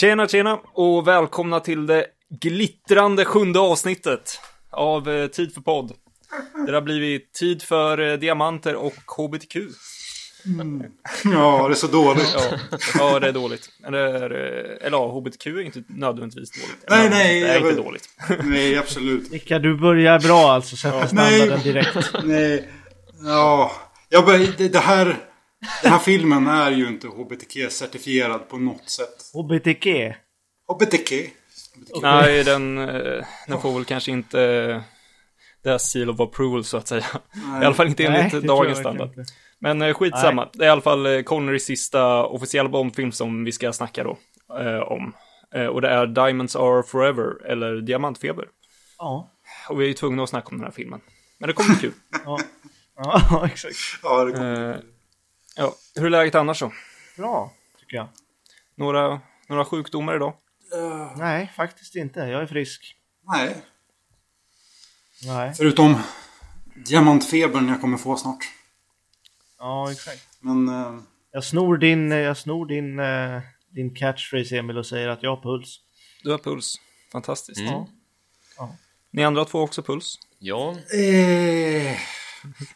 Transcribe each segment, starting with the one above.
Tjena, tjena och välkomna till det glittrande sjunde avsnittet av eh, Tid för podd. Det har blivit tid för eh, diamanter och HBTQ. Ja, det är så dåligt. Ja, ja det är dåligt. Eller, eh, eller ja, HBTQ är inte nödvändigtvis dåligt. Nej, nej, Det är jag inte vill- dåligt. Nej, absolut. Rickard, du börjar bra alltså. Sätter standarden direkt. Nej. Ja, jag bör, det, det här... Den här filmen är ju inte HBTQ-certifierad på något sätt. HBTQ. HBTQ? Nej, den, eh, den får väl kanske inte eh, det seal of approval så att säga. I alla fall inte Nej, enligt jag dagens standard. inte. Men eh, skitsamma. Det är i alla fall Connerys sista officiella bombfilm som vi ska snacka då eh, om. Eh, och det är Diamonds Are Forever, eller Diamantfeber. Ja. Och vi är ju tvungna att snacka om den här filmen. Men det kommer bli kul. Ja, ja exakt. Ja, det kommer. Eh, ja, hur är läget annars då? Bra, tycker jag. Några, några sjukdomar idag? Nej, faktiskt inte. Jag är frisk. Nej. Nej. Förutom diamantfebern jag kommer få snart. Ja, exakt. Men... eh, Jag snor din, jag snor din, eh, din catchphrase Emil och säger att jag har puls. Du har puls. Fantastiskt. Mm. Ja. Ni andra två har också puls? Ja, Eh,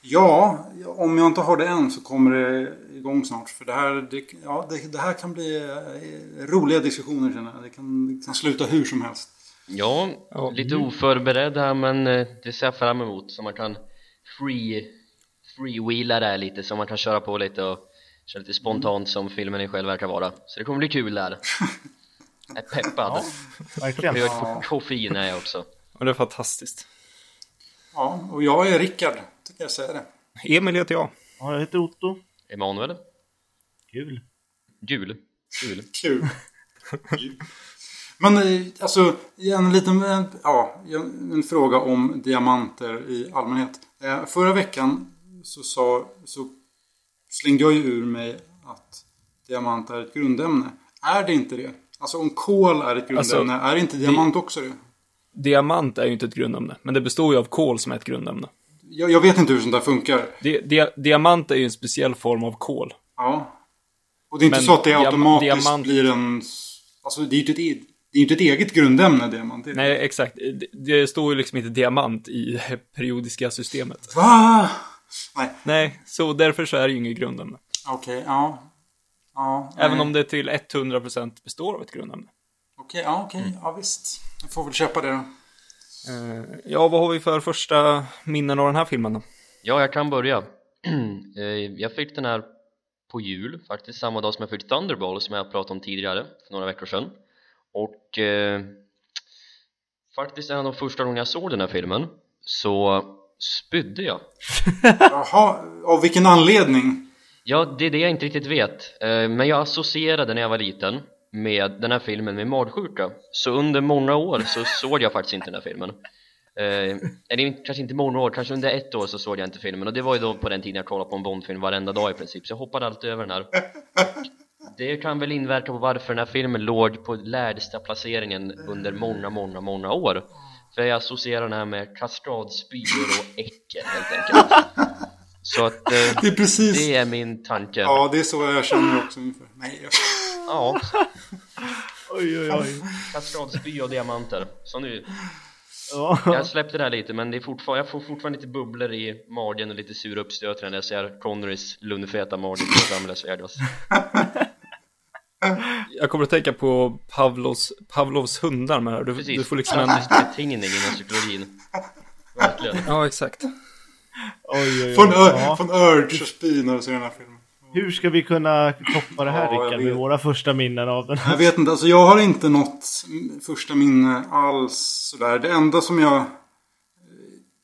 ja, om jag inte har det än så kommer det igång snart. För det här, det, ja, det, det här kan bli eh, roliga diskussioner känner jag. Det kan, det kan sluta hur som helst. ja, Ja. lite oförberedd här men eh, det ser jag fram emot så man kan free freewheela där lite så man kan köra på lite och köra lite spontant som filmen i själv verkar vara så det kommer bli kul där Jag är peppad, Verkligen. hög på koffein är jag också Och det är fantastiskt. Ja, och jag är Rickard. Tycker jag säger det. Emil heter jag. Ja, jag heter Otto. Emanuel, Kul. jul, jul Kul. Men eh, alltså, en liten en, ja, en fråga om diamanter i allmänhet. Eh, Förra veckan så, sa, så slängde jag ju ur mig att diamant är ett grundämne. Är det inte det? Alltså om kol är ett grundämne, Alltså, är inte diamant också det? Diamant är ju inte ett grundämne, men det består ju av kol som är ett grundämne. Jag, jag vet inte hur sånt där funkar. Di dia diamant är ju en speciell form av kol. Ja. Och det är inte Men så att det automatiskt diamant- blir en... Alltså det är ju inte ett, e- det är inte ett eget grundämne, diamant. Nej, exakt. Det, det står ju liksom inte diamant i det periodiska systemet. Va? Nej, Nej, så därför så är det ju inget grundämne. okej, ja. Ja, Även nej. om det till 100% består av ett grundämne. Okej, ja okej, ja visst. Jag får väl köpa det då. Eh, ja, vad har vi för första minnen av den här filmen då? Ja, jag kan börja. Eh, Jag fick den här på jul, faktiskt samma dag som jag fick Thunderball som jag pratade om tidigare för några veckor sedan. Och eh, faktiskt en av de första gångerna jag såg den här filmen så spydde jag. Jaha, av vilken anledning? Ja, det är det jag inte riktigt vet. Eh, men jag associerade när jag var liten med den här filmen med magsjuka. Så under många år så såg jag faktiskt inte den här filmen. Eh, eller kanske inte många år, kanske under ett år så såg jag inte filmen. Och det var ju då på den tiden jag kollade på en Bondfilm varenda dag i princip så jag hoppade alltid över den här. Det kan väl inverka på varför den här filmen låg på lägsta placeringen under många, många, många år. För jag associerar den här med kastradspyor och äckel helt enkelt. Så att eh, Det är precis... det är min tanke. Ja, det är så jag känner också ungefär. Nej, jag... Ja, Oj, oj, oj. kastradspy och diamanter Så nu, Ja. jag släppte det här lite men det är fortfarande, jag får fortfarande lite bubblor i magen och lite sura uppstötningar när jag ser Connerys lundfeta mage på Ramles Vegas Jag kommer att tänka på Pavlovs, Pavlovs hundar med det här. Du, Precis, du får liksom en... betingning inom psykologin Verkligen Ja, exakt. Oj, oj, Från, oj. ur, Ja. från urge och spy när du ser den här filmen. Hur ska vi kunna toppa det här Ja, Rickard med våra första minnen av den? Jag vet inte, alltså jag har inte något första minne alls sådär. Det enda som jag eh,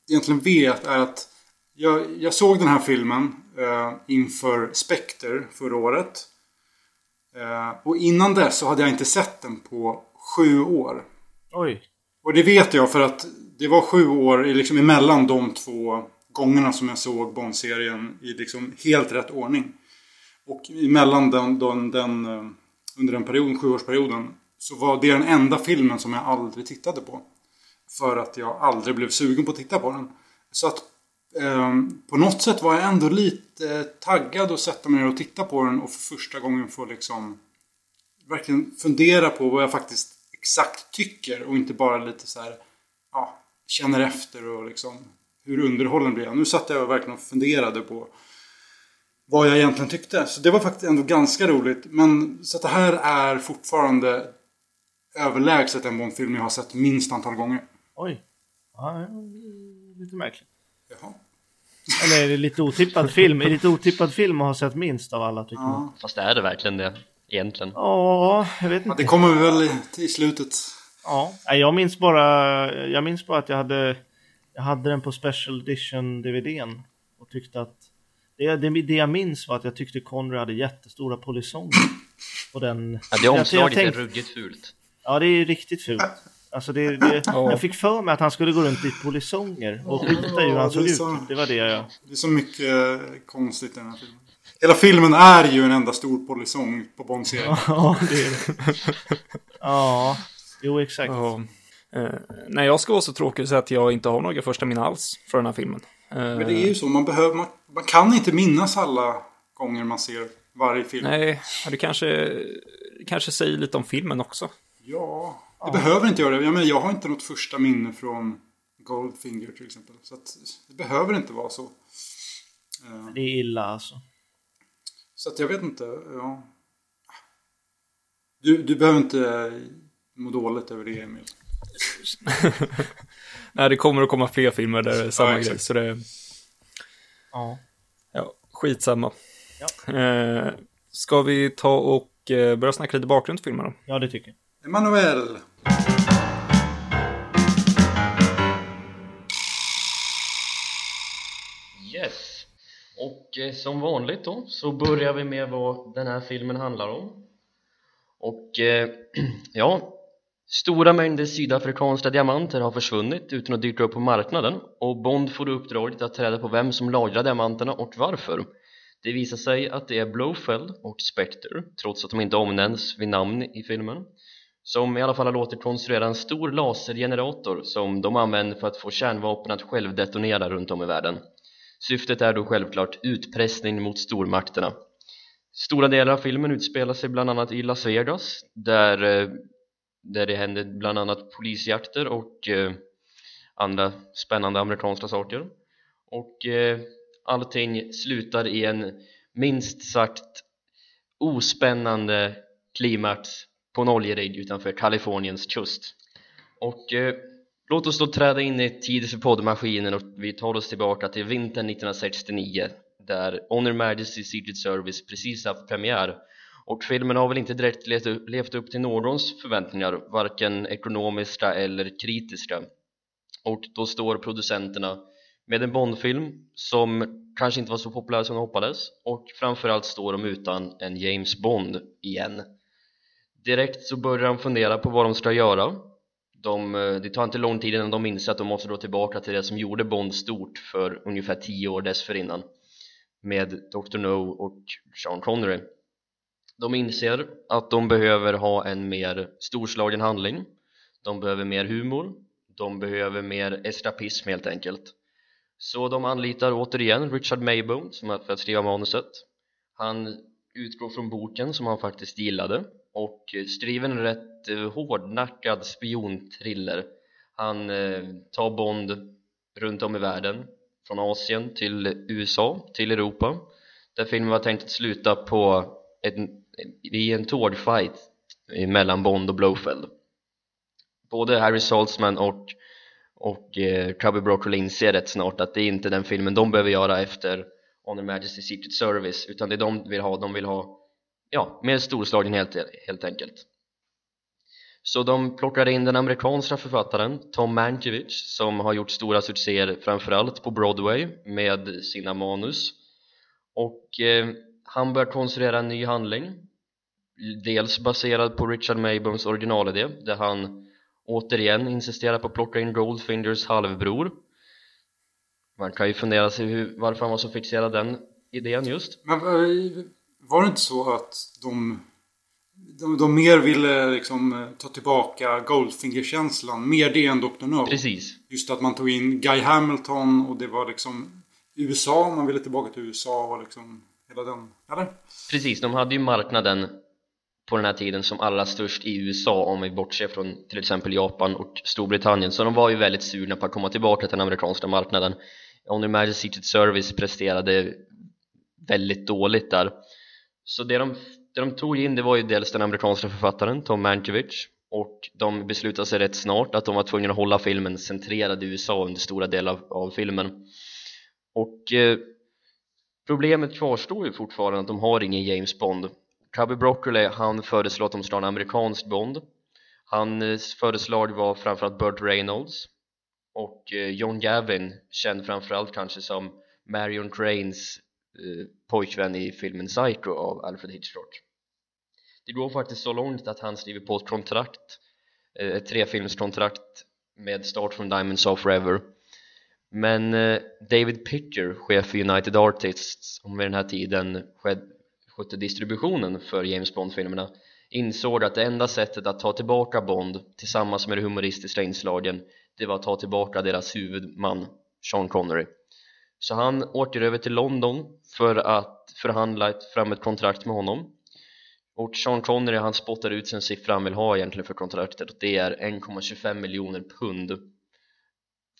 egentligen vet är att jag, jag såg den här filmen eh, inför Spectre förra året. Eh, och innan dess så hade jag inte sett den på sju år. Oj. Och det vet jag för att det var sju år liksom emellan de två gångerna som jag såg Bond-serien i liksom helt rätt ordning. Och emellan den, den, den, eh, under den perioden, sjuårsperioden, så var det den enda filmen som jag aldrig tittade på. För att jag aldrig blev sugen på att titta på den. Så att eh, på något sätt var jag ändå lite taggad att sätta mig ner och titta på den och för första gången få liksom verkligen fundera på vad jag faktiskt exakt tycker och inte bara lite så här, ja, känner efter och liksom hur underhållen blir jag. Nu satt jag verkligen och funderade på vad jag egentligen tyckte. Så det var faktiskt ändå ganska roligt. Men så att det här är fortfarande överlägset en Bondfilm jag har sett minst antal gånger. Oj. Ja, lite märkligt. Jaha. Eller är det lite otippad film? Är det lite otippad film att ha sett minst av alla tycker man? Ja. Fast är det verkligen det? Egentligen? Ja, jag vet Ja, inte. det kommer väl i- i slutet. Ja, Nej, jag minns bara, jag minns bara att jag hade, jag hade den på special edition DVDn och tyckte att det, det, det jag minns var att jag tyckte Connery hade jättestora polisonger på den. Ja, det Jag- jag omslaget är ruggigt fult. Ja, det är riktigt fult. Alltså det, det, Ja. Jag fick för mig att han skulle gå runt i polisonger och skita i hur han såg det är ut. så- Det var det jag... Det är så mycket konstigt i den här filmen. Hela filmen är ju en enda stor polisong på Bond-serien. Ja, det är det. Ja, jo exakt. Ja. Eh, nej, jag ska vara så tråkig och säga att jag inte har några första minnen alls för den här filmen. Eh, Men det är ju så, man, behöver, man, man kan inte minnas alla gånger man ser varje film. Nej, det kanske, kanske säger lite om filmen också. Ja, det behöver inte göra det. Jag, menar, jag har inte något första minne från Goldfinger till exempel. Så att, det behöver inte vara så. Eh, Det är illa alltså. Så att jag vet inte. Ja. Du, du behöver inte må dåligt över det Emil. Nej, det kommer att komma fler filmer där det är samma Ja, grej. Så det, Ja. ja, skitsamma. Ja. Eh, ska vi ta och eh, börja snacka lite bakgrund till filmen då? ja, det tycker jag. Emanuel. Yes! Och eh, som vanligt då så börjar vi med vad den här filmen handlar om Och eh, ja, stora mängder sydafrikanska diamanter har försvunnit utan att dyka upp på marknaden och Bond får uppdraget att ta reda på vem som lagrar diamanterna och varför Det visar sig att det är Blofeld och Spectre trots att de inte omnämns vid namn i filmen som i alla fall har låtit konstruera en stor lasergenerator som de använder för att få kärnvapen att självdetonera runt om i världen Syftet är då självklart utpressning mot stormakterna. Stora delar av filmen utspelar sig bland annat i Las Vegas där, eh, där det händer bland annat polisjakter och eh, andra spännande amerikanska saker. Och eh, allting slutar i en minst sagt ospännande klimax på en oljerigg utanför Kaliforniens kust. Och eh, Låt oss då träda in i tid för poddmaskinen och vi tar oss tillbaka till vintern 1969 där Honor Majesty Secret Service precis haft premiär och filmen har väl inte direkt levt upp, till någons förväntningar varken ekonomiska eller kritiska. Och då står producenterna med en Bondfilm som kanske inte var så populär som de hoppades och framförallt står de utan en James Bond igen. Direkt så börjar de fundera på vad de ska göra. De, eh, det tar inte lång tid innan de inser att de måste gå tillbaka till det som gjorde Bond stort för ungefär tio år dessförinnan med Dr. No och Sean Connery de inser att de behöver ha en mer storslagen handling. De behöver mer humor. De behöver mer eskapism helt enkelt. Så de anlitar återigen Richard Maybone som är för att skriva manuset. Han utgår från boken som han faktiskt gillade och skriver en rätt eh, hårdnackad spionthriller. Han eh, tar Bond runt om i världen från Asien till USA till Europa. Där filmen var tänkt att sluta på en, i en tågfight mellan Bond och Blofeld. Både Harry Saltzman och, och eh, Cubby Broccoli inser rätt snart att det är inte den filmen de behöver göra efter Honor Majesty Secret Service utan det de vill ha, de vill ha ja, mer storslagen helt, helt enkelt. Så de plockade in den amerikanska författaren Tom Mankiewicz som har gjort stora succéer framförallt på Broadway med sina manus. Och eh, han börjar konstruera en ny handling dels baserad på Richard Maybones originalidé där han återigen insisterar på att plocka in Goldfingers halvbror man kan ju fundera sig hur, varför han var så fixerad den idén just Men eh, var det inte så att de, de, de mer ville liksom eh, ta tillbaka Goldfinger-känslan? Mer det än Dr. No? precis Just att man tog in Guy Hamilton och det var liksom USA. Man ville tillbaka till USA och liksom hela den. Eller? Precis, de hade ju marknaden på den här tiden som allra störst i USA om vi bortser från till exempel Japan och Storbritannien. Så de var ju väldigt sugna på att komma tillbaka till den amerikanska marknaden. On Magic Secret Service presterade väldigt dåligt där. Så det de, det de tog in det var ju dels den amerikanska författaren Tom Mankiewicz och de beslutade sig rätt snart att de var tvungna att hålla filmen centrerad i USA under stora delar av, av filmen. Och eh, problemet kvarstår ju fortfarande att de har ingen James Bond. Cubby Broccoli han föreslår att de ska ha en amerikansk Bond. Hans eh, föreslag var framförallt Burt Reynolds. Och eh, John Gavin känd framförallt kanske som Marion Cranes eh, pojkvän i filmen Psycho av Alfred Hitchcock. Det går faktiskt så långt att han skriver på ett kontrakt ett trefilmskontrakt med start från Diamonds of Forever. Men David Pitcher, chef för United Artists som vid den här tiden skötte distributionen för James Bond-filmerna insåg att det enda sättet att ta tillbaka Bond tillsammans med de humoristiska inslagen det var att ta tillbaka deras huvudman Sean Connery. Så han åker över till London för att förhandla ett, fram ett kontrakt med honom. Och Sean Connery han spottar ut sin siffra han vill ha egentligen för kontraktet och det är 1,25 miljoner pund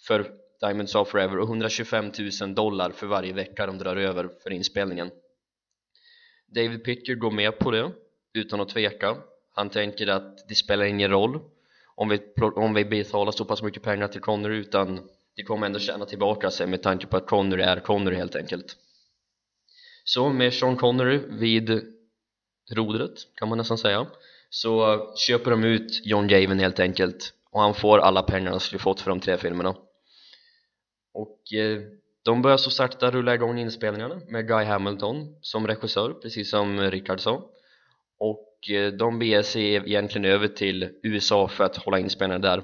för Diamonds of Forever och 125 000 dollar för varje vecka de drar över för inspelningen. David Picker går med på det utan att tveka. Han tänker att det spelar ingen roll om vi, om vi betalar så pass mycket pengar till Connery utan det kommer ändå tjäna tillbaka sig med tanke på att Connery är Connery helt enkelt. Så med Sean Connery vid rodret kan man nästan säga så köper de ut John Gaven helt enkelt. Och han får alla pengar han skulle fått för de tre filmerna. Och eh, de börjar så sakta rulla igång inspelningarna med Guy Hamilton som regissör, precis som Rickard sa och eh, de beger sig egentligen över till USA för att hålla inspelningarna där.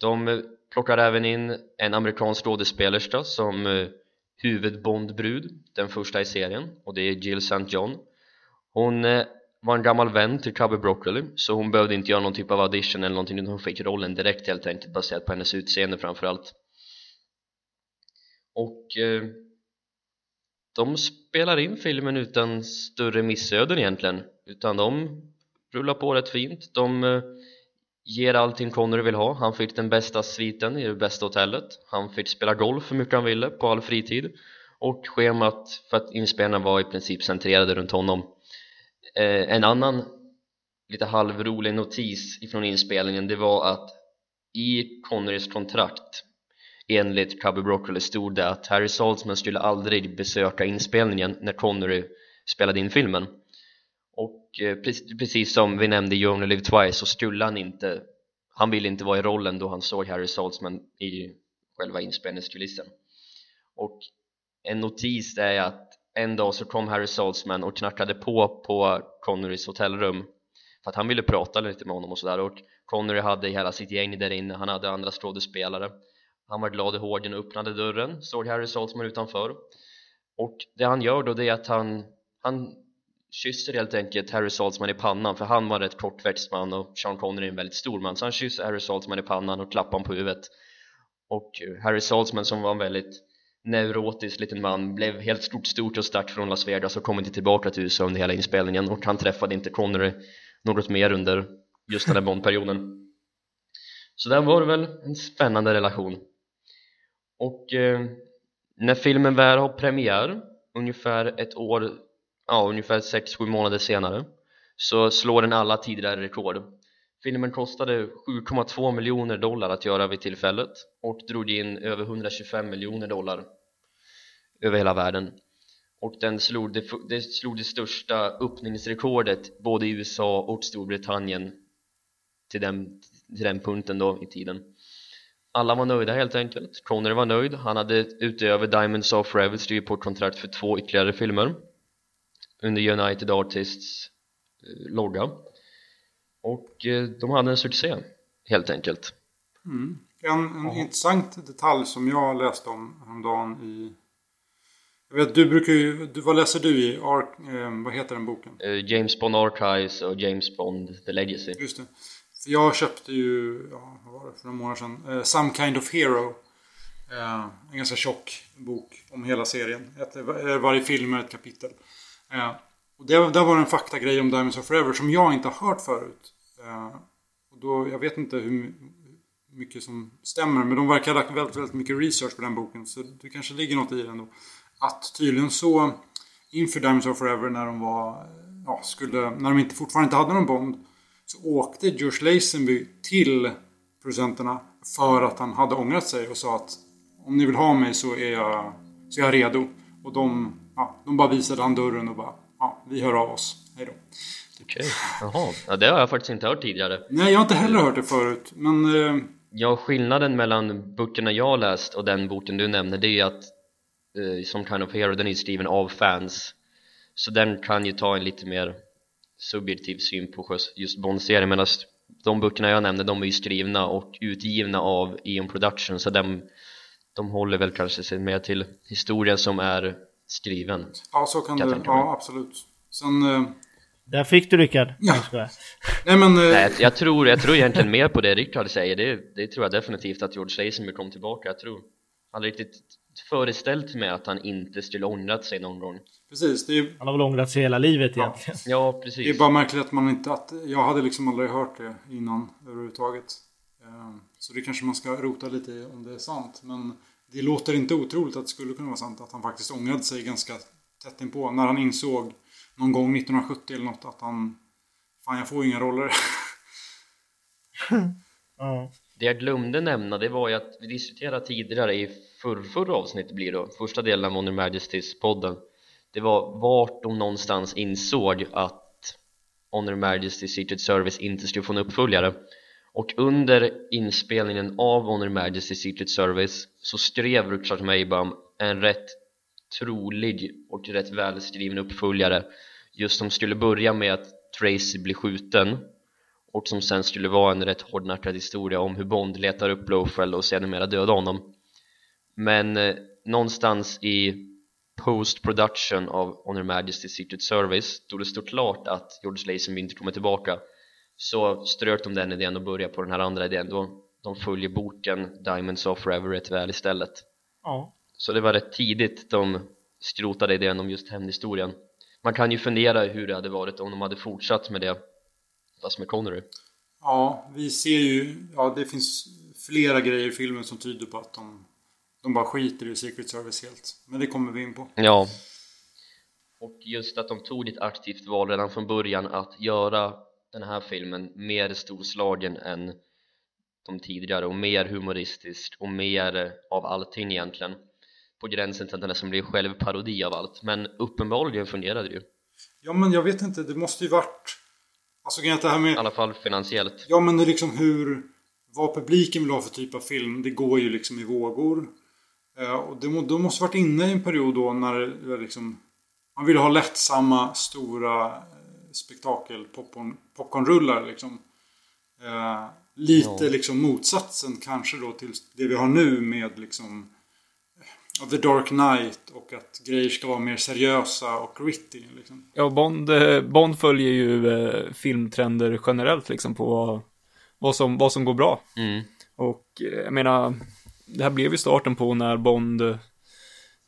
De eh, plockar även in en amerikansk skådespelerska som eh, huvudbondbrud, den första i serien och det är Jill St. John. Hon var en gammal vän till Cubby Broccoli så hon behövde inte göra någon typ av audition eller någonting utan hon fick rollen direkt helt enkelt baserat på hennes utseende framförallt och eh, de spelar in filmen utan större missöden egentligen utan de rullar på rätt fint. De eh, ger allting Connery vill ha. Han fick den bästa sviten i det bästa hotellet. Han fick spela golf hur mycket han ville på all fritid. Och schemat för att inspelningarna var i princip centrerade runt honom. Eh, en annan lite halvrolig notis ifrån inspelningen det var att i Connerys kontrakt enligt Cubby Broccoli stod det att Harry Saltzman skulle aldrig besöka inspelningen när Connery spelade in filmen. Och eh, precis som vi nämnde i You Only Live Twice så skulle han inte han ville inte vara i rollen då han såg Harry Saltzman i själva inspelningskulissen. Och en notis är att en dag så kom Harry Saltzman och knackade på på Connerys hotellrum för att han ville prata lite med honom och sådär. Och Connery hade hela sitt gäng där inne, han hade andra skådespelare han var glad i hågen och öppnade dörren, såg Harry Saltzman utanför. Och det han gör då det är att han, han kysser helt enkelt Harry Saltzman i pannan för han var en rätt kortväxt man och Sean Connery är en väldigt stor man. Så han kysser Harry Saltzman i pannan och klappar honom på huvudet. Och eh, Harry Saltzman som var en väldigt neurotisk liten man blev helt stort stort och stack från Las Vegas och kom inte tillbaka till USA under hela inspelningen. Och han träffade inte Connery något mer under just den här Bondperioden. Så där var det väl en spännande relation och eh, när filmen väl har premiär ungefär ett år, ja ungefär 6-7 månader senare så slår den alla tidigare rekord. Filmen kostade 7,2 miljoner dollar att göra vid tillfället och drog in över 125 miljoner dollar över hela världen. Och den slog det, det slog det största öppningsrekordet både i USA och Storbritannien till den, till den punkten då i tiden alla var nöjda helt enkelt. Connery var nöjd. Han hade utöver Diamonds of Forever skrivit på kontrakt för två ytterligare filmer. Under United Artists eh, logga. Och eh, de hade en succé helt enkelt. Mm. En, en intressant detalj som jag läste om häromdagen i jag vet, du brukar ju, du, vad läser du i? Ark, eh, vad heter den boken? Uh, James Bond Archives och James Bond The Legacy. Just det jag köpte ju, ja, vad var det för några månader sedan? Eh, Some Kind of Hero. Eh, en ganska tjock bok om hela serien. Ett, eh, varje film är ett kapitel. Eh, Och det, där var det en faktagrej om Diamonds of Forever som jag inte har hört förut. Eh, och då, jag vet inte hur mycket som stämmer, men de verkar ha lagt väldigt, väldigt mycket research på den boken. Så det kanske ligger något i den då. Att tydligen så inför Diamonds of Forever när de var, ja, skulle, när de inte, fortfarande inte hade någon Bond. Så åkte George Lazenby till producenterna för att han hade ångrat sig och sa att om ni vill ha mig så är jag, så är jag redo. Och de, ja, de bara visade han dörren och bara ja, vi hör av oss. Hej då. Okej, jaha. Ja, det har jag faktiskt inte hört tidigare. Nej, jag har inte heller hört det förut. Men... Eh... Ja, skillnaden mellan böckerna jag läst och den boken du nämner det är att eh, Some Kind of Hero, den är skriven av fans. Så den kan ju ta en lite mer subjektiv syn på just Bond-serien medan de böckerna jag nämnde de är ju skrivna och utgivna av Eon Production så de, de håller väl kanske sig mer till historien som är skriven. Ja, så kan, kan det. Ja, absolut. Sen... Eh... Där fick du Rickard. Ja. Nej, men, eh... Nej, jag, tror, jag tror egentligen mer på det Rickard säger. Det, det tror jag definitivt att George Lazenby kom tillbaka. Jag tror han riktigt föreställt mig att han inte skulle ångrat sig någon gång. Precis. Det är... Han har väl ångrat sig hela livet ja. egentligen. Ja, precis. Det är bara märkligt att man inte... Att, jag hade liksom aldrig hört det innan överhuvudtaget. Eh, så det kanske man ska rota lite i om det är sant. Men det låter inte otroligt att det skulle kunna vara sant att han faktiskt ångrade sig ganska tätt inpå. När han insåg någon gång 1970 eller något att han... Fan, jag får inga roller. ja. Det jag glömde nämna det var ju att vi diskuterade tidigare i för, förra avsnittet blir det första delen av Honor Majesties podden det var vart de någonstans insåg att Honor Majesty Secret Service inte skulle få en uppföljare. Och under inspelningen av Honor Majesty Secret Service så skrev Richard Maybaum en rätt trolig och rätt välskriven uppföljare. Just som skulle börja med att Tracy blir skjuten och som sen skulle vara en rätt hårdnackad historia om hur Bond letar upp Blofeld och sedermera dödar honom. Men eh, någonstans i post-production av On Her Majesty's Secret Service då det stod klart att George Lazenby inte kommer tillbaka så strök de den idén och började på den här andra idén. Då de följer boken Diamonds of Forever rätt väl istället. Ja. så det var rätt tidigt de skrotade idén om just hämndhistorien. Man kan ju fundera hur det hade varit om de hade fortsatt med det fast med Connery. Ja, vi ser ju, ja det finns flera grejer i filmen som tyder på att de de bara skiter i Secret Service helt. Men det kommer vi in på. Ja. Och just att de tog ett aktivt val redan från början att göra den här filmen mer storslagen än de tidigare och mer humoristisk och mer av allting egentligen på gränsen till att den nästan blir själv parodi av allt men uppenbarligen fungerade det ju Ja men jag vet inte, det måste ju varit Alltså det här med I alla fall finansiellt Ja men det är liksom hur Vad publiken vill ha för typ av film Det går ju liksom i vågor och det, de måste varit inne i en period då när liksom, man ville ha lättsamma, stora eh, spektakel popcorn, popcornrullar liksom. Eh, lite ja. liksom motsatsen kanske då till det vi har nu med liksom uh, The Dark Knight och att grejer ska vara mer seriösa och gritty. Liksom. Ja, Bond, Bond följer ju eh, filmtrender generellt liksom på vad som, vad som går bra. Mm. Och jag menar, det här blev ju starten på när Bond,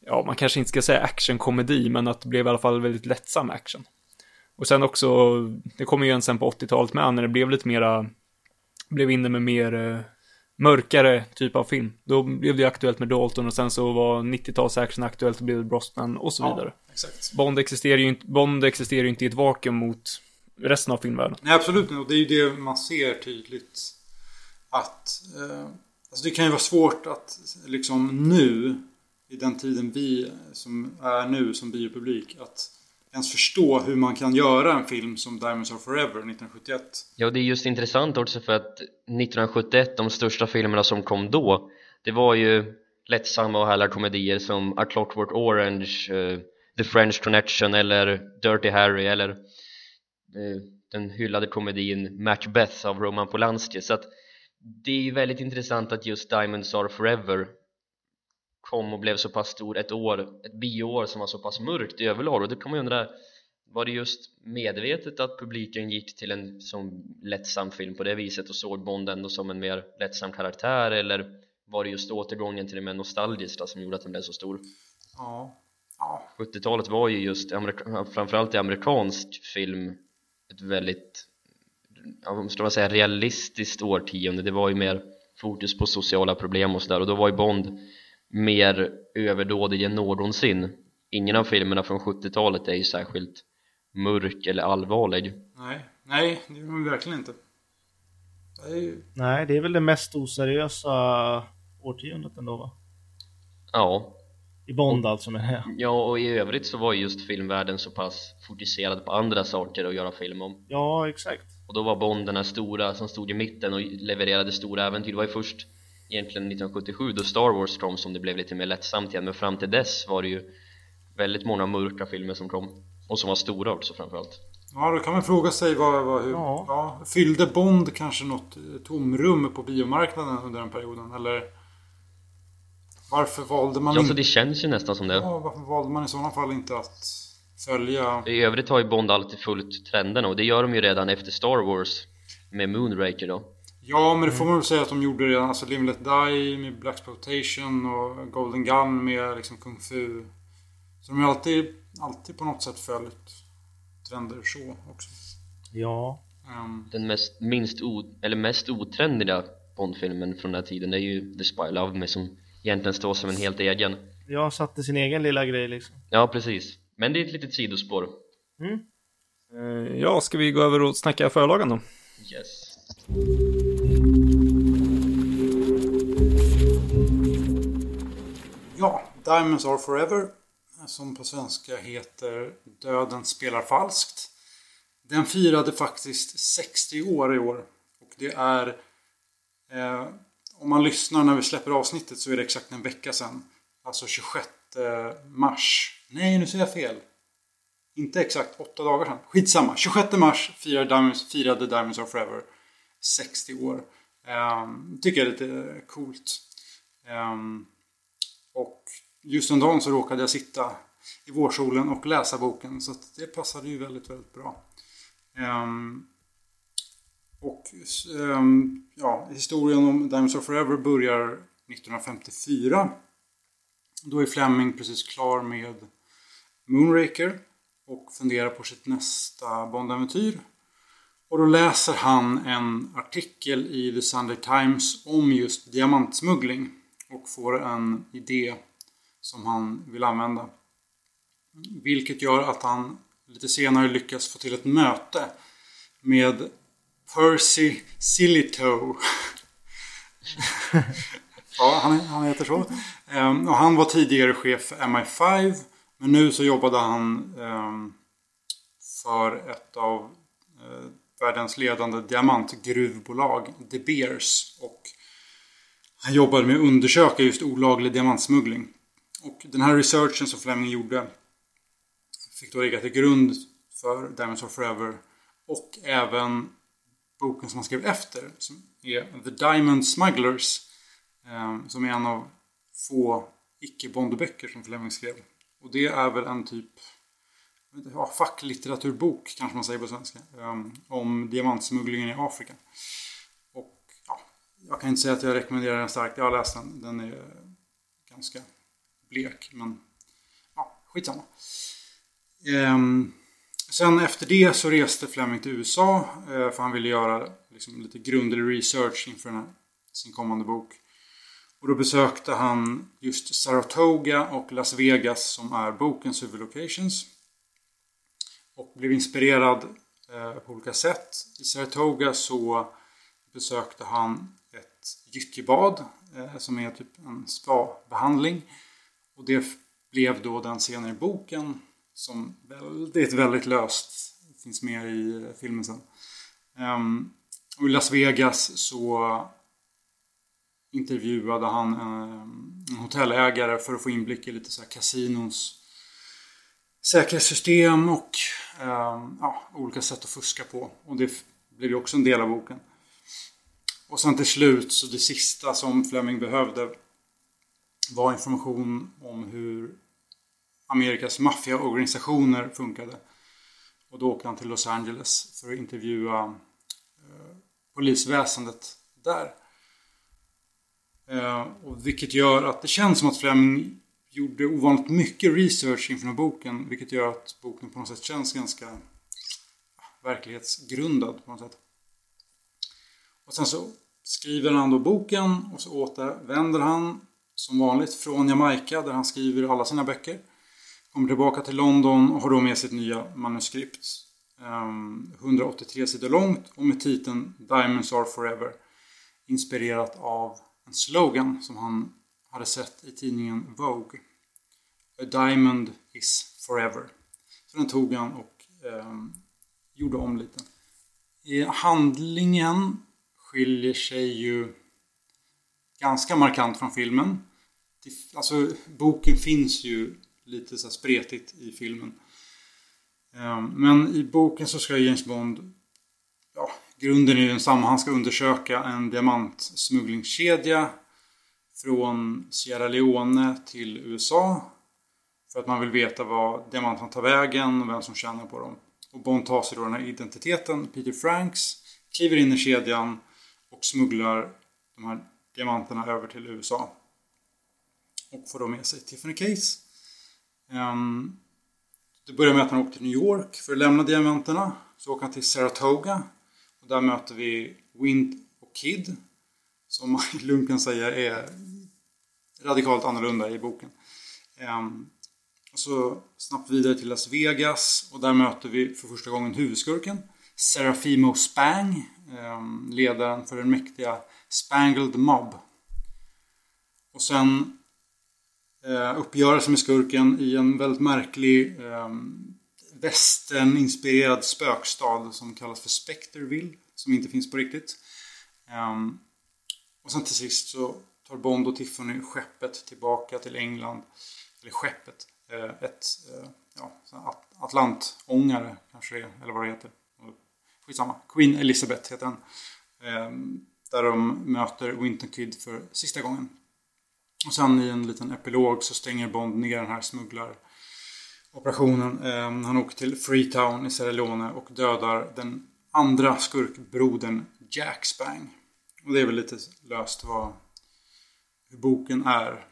ja man kanske inte ska säga actionkomedi, men att det blev i alla fall väldigt lättsam action. Och sen också, det kommer ju en sen på 80-talet med, när det blev lite mera, blev inne med mer eh, mörkare typ av film. Då blev det ju aktuellt med Dalton och sen så var 90-tals action aktuellt och blev Brosnan och så vidare. Ja, exakt. Bond existerar ju inte, Bond existerar ju inte i ett vakuum mot resten av filmvärlden. Nej, absolut inte. Och det är ju det man ser tydligt. Att eh, Alltså det kan ju vara svårt att liksom nu, i den tiden vi som är nu som biopublik, att ens förstå hur man kan göra en film som Diamonds Are Forever 1971. Ja, det är just intressant också för att 1971, de största filmerna som kom då, det var ju lättsamma och härliga komedier som A Clockwork Orange, uh, The French Connection eller Dirty Harry eller uh, den hyllade komedin Macbeth av Roman Polanski så att det är ju väldigt intressant att just Diamonds Are Forever kom och blev så pass stor ett år, ett bioår som var så pass mörkt i överlag. Och då kan man ju undra var det just medvetet att publiken gick till en sån lättsam film på det viset och såg Bond ändå som en mer lättsam karaktär? Eller var det just återgången till det mer nostalgiska som gjorde att den blev så stor? Ja, Ja, 70-talet var ju just, framförallt i amerikansk film, ett väldigt, ja, ska man säga, realistiskt årtionde. Det var ju mer fokus på sociala problem och sådär och då var ju Bond mer överdådig än någonsin. Ingen av filmerna från 70-talet är ju särskilt mörk eller allvarlig. nej, nej, det är man verkligen inte. Det är ju, Nej, det är väl det mest oseriösa årtiondet ändå va? Ja, I Bond alltså menar jag. ja och i övrigt så var ju just filmvärlden så pass fokuserad på andra saker att göra film om. Ja, exakt. Och då var Bond den här stora som stod i mitten och levererade stora äventyr. Det var ju först egentligen 1977 då Star Wars kom som det blev lite mer lättsamt igen. Men fram till dess var det ju väldigt många mörka filmer som kom. Och som var stora också framförallt. ja, då kan man fråga sig vad, vad hur, Ja. ja. fyllde Bond kanske något eh, tomrum på biomarknaden under den perioden? Eller varför valde man Ja, så det känns ju nästan som det. Ja, varför valde man i sådana fall inte att följa... I övrigt har ju Bond alltid följt trenderna och det gör de ju redan efter Star Wars med Moonraker då. Ja, men det får man väl säga att de gjorde redan. Alltså Live and Let Die med Blaxploitation och Golden Gun med liksom Kung Fu. Så de har alltid, alltid på något sätt följt trender så också. Ja. Ehm, Den mest, minst o, eller mest otrendiga Bond-filmen från den här tiden är ju The Spy Love Me som egentligen står som en helt egen. Jag satte sin egen lilla grej liksom. Ja, precis. Men det är ett litet sidospår. Mm. Eh, Ja, ska vi gå över och snacka förlagen då? Yes. ja, Diamonds Are Forever. Som på svenska heter Döden spelar falskt. Den firade faktiskt 60 år i år. Och det är... Eh, om man lyssnar när vi släpper avsnittet så är det exakt en vecka sedan. Alltså 26 mars. Nej, nu säger jag fel. Inte exakt åtta dagar sedan. Skitsamma. 26 mars firade Diamonds, firade Diamonds Are Forever 60 år. Um, tycker jag är lite coolt. Um, och just den dagen så råkade jag sitta i vårsolen och läsa boken. Så att det passade ju väldigt, väldigt bra. Um, och um, ja, historien om Diamonds Are Forever börjar 1954. Då är Fleming precis klar med Moonraker och funderar på sitt nästa Bond-äventyr. Och då läser han en artikel i The Sunday Times om just diamantsmuggling och får en idé som han vill använda. Vilket gör att han lite senare lyckas få till ett möte med Percy Sillytoe. ja, han, han heter så. Ehm, och han var tidigare chef för MI5. Men nu så jobbade han eh, för ett av eh, världens ledande diamantgruvbolag, De Beers. Och han jobbade med att undersöka just olaglig diamantsmuggling. Och den här researchen som Fleming gjorde fick då ligga till grund för Diamonds Are Forever och även boken som han skrev efter som är The Diamond Smugglers eh, som är en av få icke-Bondböcker som Fleming skrev. Och det är väl en typ ja, facklitteraturbok kanske man säger på svenska ehm, om diamantsmugglingen i Afrika. Och ja, jag kan inte säga att jag rekommenderar den starkt. Jag har läst den. Den är ganska blek men ja, skitsamma. Ehm, sen efter det så reste Fleming till USA eh, för han ville göra liksom, lite grundlig research inför den här, sin kommande bok. Och då besökte han just Saratoga och Las Vegas som är bokens huvudlocations. Och blev inspirerad eh, på olika sätt. I Saratoga så besökte han ett gyttjebad eh, som är typ en spa-behandling. Och det blev då den scenen i boken som väldigt, väldigt löst finns med i eh, filmen sen. Um, och i Las Vegas så intervjuade han en, en hotellägare för att få inblick i lite så här kasinons säkerhetssystem och eh, ja, olika sätt att fuska på. Och det blev ju också en del av boken. Och sen till slut så det sista som Fleming behövde var information om hur Amerikas maffiaorganisationer funkade. Och då åkte han till Los Angeles för att intervjua eh, polisväsendet där. Eh, och vilket gör att det känns som att Fleming gjorde ovanligt mycket research inför den här boken. Vilket gör att boken på något sätt känns ganska verklighetsgrundad på något sätt. Och sen så skriver han då boken och så återvänder han som vanligt från Jamaica där han skriver alla sina böcker. Kommer tillbaka till London och har då med sitt nya manuskript. Eh, 183 sidor långt och med titeln Diamonds are forever. Inspirerat av en slogan som han hade sett i tidningen Vogue. A diamond is forever. Så den tog han och eh, gjorde om lite. I handlingen skiljer sig ju ganska markant från filmen. Alltså boken finns ju lite så spretigt i filmen. Ehm, men i boken så ska James Bond ja, grunden är ju densamma. Han ska undersöka en diamantsmugglingskedja från Sierra Leone till USA. För att man vill veta var diamanterna tar vägen och vem som tjänar på dem. Och Bond tar sig då den här identiteten, Peter Franks, kliver in i kedjan och smugglar de här diamanterna över till USA. Och får då med sig Tiffany Case. Um, det börjar med att han åker till New York för att lämna diamanterna. Så åker han till Saratoga. Och där möter vi Wint och Kid. Som Lunken säger är radikalt annorlunda i boken. Ehm, och så snabbt vidare till Las Vegas och där möter vi för första gången huvudskurken Serafimo Spang, ehm, ledaren för den mäktiga Spangled Mob. Och sen eh, uh, uppgörelse med skurken i en väldigt märklig ehm, västerninspirerad spökstad som kallas för Specterville, som inte finns på riktigt. Um, och sen till sist så tar Bond och Tiffany skeppet tillbaka till England. Eller skeppet. Eh, ett eh, ja, Atlantångare kanske det är, eller vad det heter. Skitsamma. Queen Elizabeth heter den. Ehm, där de möter Winton Kid för sista gången. Och sen i en liten epilog så stänger Bond ner den här smugglaren Operationen. Ehm, han åker till Freetown i Sierra Leone och dödar den andra skurkbrodern Jack Spang. Och det är väl lite löst vad hur boken är.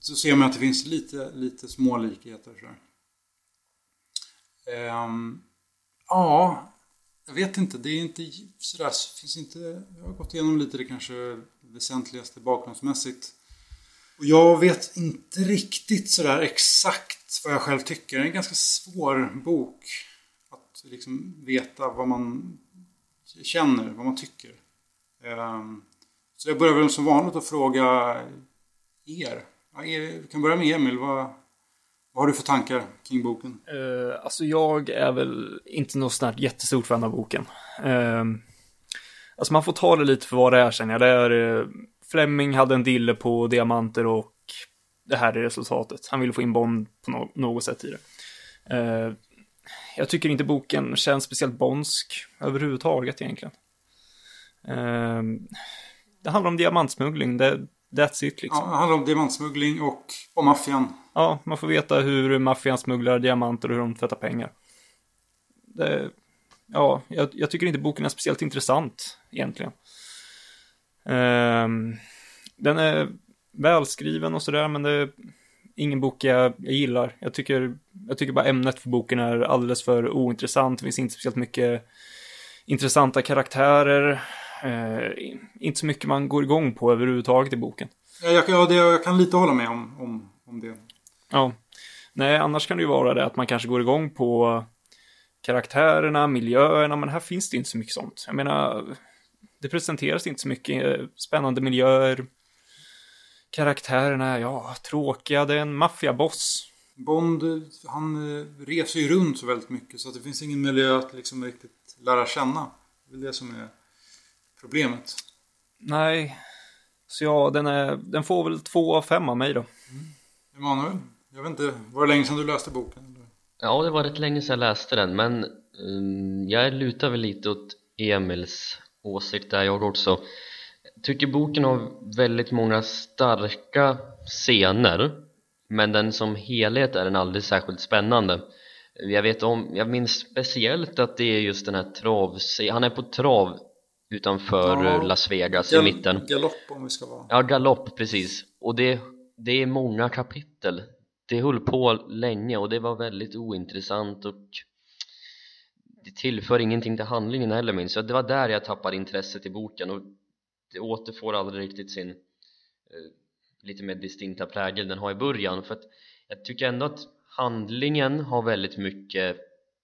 Så ser man att det finns lite, lite små likheter. Så um, ehm, ja, jag vet inte. Det är inte sådär, finns inte, jag har gått igenom lite det kanske väsentligaste bakgrundsmässigt. Och jag vet inte riktigt sådär exakt vad jag själv tycker. Det är en ganska svår bok. Att liksom veta vad man känner, vad man tycker. Ehm, så jag börjar väl som vanligt att fråga er. Vi kan börja med Emil. Vad, vad har du för tankar kring boken? Uh, alltså jag är väl inte något sånt jättestort fan av boken. Uh, alltså man får ta det lite för vad det är känner jag. Det är, uh, Fleming hade en dille på diamanter och det här är resultatet. Han ville få in Bond på något sätt i det. Uh, jag tycker inte boken känns speciellt bondsk överhuvudtaget egentligen. Uh, det handlar om diamantsmuggling. Det, that's it liksom. Ja, det handlar om diamantsmuggling och om maffian. Ja, man får veta hur maffian smugglar diamanter och hur de tvättar pengar. Det, ja, jag, jag, tycker inte boken är speciellt intressant egentligen. Um, den är välskriven och sådär, men det är ingen bok jag, jag gillar. Jag tycker, jag tycker bara ämnet för boken är alldeles för ointressant. Det finns inte speciellt mycket intressanta karaktärer. Eh, inte så mycket man går igång på överhuvudtaget i boken. Ja, jag, ja, det, jag kan lite hålla med om, om, om det. Ja. Nej, annars kan det ju vara det att man kanske går igång på karaktärerna, miljöerna, men här finns det inte så mycket sånt. Jag menar, det presenteras inte så mycket eh, spännande miljöer. Karaktärerna, ja, tråkiga, det är en maffiaboss. Bond, han eh, reser ju runt så väldigt mycket så att det finns ingen miljö att liksom riktigt lära känna. Det är det som är problemet. Nej, så ja, den, är, den får väl två av fem av mig då. Mm. Emanuel, jag vet inte, var det länge sedan du läste boken? Ja, det var rätt länge sedan jag läste den, men um, jag lutar väl lite åt Emils åsikt där jag också. Tycker boken har väldigt många starka scener, men den som helhet är den aldrig särskilt spännande. Jag vet om, jag minns speciellt att det är just den här trav, han är på trav utanför ja, Las Vegas i mitten. Galopp om vi ska vara Ja, galopp precis. Och det det är många kapitel. Det höll på länge och det var väldigt ointressant och det tillför ingenting till handlingen heller minst så det var där jag tappade intresset i boken och det återfår aldrig riktigt sin eh, lite mer distinkta prägel den har i början. För att jag tycker ändå att handlingen har väldigt mycket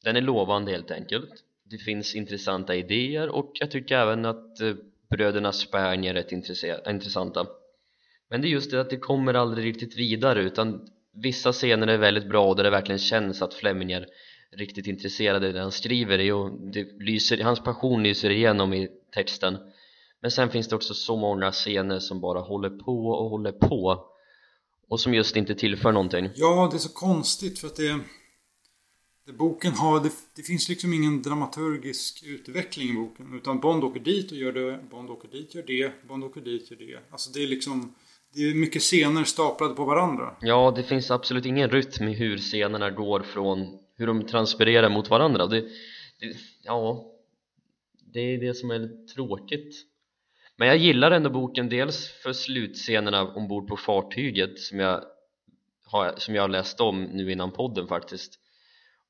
den är lovande helt enkelt. Det finns intressanta idéer och jag tycker även att eh, bröderna Spärn är rätt intressanta. Men det är just det att det kommer aldrig riktigt vidare utan vissa scener är väldigt bra där det verkligen känns att Fleming är riktigt intresserad i det han skriver i och det lyser, hans passion lyser igenom i texten men sen finns det också så många scener som bara håller på och håller på. Och som just inte tillför någonting. Ja, det är så konstigt för att det, det boken har, det, det, finns liksom ingen dramaturgisk utveckling i boken. Utan Bond åker dit och gör det, Bond åker dit gör det, Bond åker dit gör det. Alltså det är liksom det är mycket scener staplade på varandra. Ja, det finns absolut ingen rytm i hur scenerna går från hur de transpirerar mot varandra. Det, det, ja det är det som är tråkigt men jag gillar ändå boken dels för slutscenerna ombord på fartyget som jag har, som jag har läst om nu innan podden faktiskt.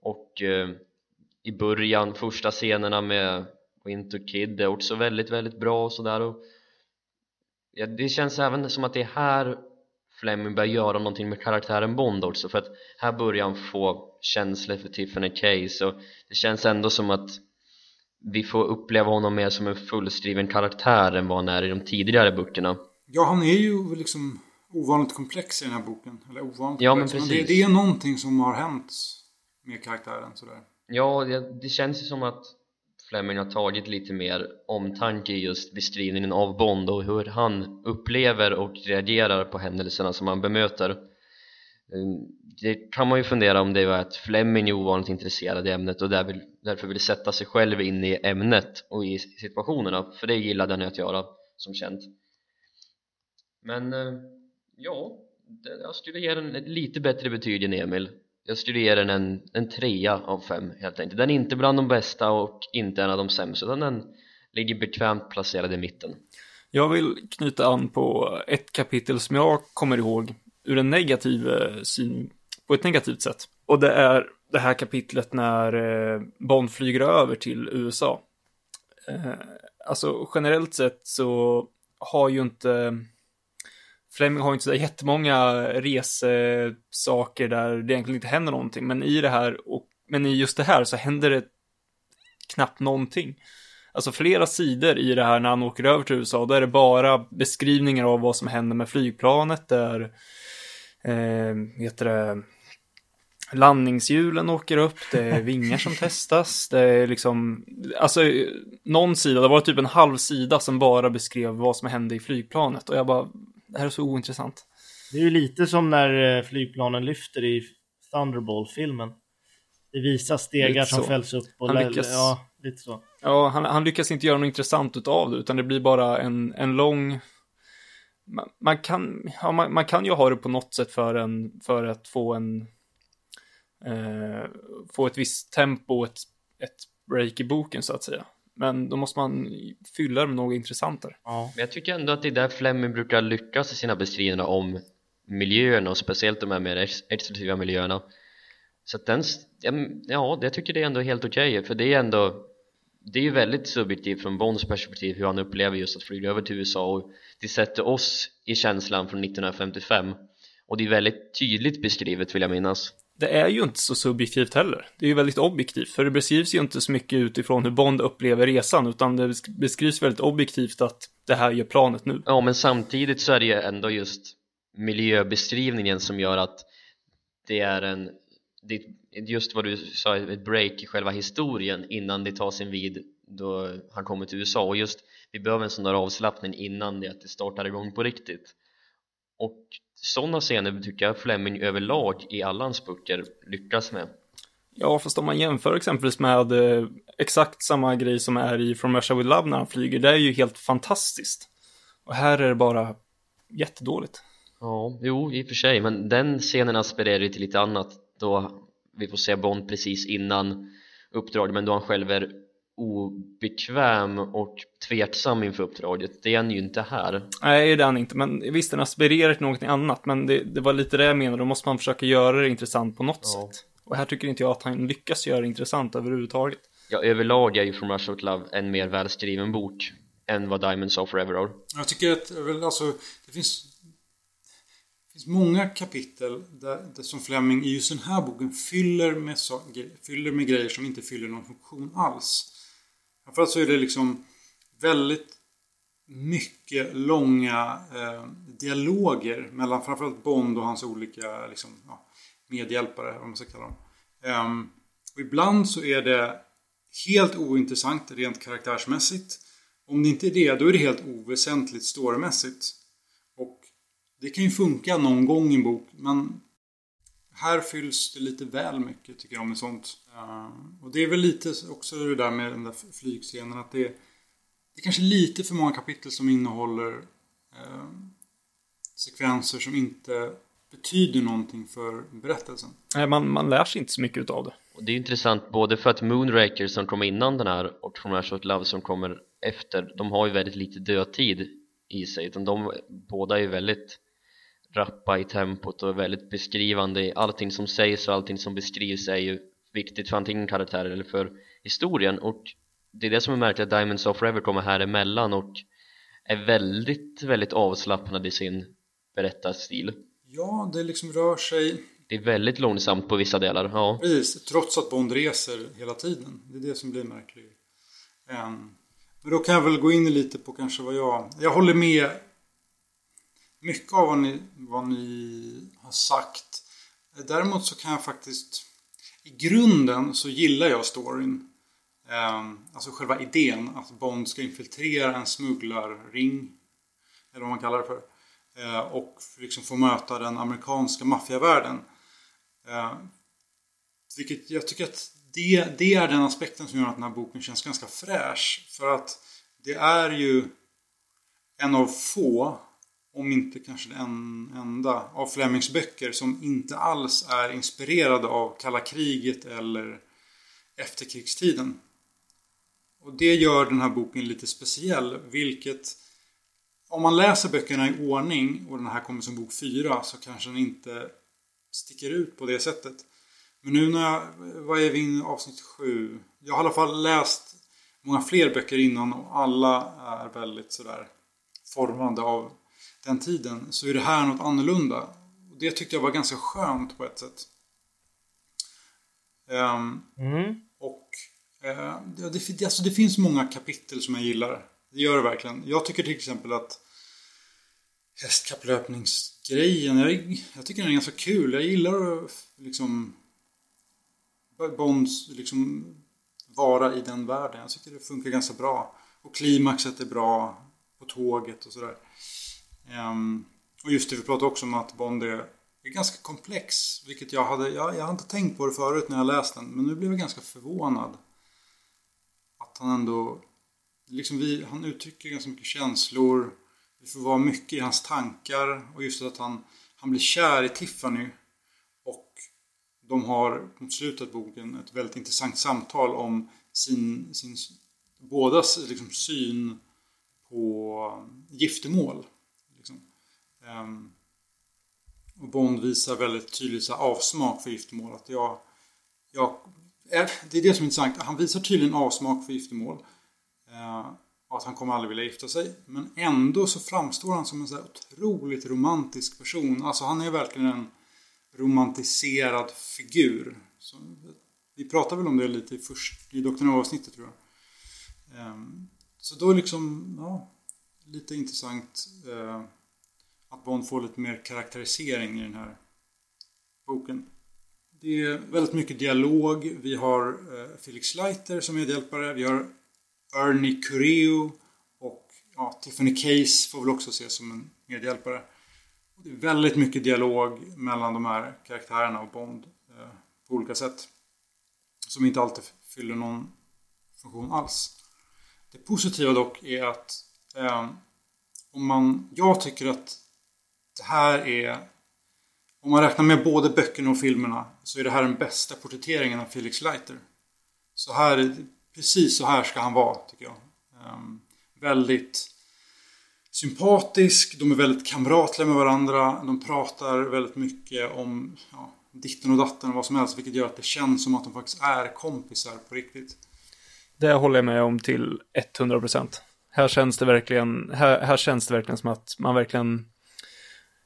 Och eh, i början, första scenerna med Winter Kid är också väldigt, väldigt bra och sådär. Och ja, det känns även som att det är här Fleming börjar göra någonting med karaktären Bond också för att här börjar han få känslor för Tiffany Case. Och det känns ändå som att vi får uppleva honom mer som en fullskriven karaktär än vad han är i de tidigare böckerna Ja, han är ju liksom ovanligt komplex i den här boken. Eller ovanligt ja, komplex. Men, men det, det, är någonting som har hänt med karaktären sådär. Ja, det, det känns ju som att Fleming har tagit lite mer omtanke i just beskrivningen av Bond och hur han upplever och reagerar på händelserna som han bemöter mm, det kan man ju fundera om det var att Fleming är ovanligt intresserad i ämnet och därför vill sätta sig själv in i ämnet och i situationerna. För det gillade han ju att göra som känt. Men eh, ja, jag skulle ge den ett lite bättre betyg än Emil. Jag skulle ge den en, en trea av fem helt enkelt. Den är inte bland de bästa och inte en av de sämsta utan den ligger bekvämt placerad i mitten. Jag vill knyta an på ett kapitel som jag kommer ihåg ur en negativ synvinkel syn, på ett negativt sätt. Och det är det här kapitlet när eh, Bond flyger över till USA. Eh, alltså generellt sett så har ju inte Fleming har ju inte så jättemånga resesaker där det egentligen inte händer någonting, men i det här och men i just det här så händer det knappt någonting. Alltså flera sidor i det här när han åker över till USA, då är det bara beskrivningar av vad som händer med flygplanet, där, eh, heter det, landningshjulen åker upp, det är vingar som testas, det är liksom, alltså någon sida, det var typ en halv sida som bara beskrev vad som hände i flygplanet och jag bara, det här är så ointressant. Det är ju lite som när eh, flygplanen lyfter i Thunderball-filmen. Det visar stegar som fälls upp och han lyckas, ja, lite så. Ja, han, han, lyckas inte göra något intressant utav det, utan det blir bara en, en lång... Man, man kan, ja, man, man, kan ju ha det på något sätt för, en, för att få en... Eh, få ett visst tempo ett, ett break i boken så att säga. Men då måste man fylla det med något intressantare. Ja. Men jag tycker ändå att det är där Fleming brukar lyckas i sina beskrivningar om miljöerna och speciellt de här mer exklusiva miljöerna. Så att den, ja, jag tycker det är ändå helt okej okay, för det är ändå det är ju väldigt subjektivt från Bonds perspektiv hur han upplever just att flyga över till USA och det sätter oss i känslan från 1955 och det är väldigt tydligt beskrivet vill jag minnas det är ju inte så subjektivt heller. Det är ju väldigt objektivt, för det beskrivs ju inte så mycket utifrån hur Bond upplever resan, utan det beskrivs väldigt objektivt att det här gör planet nu. Ja, men samtidigt så är det ju ändå just miljöbeskrivningen som gör att det är en det, just vad du sa, ett break i själva historien innan det tar sin vid då han kommer till USA och just vi behöver en sån där avslappning innan det att det startar igång på riktigt och sådana scener tycker jag Fleming överlag i alla hans böcker lyckas med Ja, fast om man jämför exempelvis med eh, exakt samma grej som är i From Russia With Love när han flyger, det är ju helt fantastiskt. Och här är det bara jättedåligt. Ja, jo, i och för sig, men den scenen aspirerar ju till lite annat då vi får se Bond precis innan uppdraget men då han själv är obekväm och tveksam inför uppdraget. Det är han ju inte här. Nej, det är han inte. Men visst, den aspirerar till någonting annat. Men det, det var lite det jag menade. Då måste man försöka göra det intressant på något Ja. sätt. Och här tycker inte jag att han lyckas göra det intressant överhuvudtaget. Ja, överlag är ju From Russia With Love en mer välskriven bok än vad Diamonds of Forever har. Jag tycker att alltså, det finns, det finns många kapitel där, där som Fleming i just den här boken fyller med, så, gre- fyller med grejer som inte fyller någon funktion alls. Framförallt så är det liksom väldigt mycket långa eh, dialoger mellan framförallt Bond och hans olika liksom, ja, medhjälpare, om man ska kalla dem. Um, och ibland så är det helt ointressant rent karaktärsmässigt. Om det inte är det, då är det helt oväsentligt storymässigt. Och det kan ju funka någon gång i en bok, men här fylls det lite väl mycket tycker jag med sånt. Ehm, och det är väl lite också det där med den där flygscenen att det, det är kanske lite för många kapitel som innehåller ehm, sekvenser som inte betyder någonting för berättelsen. Nej, man, man lär sig inte så mycket utav det. Och det är intressant både för att Moonraker som kom innan den här och Russia With Love som kommer efter de har ju väldigt lite dödtid i sig utan de båda är ju väldigt rappa i tempot och väldigt beskrivande allting som sägs och allting som beskrivs är ju viktigt för antingen karaktärer eller för historien och det är det som är märkligt att Diamonds of Forever kommer här emellan och är väldigt, väldigt avslappnad i sin berättarstil Ja, det liksom rör sig det är väldigt långsamt på vissa delar, ja Precis, trots att Bond reser hela tiden. Det är det som blir märkligt. Ehm, Men då kan jag väl gå in lite på kanske vad jag... Jag håller med mycket av vad ni, vad ni har sagt. Däremot så kan jag faktiskt... I grunden så gillar jag storyn. Ehm, alltså själva idén att Bond ska infiltrera en smugglarring. Eller vad man kallar det för. Eh, och liksom få möta den amerikanska maffiavärlden. Ehm, vilket jag tycker att det, det är den aspekten som gör att den här boken känns ganska fräsch. För att det är ju en av få, om inte kanske den enda, av Flemings böcker som inte alls är inspirerade av kalla kriget eller efterkrigstiden. Och det gör den här boken lite speciell, vilket om man läser böckerna i ordning och den här kommer som bok fyra så kanske den inte sticker ut på det sättet. Men nu när jag, vad är vi inne i avsnitt sju? Jag har i alla fall läst många fler böcker innan och alla är väldigt sådär formade av den tiden. Så är det här något annorlunda. Och det tyckte jag var ganska skönt på ett sätt. Ehm, Mm. och ja, det, alltså det finns många kapitel som jag gillar. Det gör det verkligen. Jag tycker till exempel att hästkapplöpningsgrejen, jag, jag tycker den är ganska kul. Jag gillar att liksom Bonds liksom vara i den världen. Jag tycker det funkar ganska bra. Och klimaxet är bra på tåget och sådär. Um, och just det, vi pratade också om att Bond är, är ganska komplex. Vilket jag hade, jag, jag hade inte tänkt på det förut när jag läste den. Men nu blev jag ganska förvånad. Att han ändå, liksom vi, han uttrycker ganska mycket känslor. Vi får vara mycket i hans tankar. Och just det att han, han blir kär i Tiffany. Och de har mot slutet av boken ett väldigt intressant samtal om sin, sin bådas liksom, syn på ehm, giftermål. Ehm, och Bond visar väldigt tydligt så här, avsmak för giftermål. Att jag, jag, eh, det är det som är intressant. Han visar tydligen avsmak för giftermål. Eh, och att han kommer aldrig vilja gifta sig. Men ändå så framstår han som en så här otroligt romantisk person. Alltså han är verkligen en romantiserad figur. Så, vi pratade väl om det lite i, först, i Dr. avsnittet tror jag. Ehm, så då är liksom, ja, lite intressant eh, att Bond får lite mer karaktärisering i den här boken. Det är väldigt mycket dialog. Vi har eh, Felix Leiter som medhjälpare. Vi har Ernie Cureo och ja, Tiffany Case får väl också ses som en medhjälpare. Och det är väldigt mycket dialog mellan de här karaktärerna och Bond eh, på olika sätt. Som inte alltid fyller någon funktion alls. Det positiva dock är att eh, om man, jag tycker att det här är om man räknar med både böckerna och filmerna så är det här den bästa porträtteringen av Felix Leiter. Så här precis så här ska han vara, tycker jag. Um, väldigt sympatisk, de är väldigt kamratliga med varandra, de pratar väldigt mycket om ja, ditten och datten och vad som helst, vilket gör att det känns som att de faktiskt är kompisar på riktigt. Det håller jag med om till 100%. Här känns det verkligen, här, här känns det verkligen som att man verkligen,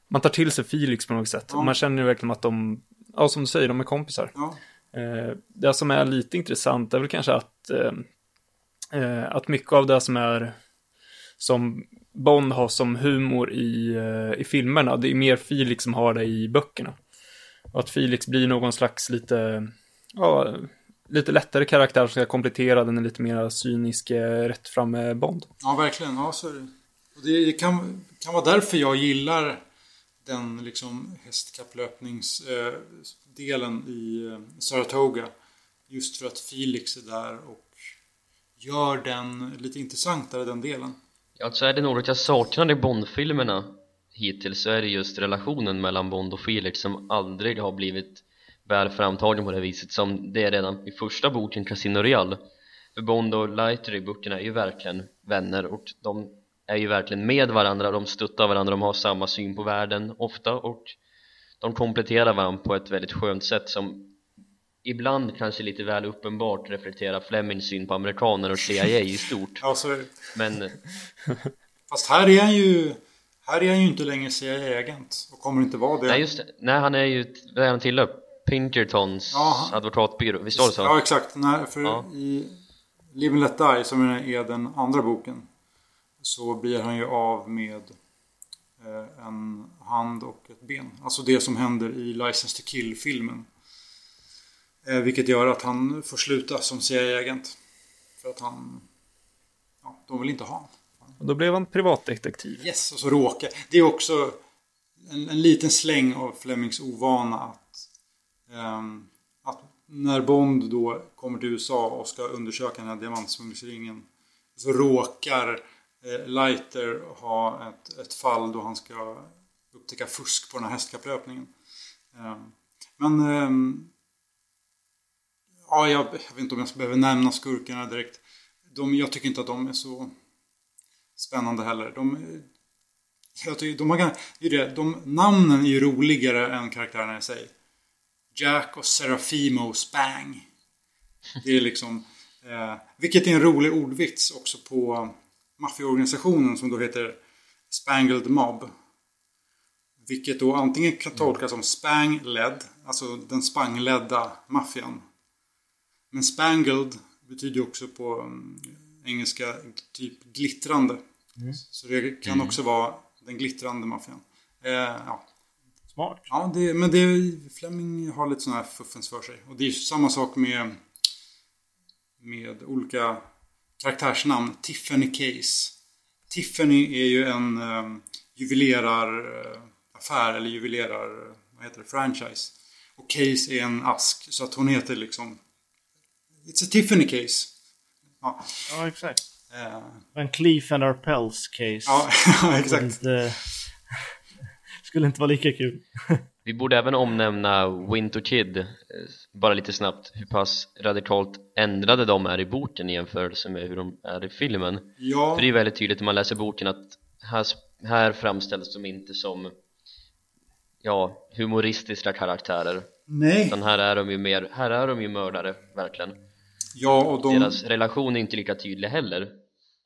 man tar till sig Felix på något sätt. Ja. Och man känner ju verkligen att de, ja som du säger, de är kompisar. Ja, Eh, det som är lite intressant är väl kanske att, eh, eh, att mycket av det som är som Bond har som humor i, i filmerna, det är mer Felix som har det i böckerna. Och att Felix blir någon slags lite, ja, lite lättare karaktär som ska komplettera den lite mer cyniske, rättframme Bond. ja verkligen. Ja, så är det. Och det kan, kan vara därför jag gillar den liksom hästkapplöpningsdelen i eh, Saratoga. Just för att Felix är där och gör den lite intressantare, den delen. Ja, så är det något jag saknar i Bond-filmerna hittills så är det just relationen mellan Bond och Felix som aldrig har blivit väl framtagen på det viset som det är redan i första boken Casino Real för Bond och Lighter i böckerna är ju verkligen vänner och de är ju verkligen med varandra, de stöttar varandra, de har samma syn på världen ofta och de kompletterar varandra på ett väldigt skönt sätt som ibland kanske lite väl uppenbart reflekterar Flemings syn på amerikaner och CIA i stort Ja, så är det. men Fast här är han ju här är han ju inte längre CIA-agent och kommer inte vara det. Nej just det, nej han är ju, vad är han tillhör? Pinkertons Ja, advokatbyrå, visst var det så? Ja, exakt. Nej, för Ja. i Live and Let Die, som är den andra boken, så blir han ju av med eh, en hand och ett ben. Alltså det som händer i License to Kill-filmen. Eh, vilket gör att han får sluta som CIA-agent. För att han... Ja, de vill inte ha honom. Och då blev han privatdetektiv. Yes, och så råkar... Det är också en, en liten släng av Flemings ovana att, ehm, att när Bond då kommer till USA och ska undersöka den här diamantsmugglingsringen så råkar Eh, Leiter ha ett, ett fall då han ska upptäcka fusk på den här hästkapplöpningen. Ehm, men ehm, ja, jag, jag vet inte om jag behöver nämna skurkarna direkt. De, jag tycker inte att de är så spännande heller. De, jag tycker, de, har, det är det, de, namnen är ju roligare än karaktärerna i sig. Jack och Serafimo Spang. Det är liksom... Eh, vilket är en rolig ordvits också på maffiaorganisationen som då heter Spangled Mob. Vilket då antingen kan tolkas som Spang-led, alltså den spangledda maffian. Men spangled betyder också på mm, engelska typ glittrande. Så det kan också vara den glittrande maffian. Eh, ja. Smart. Ja, det, men det, Fleming har lite sådana här fuffens för sig. Och det är ju samma sak med, med olika karaktärsnamn. Tiffany Case. Tiffany är ju en um, juveleraffär eller juvelerar, vad heter det, franchise. Och Case är en ask. Så att hon heter liksom It's a Tiffany Case. Ja, Ja, exakt. eh, En Cleef and Arpels case. ja Skulle exakt. inte, skulle inte vara lika kul. Vi borde även omnämna Winter Kid eh, bara lite snabbt hur pass radikalt ändrade de är i boken i jämförelse med hur de är i filmen? Ja, för det är väldigt tydligt när man läser boken att här, här framställs de inte som ja, humoristiska karaktärer. Nej. utan här är de ju mer, här är de ju mördare verkligen. Ja, och de... deras relation är inte lika tydlig heller.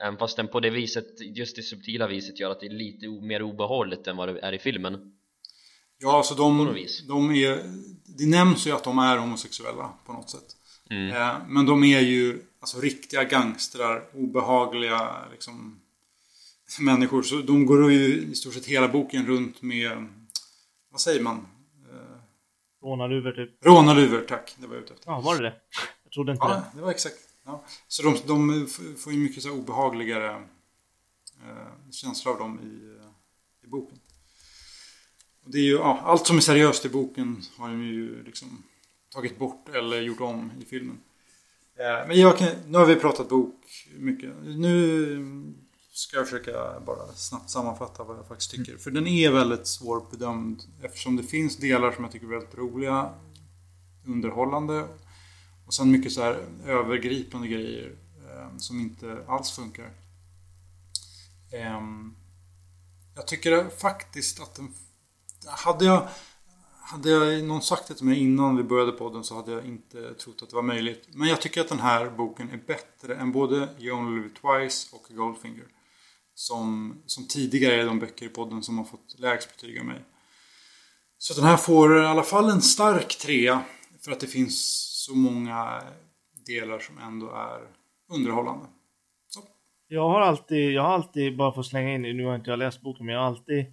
Även fast den på det viset, just det subtila viset gör att det är lite mer obehagligt än vad det är i filmen Ja, alltså de, något vis. de är... Det nämns ju att de är homosexuella på något sätt. Mm. Eh, men de är ju alltså riktiga gangstrar, obehagliga liksom, människor. Så de går ju i stort sett hela boken runt med, vad säger man? Eh, Rånarluvor typ. rånarluvor, tack. Det var jag ute efter. Ja, var det det? Jag trodde inte Ja, det. det var exakt. Ja. Så de, de får ju mycket så här obehagligare eh, känsla av dem i, eh, i boken. Det är ju, ja, allt som är seriöst i boken har de ju liksom tagit bort eller gjort om i filmen. Eh, men jag kan, nu har vi pratat bok mycket. Nu ska jag försöka bara snabbt sammanfatta vad jag faktiskt tycker. För den är väldigt svårbedömd eftersom det finns delar som jag tycker är väldigt roliga, underhållande Och sen mycket så här övergripande grejer eh, som inte alls funkar. Eh, jag tycker faktiskt att den... Hade jag, hade jag någon sagt det till mig innan vi började podden så hade jag inte trott att det var möjligt. Men jag tycker att den här boken är bättre än både You Only Live Twice och Goldfinger. Som, som tidigare är de böcker i podden som har fått lägst betyg av mig. Så den här får i alla fall en stark trea. För att det finns så många delar som ändå är underhållande. Så. Jag har alltid, jag har alltid, bara för att slänga in, nu har inte jag läst boken, men jag har alltid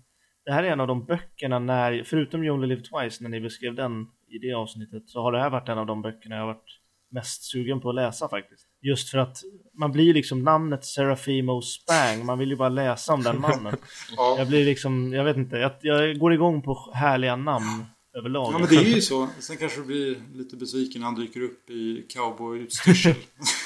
det här är en av de böckerna när, förutom You Only Live Twice, när ni beskrev den i det avsnittet, så har det här varit en av de böckerna jag har varit mest sugen på att läsa faktiskt. Just för att man blir liksom namnet Serafimo Spang, man vill ju bara läsa om den mannen. Ja. Jag blir liksom, jag vet inte, jag, jag går igång på härliga namn överlag. Ja men det är ju så. Sen kanske du blir lite besviken när han dyker upp i cowboyutstyrsel.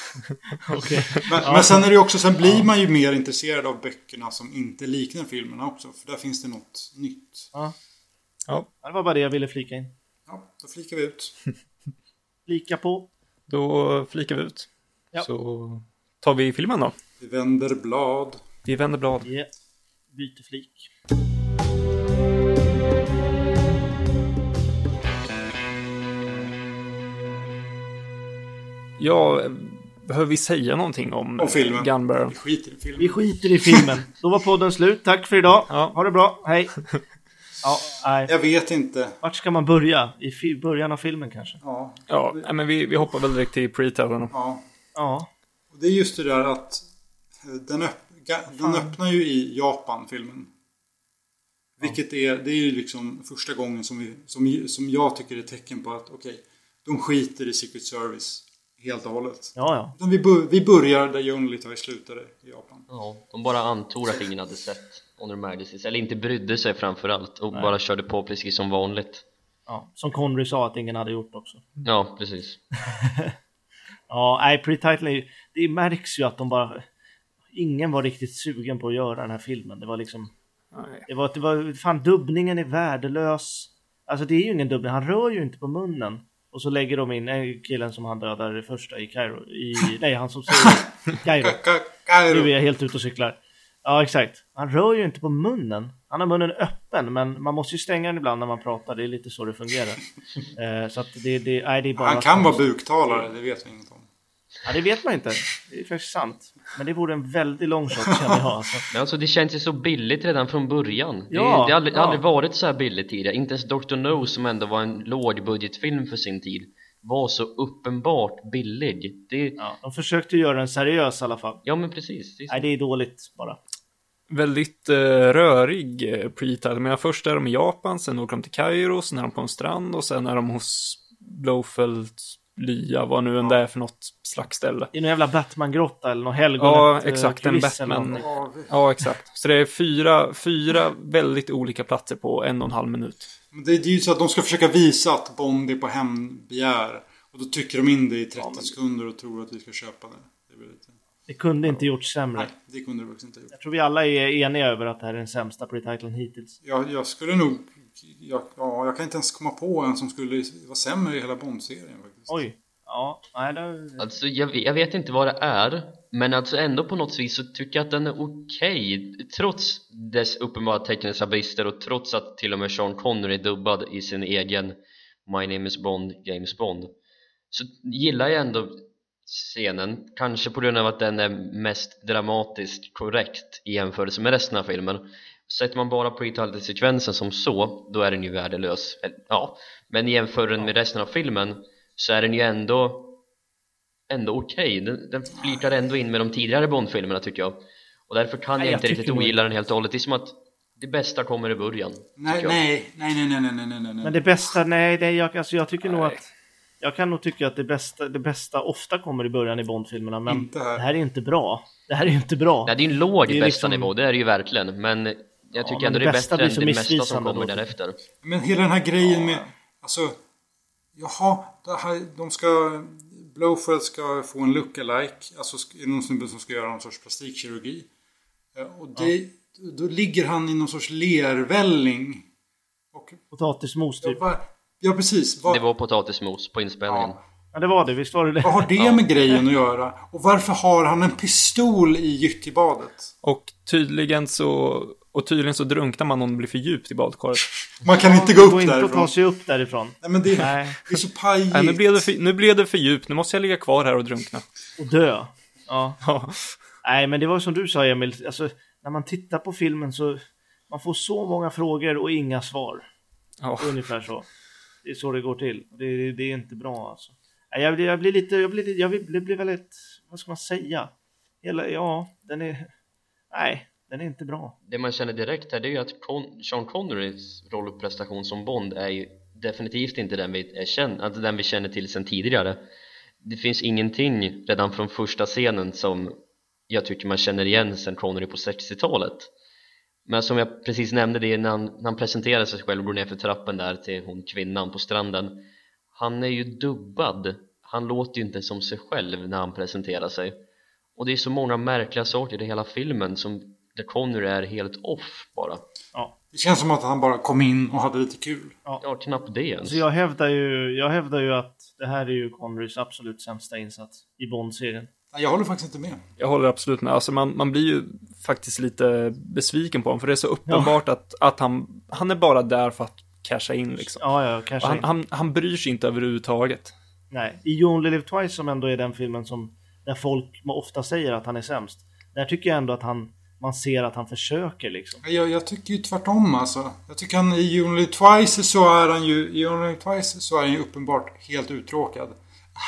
Okej. men, men sen är det ju också, sen blir man ju mer intresserad av böckerna som inte liknar filmerna också. För där finns det något nytt. Ja. Ja, Ja, Det var bara det jag ville flika in. Ja, då flikar vi ut. Flika på. då flikar vi ut. Ja. Så tar vi filmen då. Vi vänder blad. Vi vänder blad. Yeah. Byter flik. Ja, behöver vi säga någonting om, Om filmen. Gun Barrel? Vi skiter i filmen. Vi skiter i filmen. Då var podden slut. Tack för idag. Ja. Ha det bra. Hej. Ja, nej. Jag vet inte. Vart ska man börja? I början av filmen kanske? Ja, Ja, nej, men vi, vi hoppar väl direkt till pre-titlen. ja. Ja. Och det är just det där att eh, den, öpp, den öppnar ju i Japan, filmen. Vilket är, det är ju liksom första gången som, vi, som, som jag tycker är tecken på att okej, de skiter i Secret Service helt och hållet. Ja, ja. Utan vi, bör, vi börjar där John Little slutade i Japan. Ja, de bara antog att ingen hade sett Honor Majesties, eller inte brydde sig framförallt och bara körde på precis som vanligt ja. Som Connery sa att ingen hade gjort också. Ja, precis Ja, nej, pre-title. Det märks ju att de bara... Ingen var riktigt sugen på att göra den här filmen. Det var liksom... Nej. Det var, det var, fan dubbningen är värdelös. Alltså det är ju ingen dubbning, han rör ju inte på munnen. Och så lägger de in eh, killen som han dödar det första i Kairo. I, nej, han som säger Kairo. Ka- ka- Kairo. Nu är jag helt ute och cyklar. Ja, exakt. Han rör ju inte på munnen. Han har munnen öppen, men man måste ju stänga den ibland när man pratar. Det är lite så det fungerar. eh, så att det, det, nej, det är bara... Han kan vara buktalare, det vet vi inget om. Ja, det vet man inte. Det är faktiskt sant. Men det vore en väldigt lång shot känner jag. Alltså. Men alltså det känns ju så billigt redan från början Det, Ja, det har aldrig, ja. aldrig varit så här billigt tidigare Inte ens Dr. No som ändå var en lågbudgetfilm för sin tid Var så uppenbart billig Det, ja, Ja, de försökte göra den seriös i alla fall. men precis det är så. Nej, det är dåligt bara. Väldigt eh, rörig eh, pre-title. Men först är de i Japan, sen åker de till Kairo, sen är de på en strand och sen är de hos Blowfelt Lya, vad nu än det är för något slags ställe. Är någon jävla Batman-grotta eller något helgonet. Ja, exakt. En Batman. Ja, exakt. Så det är fyra, fyra väldigt olika platser på en och en halv minut. Men Det, det är ju så att de ska försöka visa att Bond är på hembegär. Och då trycker de in det i 30 sekunder och tror att vi ska köpa det. Det, lite... Det kunde inte gjorts sämre. Nej, det kunde det faktiskt inte gjort. Jag tror vi alla är eniga över att det här är den sämsta pre-titlen hittills. Jag, jag skulle nog... Jag, ja, jag kan inte ens komma på en som skulle vara sämre i hela Bond-serien faktiskt. Oj. Ja, nej det... Alltså jag, vet- jag vet inte vad det är Men alltså ändå på något vis så tycker jag att den är okej Trots dess uppenbara tekniska brister och trots att till och med Sean Connery dubbad i sin egen My name is Bond, James Bond. Så gillar jag ändå scenen Kanske på grund av att den är mest dramatiskt korrekt i jämförelse med resten av filmen. Sätter man bara pre-title-sekvensen som så, då är den ju värdelös. Ja, men jämför den med resten av filmen så är den ju ändå ändå okej, den, den flyter ändå in med de tidigare Bond-filmerna tycker jag och därför kan Nej, jag jag inte riktigt tycker nog- ogilla den helt och hållet det är som att det bästa kommer i början Nej, jag. nej, nej, nej, nej, nej, nej, nej, nej. Men det bästa, nej, det, jag, alltså, jag tycker nog Nej. att... Jag kan nog tycka att det bästa, det bästa ofta kommer i början i Bond-filmerna, men Inte här. det här är inte bra. Det här är inte bra. Nej, det är ju en låg Det är bästa liksom- nivå, det är det ju verkligen men jag tycker men ändå det det är bästa bättre än det mesta som kommer då. därefter Men hela den här grejen med... Alltså... Jaha, här, de ska... Blowfeld ska få en look-alike. Alltså är det någon snubbe som ska göra någon sorts plastikkirurgi. Eh, Och det, då ligger han i någon sorts lervälling. Och Potatismos typ. bara, ja, precis. Vad, Det var potatismos på inspelningen ja, Ja, det var det. Visst var det det? Vad har det med grejen att göra? Och varför har han en pistol i gyttjebadet? Och tydligen så, och tydligen så drunknar man om det blir för djupt i badkaret. Man kan inte Det gå går upp inte att därifrån. ta sig upp därifrån. Nej men det, Nej. det är så pajigt. Nej, nu, blev det för, nu blev det för djupt, nu måste jag ligga kvar här och drunkna. Och dö. Ja. Ja. Nej, men det var som du sa Emil. Alltså, när man tittar på filmen så man får så många frågor och inga svar. Ja. Ungefär så. Det är så det går till. Det, det är inte bra alltså. Nej, Jag blir, jag blir lite, jag blir, jag blir, det blir väldigt, vad ska man säga? Hela, ja, den är, nej, den är inte bra. Det man känner direkt här det är ju att Con- Sean Connerys roll och prestation som Bond är ju definitivt inte den vi, är känd, alltså den vi känner till sedan tidigare. Det finns ingenting redan från första scenen som jag tycker man känner igen sedan Connery på 60-talet Men som jag precis nämnde det när han, när han presenterar sig själv och går ner för trappen där till hon kvinnan på stranden. Han är ju dubbad. Han låter ju inte som sig själv när han presenterar sig. Och det är så många märkliga saker i hela filmen som där Connery är helt off bara Ja. Det känns som att han bara kom in och hade lite kul. Ja, knappt det ens Så jag hävdar ju, jag hävdar ju att det här är ju Connerys absolut sämsta insats i Bond-serien. Jag håller faktiskt inte med. Jag håller absolut med. Alltså man, man blir ju faktiskt lite besviken på honom, för det är så uppenbart att, att han, han är bara där för att casha in liksom. Ja, ja, kanske. han, han, han bryr sig inte överhuvudtaget. Nej, i You Only Live Twice som ändå är den filmen som där folk ofta säger att han är sämst. Där tycker jag ändå att han, man ser att han försöker liksom. Jag, jag tycker ju tvärtom alltså. Jag tycker han i Only Twice så är han ju, i Only Twice så är han ju uppenbart helt uttråkad.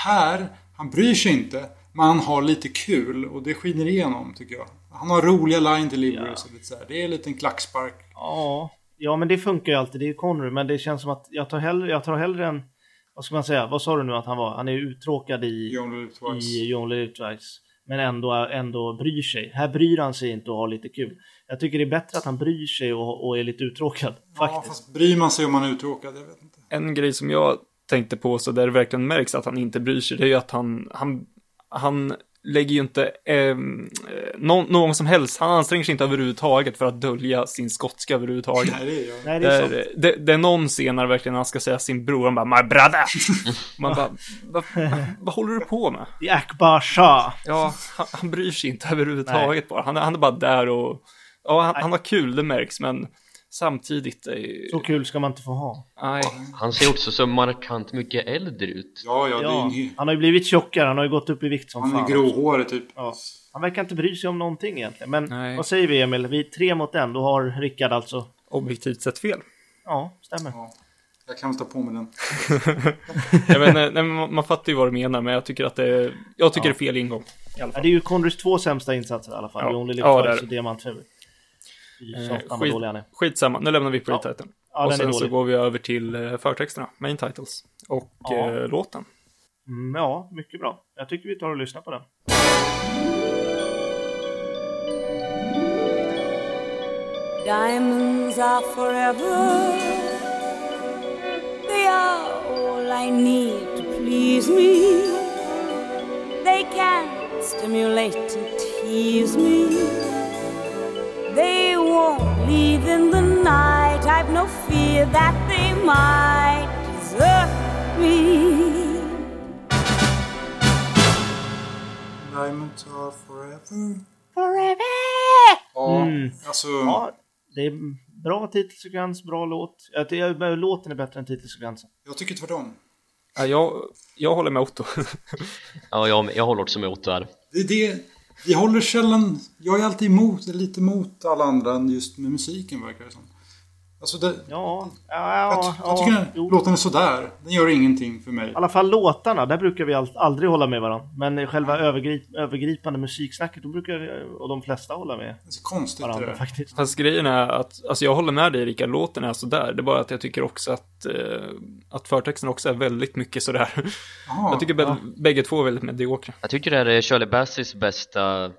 Här, han bryr sig inte. Men han har lite kul och det skiner igenom tycker jag. Han har roliga line deliveries och lite så här. Det är en liten klackspark. Ja, ja men det funkar ju alltid. Det är Connery, men det känns som att jag tar hellre, jag tar hellre en, vad ska man säga, vad sa du nu att han var? Han är uttråkad i, You Only Men ändå, ändå bryr sig. Här bryr han sig inte och har lite kul. Jag tycker det är bättre att han bryr sig och, och är lite uttråkad. Ja, Faktiskt. fast bryr man sig om man är uttråkad? Jag vet inte. En grej som jag tänkte på, så där det verkligen märks att han inte bryr sig, det är ju att han, han, han lägger ju inte eh, någon, någon som helst, han anstränger sig inte överhuvudtaget för att dölja sin skotska överhuvudtaget. Nej, det är. Nej, det är. Det, det, det är någon scen när verkligen han ska säga sin bror, han bara 'My brother' Man bara, vad, vad, vad håller du på med? Det är Akbar Shah. Ja, han, han bryr sig inte överhuvudtaget bara. Han, är- han är bara där och, ja, han, han har kul, det märks, men samtidigt, eh, Så kul ska man inte få ha. nej. Han ser också så markant mycket äldre ut Ja, ja, det är Ja, en, han har ju blivit tjockare, han har ju gått upp i vikt som han fan. är gråhårig typ. Ja. Han verkar inte bry sig om någonting egentligen. Men Nej. vad säger vi Emil? Vi är tre mot en. Då har Rickard alltså... Objektivt sett fel. Ja, stämmer. Ja. Jag kan ta på mig den. Jag vet, nej, man, man fattar ju vad du menar, men jag tycker att det är, jag tycker Ja. det är fel ingång. I alla Ja, fall. det är ju Conrys två sämsta insatser i alla fall. Ja. Ja. Only Live Ja, Twice och Diamantfeber. Fy Eh, skit-. Skitsamma, nu lämnar vi Ja. pre-titeln. Ja, och sen så går vi över till eh, förtexterna, main titles. Och Ja. eh, låten. Mm, ja, mycket bra. Jag tycker vi tar och lyssnar på den. Diamonds are forever. They are all I need to please me. They can stimulate and tease me. They won't leave in the night. I've no fear that they might desert me. Diamonds are forever. Forever. Ja, Mm. alltså. Ja, det är bra titelsekvens, bra låt. Jag tycker- Låten är bättre än titelsekvensen. Jag tycker tvärtom. Ja, jag, jag håller med Otto. Ja, jag, jag håller också med Otto här Det är det. Vi håller sällan... Jag är alltid emot, lite emot alla andra än just med musiken verkar det som. Alltså det, Ja, ja, jag, ja, jag tycker den, jo. låten är sådär. Den gör ingenting för mig. I alla fall låtarna, där brukar vi aldrig hålla med varandra. Men själva övergrip, övergripande musiksnacket, då brukar och de flesta hålla med Det är så konstigt det varandra där. faktiskt. Fast grejen är att, alltså jag håller med dig Rickard, låten är sådär. Det är bara att jag tycker också att, eh, att förtexten också är väldigt mycket sådär. Jaha, jag tycker bä- bägge två är väldigt mediokra. Jag tycker det här är Shirley Bassey's bästa,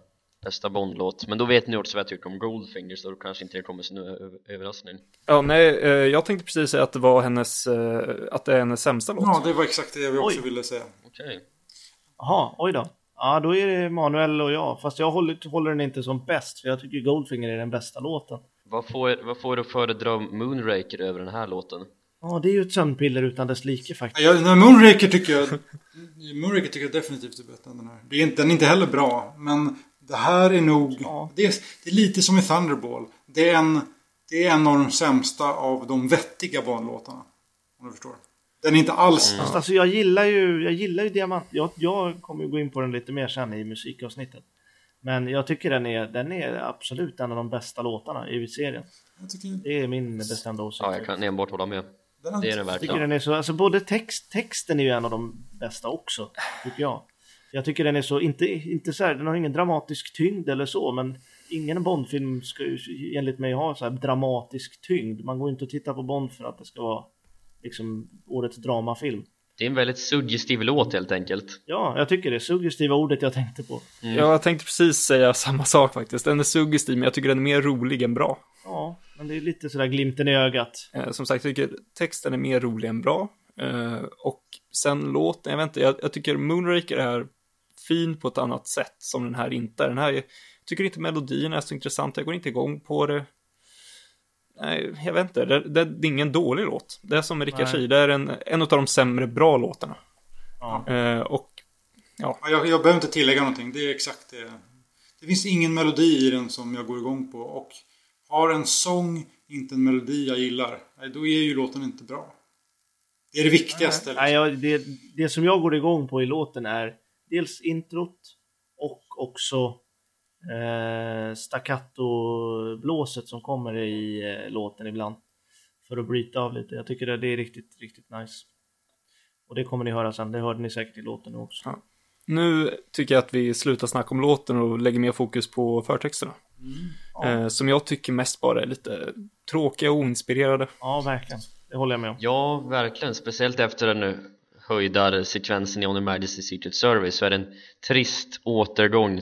bästa Bond-låt Men då vet ni också vad jag tycker om Goldfinger så då kanske inte det kommer som en överraskning Ja, nej, eh, jag tänkte precis säga att det var hennes, eh, att det är hennes sämsta låt. Ja, det var exakt det vi också Oj. ville säga. Okej Jaha, oj då. Ja, då är det Manuel och jag. Fast jag håller, håller den inte som bäst, för jag tycker Goldfinger är den bästa låten. Vad får, vad får du föredra Moonraker över den här låten? Ja, det är ju ett sömnpiller utan dess like faktiskt. Ja, nej, Moonraker tycker jag... Moonraker tycker jag definitivt är bättre än den här. Det är inte, den är inte heller bra, men det här är nog... Ja. Det, är, det är lite som i Thunderball. Det är, en, det är en av de sämsta av de vettiga Bond-låtarna. Om du förstår. Den är inte alls... Fast alltså jag gillar ju, jag gillar ju Diamant. Jag, jag kommer ju gå in på den lite mer sen i musikavsnittet. Men jag tycker den är, den är absolut en av de bästa låtarna i serien. Jag tycker, Det är min bestämda åsikt. Ja, jag kan enbart hålla med. den Det är den Jag tycker verkligen. den är så, alltså både text, texten är ju en av de bästa också, tycker jag. Jag tycker den är så, inte, inte så här, den har ingen dramatisk tyngd eller så, men ingen Bondfilm ska ju enligt mig ha så här dramatisk tyngd. Man går inte och tittar på Bond för att det ska vara liksom årets dramafilm. Det är en väldigt suggestiv låt helt enkelt. Ja, jag tycker det är suggestiva ordet jag tänkte på. Ja, jag tänkte precis säga samma sak faktiskt. Den är suggestiv, men jag tycker den är mer rolig än bra. Ja, men det är lite sådär glimten i ögat. Eh, som sagt, jag tycker texten är mer rolig än bra. Eh, och sen låten, jag vet inte, jag, jag tycker Moonraker är fin på ett annat sätt som den här inte är. Den här, jag tycker inte melodin är så intressant, jag går inte igång på det. Nej, jag vet inte, det, det, det är ingen dålig låt. Det är som Rickard Nej. säger, det är en, en av de sämre bra låtarna. Ja. Eh, och Ja, jag, jag behöver inte tillägga någonting. Det är exakt det. Det finns ingen melodi i den som jag går igång på. Och har en sång inte en melodi jag gillar, nej, då är ju låten inte bra. Det är det viktigaste. Nej, jag, det, det som jag går igång på i låten är dels introt och också eh, staccato-blåset som kommer i eh, låten ibland. För att bryta av lite. Jag tycker det, det är riktigt, riktigt nice. Och det kommer ni höra sen, det hörde ni säkert i låten nu också. Ja. nu tycker jag att vi slutar snacka om låten och lägger mer fokus på förtexterna. Ja. Eh, som jag tycker mest bara är lite tråkiga och oinspirerade. Ja, verkligen. Det håller jag med om. Ja, verkligen. Speciellt efter den höjdarsekvensen i On Emergency Secret Service så är det en trist återgång.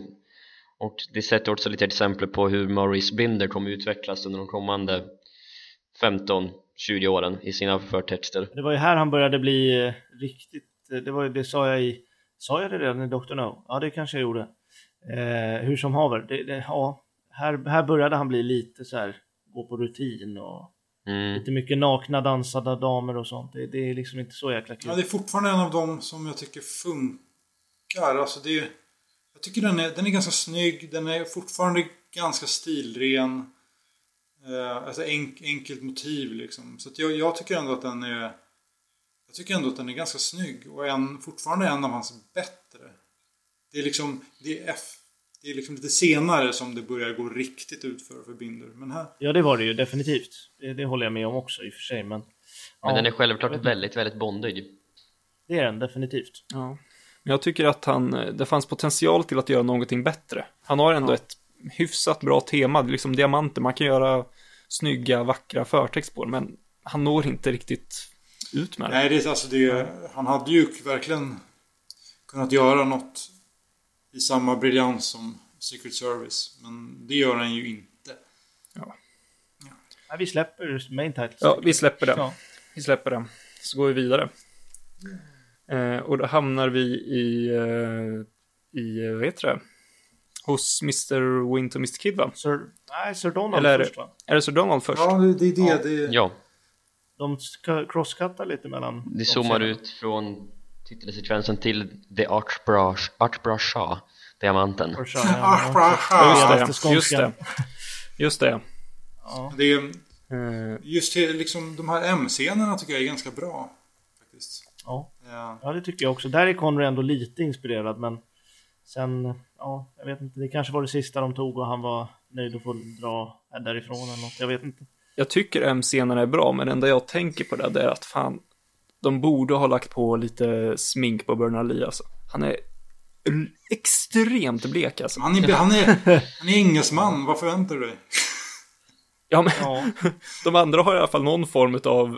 Och det sätter också lite exempel på hur Maurice Binder kommer utvecklas under de kommande 15-20 åren i sina förtexter. Det var ju här han började bli eh, riktigt, eh, det, var, ju- det sa jag i, sa jag det redan i Dr. No? Ja, det kanske jag gjorde. Eh, hur som haver, det, det, ja, här, här började han bli lite så här, gå på rutin och Mm. lite mycket nakna dansade damer och sånt. Det, det är liksom inte så jäkla kul. Ja, det är fortfarande en av dem som jag tycker funkar. Alltså det är, jag tycker den är, den är ganska snygg. Den är fortfarande ganska stilren. Eh, alltså enk, enkelt motiv liksom. Så att jag, jag tycker ändå att den är... Jag tycker ändå att den är ganska snygg. Och en, fortfarande en av hans bättre. Det är liksom... Det är, F, det är liksom lite senare som det börjar gå riktigt ut för, för Binder. Men här... Ja, det var det ju definitivt. Det, det håller jag med om också i och för sig, men... Men ja, den är självklart väldigt, väldigt bondig. Det är den definitivt. Ja. Men jag tycker att han, det fanns potential till att göra någonting bättre. Han har ändå ett hyfsat bra tema, det är liksom diamanter, man kan göra snygga, vackra förtext på det, men han når inte riktigt ut med det. Nej, det är, alltså det, han hade ju verkligen kunnat göra något i samma briljans som Secret Service. Men det gör han ju inte. Ja, vi släpper main titles. Ja, vi släpper det. Ja. Vi släpper det. Så går vi vidare. Eh, och då hamnar vi i, eh, i, eh, vad heter det? Hos Mr. Wint och Mr. Kid va? Sir, nej, Sir Donald Eller är det- först va? Är det Sir Donald först? Ja, det, är det. Ja. det Ja, De ska crosscutta lite mellan... det de zoomar ut från titelsekvensen till The Archbrush, Archbrusha, diamanten. Ah, ja, Just det, just det. Just det. Ja. det är, Eh, just liksom, de här M-scenerna tycker jag är ganska bra. Faktiskt. Ja. Ja. ja, det tycker jag också. Där är Connery ändå lite inspirerad, men sen, ja, jag vet inte. Det kanske var det sista de tog och han var nöjd att få dra därifrån eller något. Jag vet inte. jag tycker M-scenerna är bra, men det enda jag tänker på det, det är att fan, de borde ha lagt på lite smink på Bernard Lee alltså. Han är extremt blek alltså. Han, är, han, är, han är engelsman, vad förväntar du dig? Ja, men Ja, de andra har i alla fall någon form av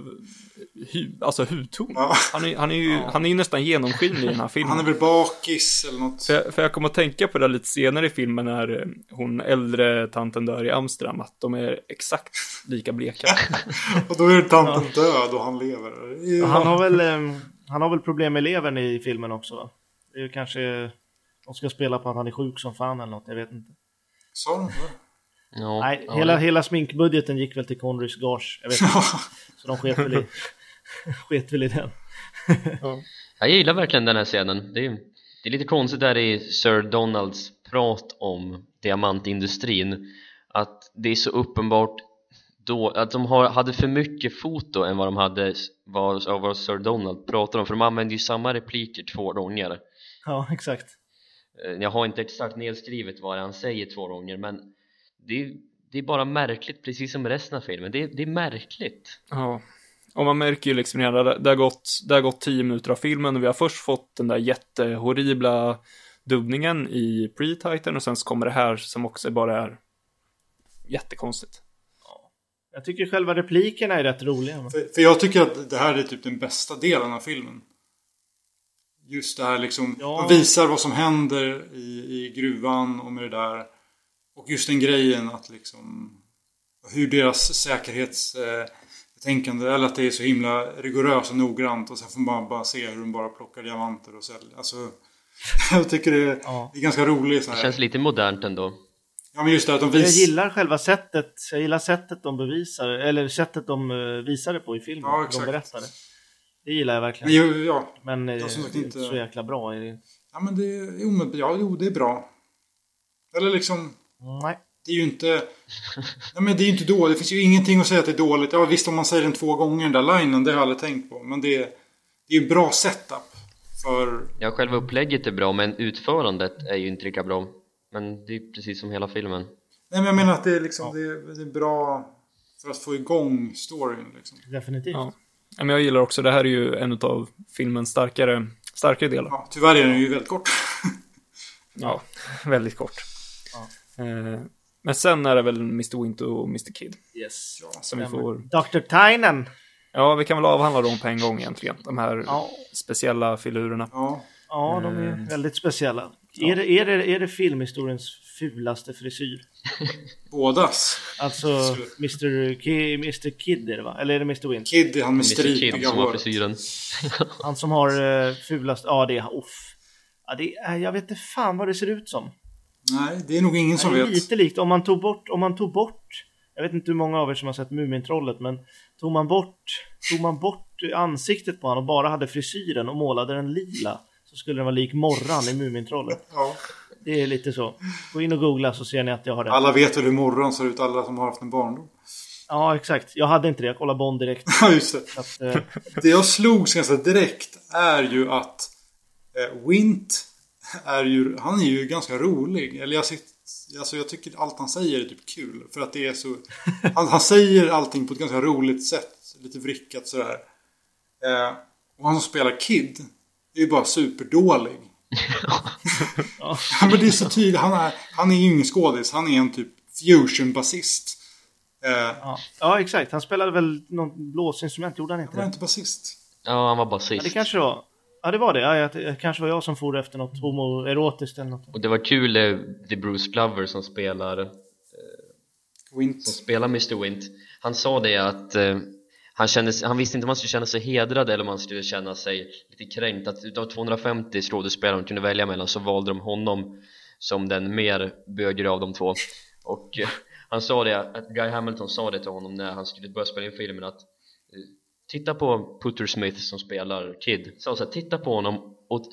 hu, alltså hudton. Ja. Han är, han, är ju, han är ju nästan genomskinlig i den här filmen. Han är väl bakis eller något. För jag, för jag kommer att tänka på det lite senare i filmen när eh, hon äldre tanten dör i Amsterdam, att de är exakt lika bleka. Och då är tanten död och han lever. Ja. han, har väl, eh, han har väl problem med levern i filmen också va? Det är ju kanske... De ska spela på att han är sjuk som fan eller något, jag vet inte. Sa de det? Ja, Nej, ja, hela, hela sminkbudgeten gick väl till Conrys gage. Jag vet inte. Så de sket väl i, sket väl i den. Jag gillar verkligen den här scenen det är, det är lite konstigt där i Sir Donalds prat om diamantindustrin att det är så uppenbart då, att de har, hade för mycket foto än vad de hade vad, av vad Sir Donald pratar om för de använder ju samma repliker två gånger Ja, exakt. Eh, jag har inte exakt nedskrivet vad han säger två gånger men det är, det är bara märkligt precis som resten av filmen det är, det är märkligt Ja. Och man märker ju liksom redan, det det har gått, det har gått tio minuter av filmen och vi har först fått den där jättehorribla dubbningen i pre-titan och sen så kommer det här som också bara är jättekonstigt. Jag tycker själva replikerna är rätt roliga. För, för jag tycker att det här är typ den bästa delen av filmen. Just det här liksom. Ja. De visar vad som händer i, i gruvan och med det där. Och just den grejen att liksom. Hur deras säkerhetsbetänkande. eller att det är så himla rigoröst och noggrant. Och sen får man bara se hur de bara plockar diamanter och säljer. Alltså. Jag tycker det är, Ja. det är ganska roligt så det känns lite modernt ändå Ja men just det att de Jag visar. gillar själva sättet, jag gillar sättet de bevisar, eller sättet de eh, visar det på i filmen. Ja, de exakt. berättar det. Det gillar jag Men verkligen. ju, ja. Men eh, Jag som sagt det är inte- så jäkla bra. är det inte. Ja men det, jo, men, ja, jo det är bra. Eller liksom. Nej. Det är ju inte... Nej men det är ju inte dåligt. Det finns ju ingenting att säga att det är dåligt. Ja visst om man säger den två gånger den där linen. Det har jag aldrig tänkt på. Men det är, det är ju en bra setup. För... Ja, själva upplägget är bra men utförandet är ju inte lika bra Men det är precis som hela filmen Nej men jag menar att det är liksom... Det, är, det är bra för att få igång storyn liksom. Definitivt. Ja. Ja, Men jag gillar också, det här är ju en av filmens starkare, starkare delar. Ja, tyvärr är den ju väldigt kort. Ja, väldigt kort. Eh, Men sen är det väl Mr. Winter och Mr. Kid Yes. som vi får... Dr. Tynan. Ja, vi kan väl avhandla dem på en gång egentligen. De här Ja. speciella filurerna. Ja. Ja, de Eh. är väldigt speciella. Är, det, är, det, är det filmhistoriens fulaste frisyr? Bådas. Alltså Mr. Ki, Mr. Kid är det va? Eller är det Mr. Winter? Kid är han med Mr. Kid stripiga som har frisyren Han som har uh, fulast... Ja, det är... Uff. Ja, det är, jag vet inte fan vad det ser ut som. Nej, det är nog ingen som det vet. lite likt. Om man tog bort... Om man tog bort... Jag vet inte hur många av er som har sett Mumintrollet, men tog man bort... Tog man bort ansiktet på honom och bara hade frisyren och målade den lila så skulle den vara lik Morran i Mumintrollet. Ja. Det är lite så. Gå in och googla så ser ni att jag har rätt. Alla vet hur morgon ser ut. Alla som har haft en barndom. Ja, exakt. Jag hade inte det. Jag kollade Bond direkt. Ja, just det. Att, eh, Det jag slogs ganska direkt är ju att eh, Wint är ju, han är ju ganska rolig. Eller jag, sitt, alltså jag tycker allt han säger är typ kul. För att det är så, han, han säger allting på ett ganska roligt sätt. Lite vrickat sådär. Eh, och han som spelar Kid är ju bara superdålig. ja. Ja, men det är så tydligt. Han är, han är ju ingen skådis. Han är en typ fusion-basist. Eh, Ja. ja, exakt. Han spelade väl något blåsinstrument, gjorde han inte han var inte basist. Ja, han var Ja, basist det kanske var. Ja, det var det. Ja, jag- det kanske var jag som for efter något homoerotiskt eller något. Och det var kul, eh, det är Bruce Glover som spelar Wint. som spelar Mr. Wint han sa det att eh, han, kände, han visste inte om han skulle känna sig hedrad eller om han skulle känna sig lite kränkt att utav 250 skådespelare de kunde välja mellan så valde de honom som den mer bögre av de två och eh, han sa det, att Guy Hamilton sa det till honom när han skulle börja spela in filmen att eh, titta på Putter Smith som spelar Kid. Sa så här, titta på honom och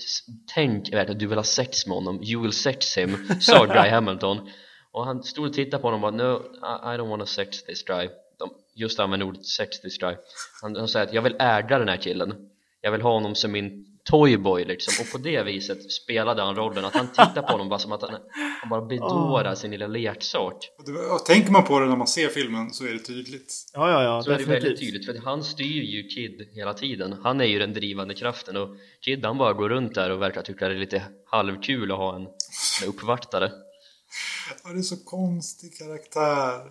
tänk att du vill ha sex med honom. You will sex him, sa Guy Hamilton. Och han stod och tittade på honom och bara no, I, I don't wanna sex this guy. De just använde ordet sex this guy. Han, han säger att jag vill äga den här killen. Jag vill ha honom som min toyboy liksom och på det viset spelade han rollen att han tittar på honom bara som att han, han bara bedårar sin lilla leksak Och det- och tänker man på det när man ser filmen så är det tydligt. Ja, ja, ja. så är det väldigt definitivt. tydligt för han styr ju Kid hela tiden han är ju den drivande kraften och Kid han bara går runt där och verkar tycka det är lite halvkul att ha en, en uppvaktare Ja, det är så konstig karaktär.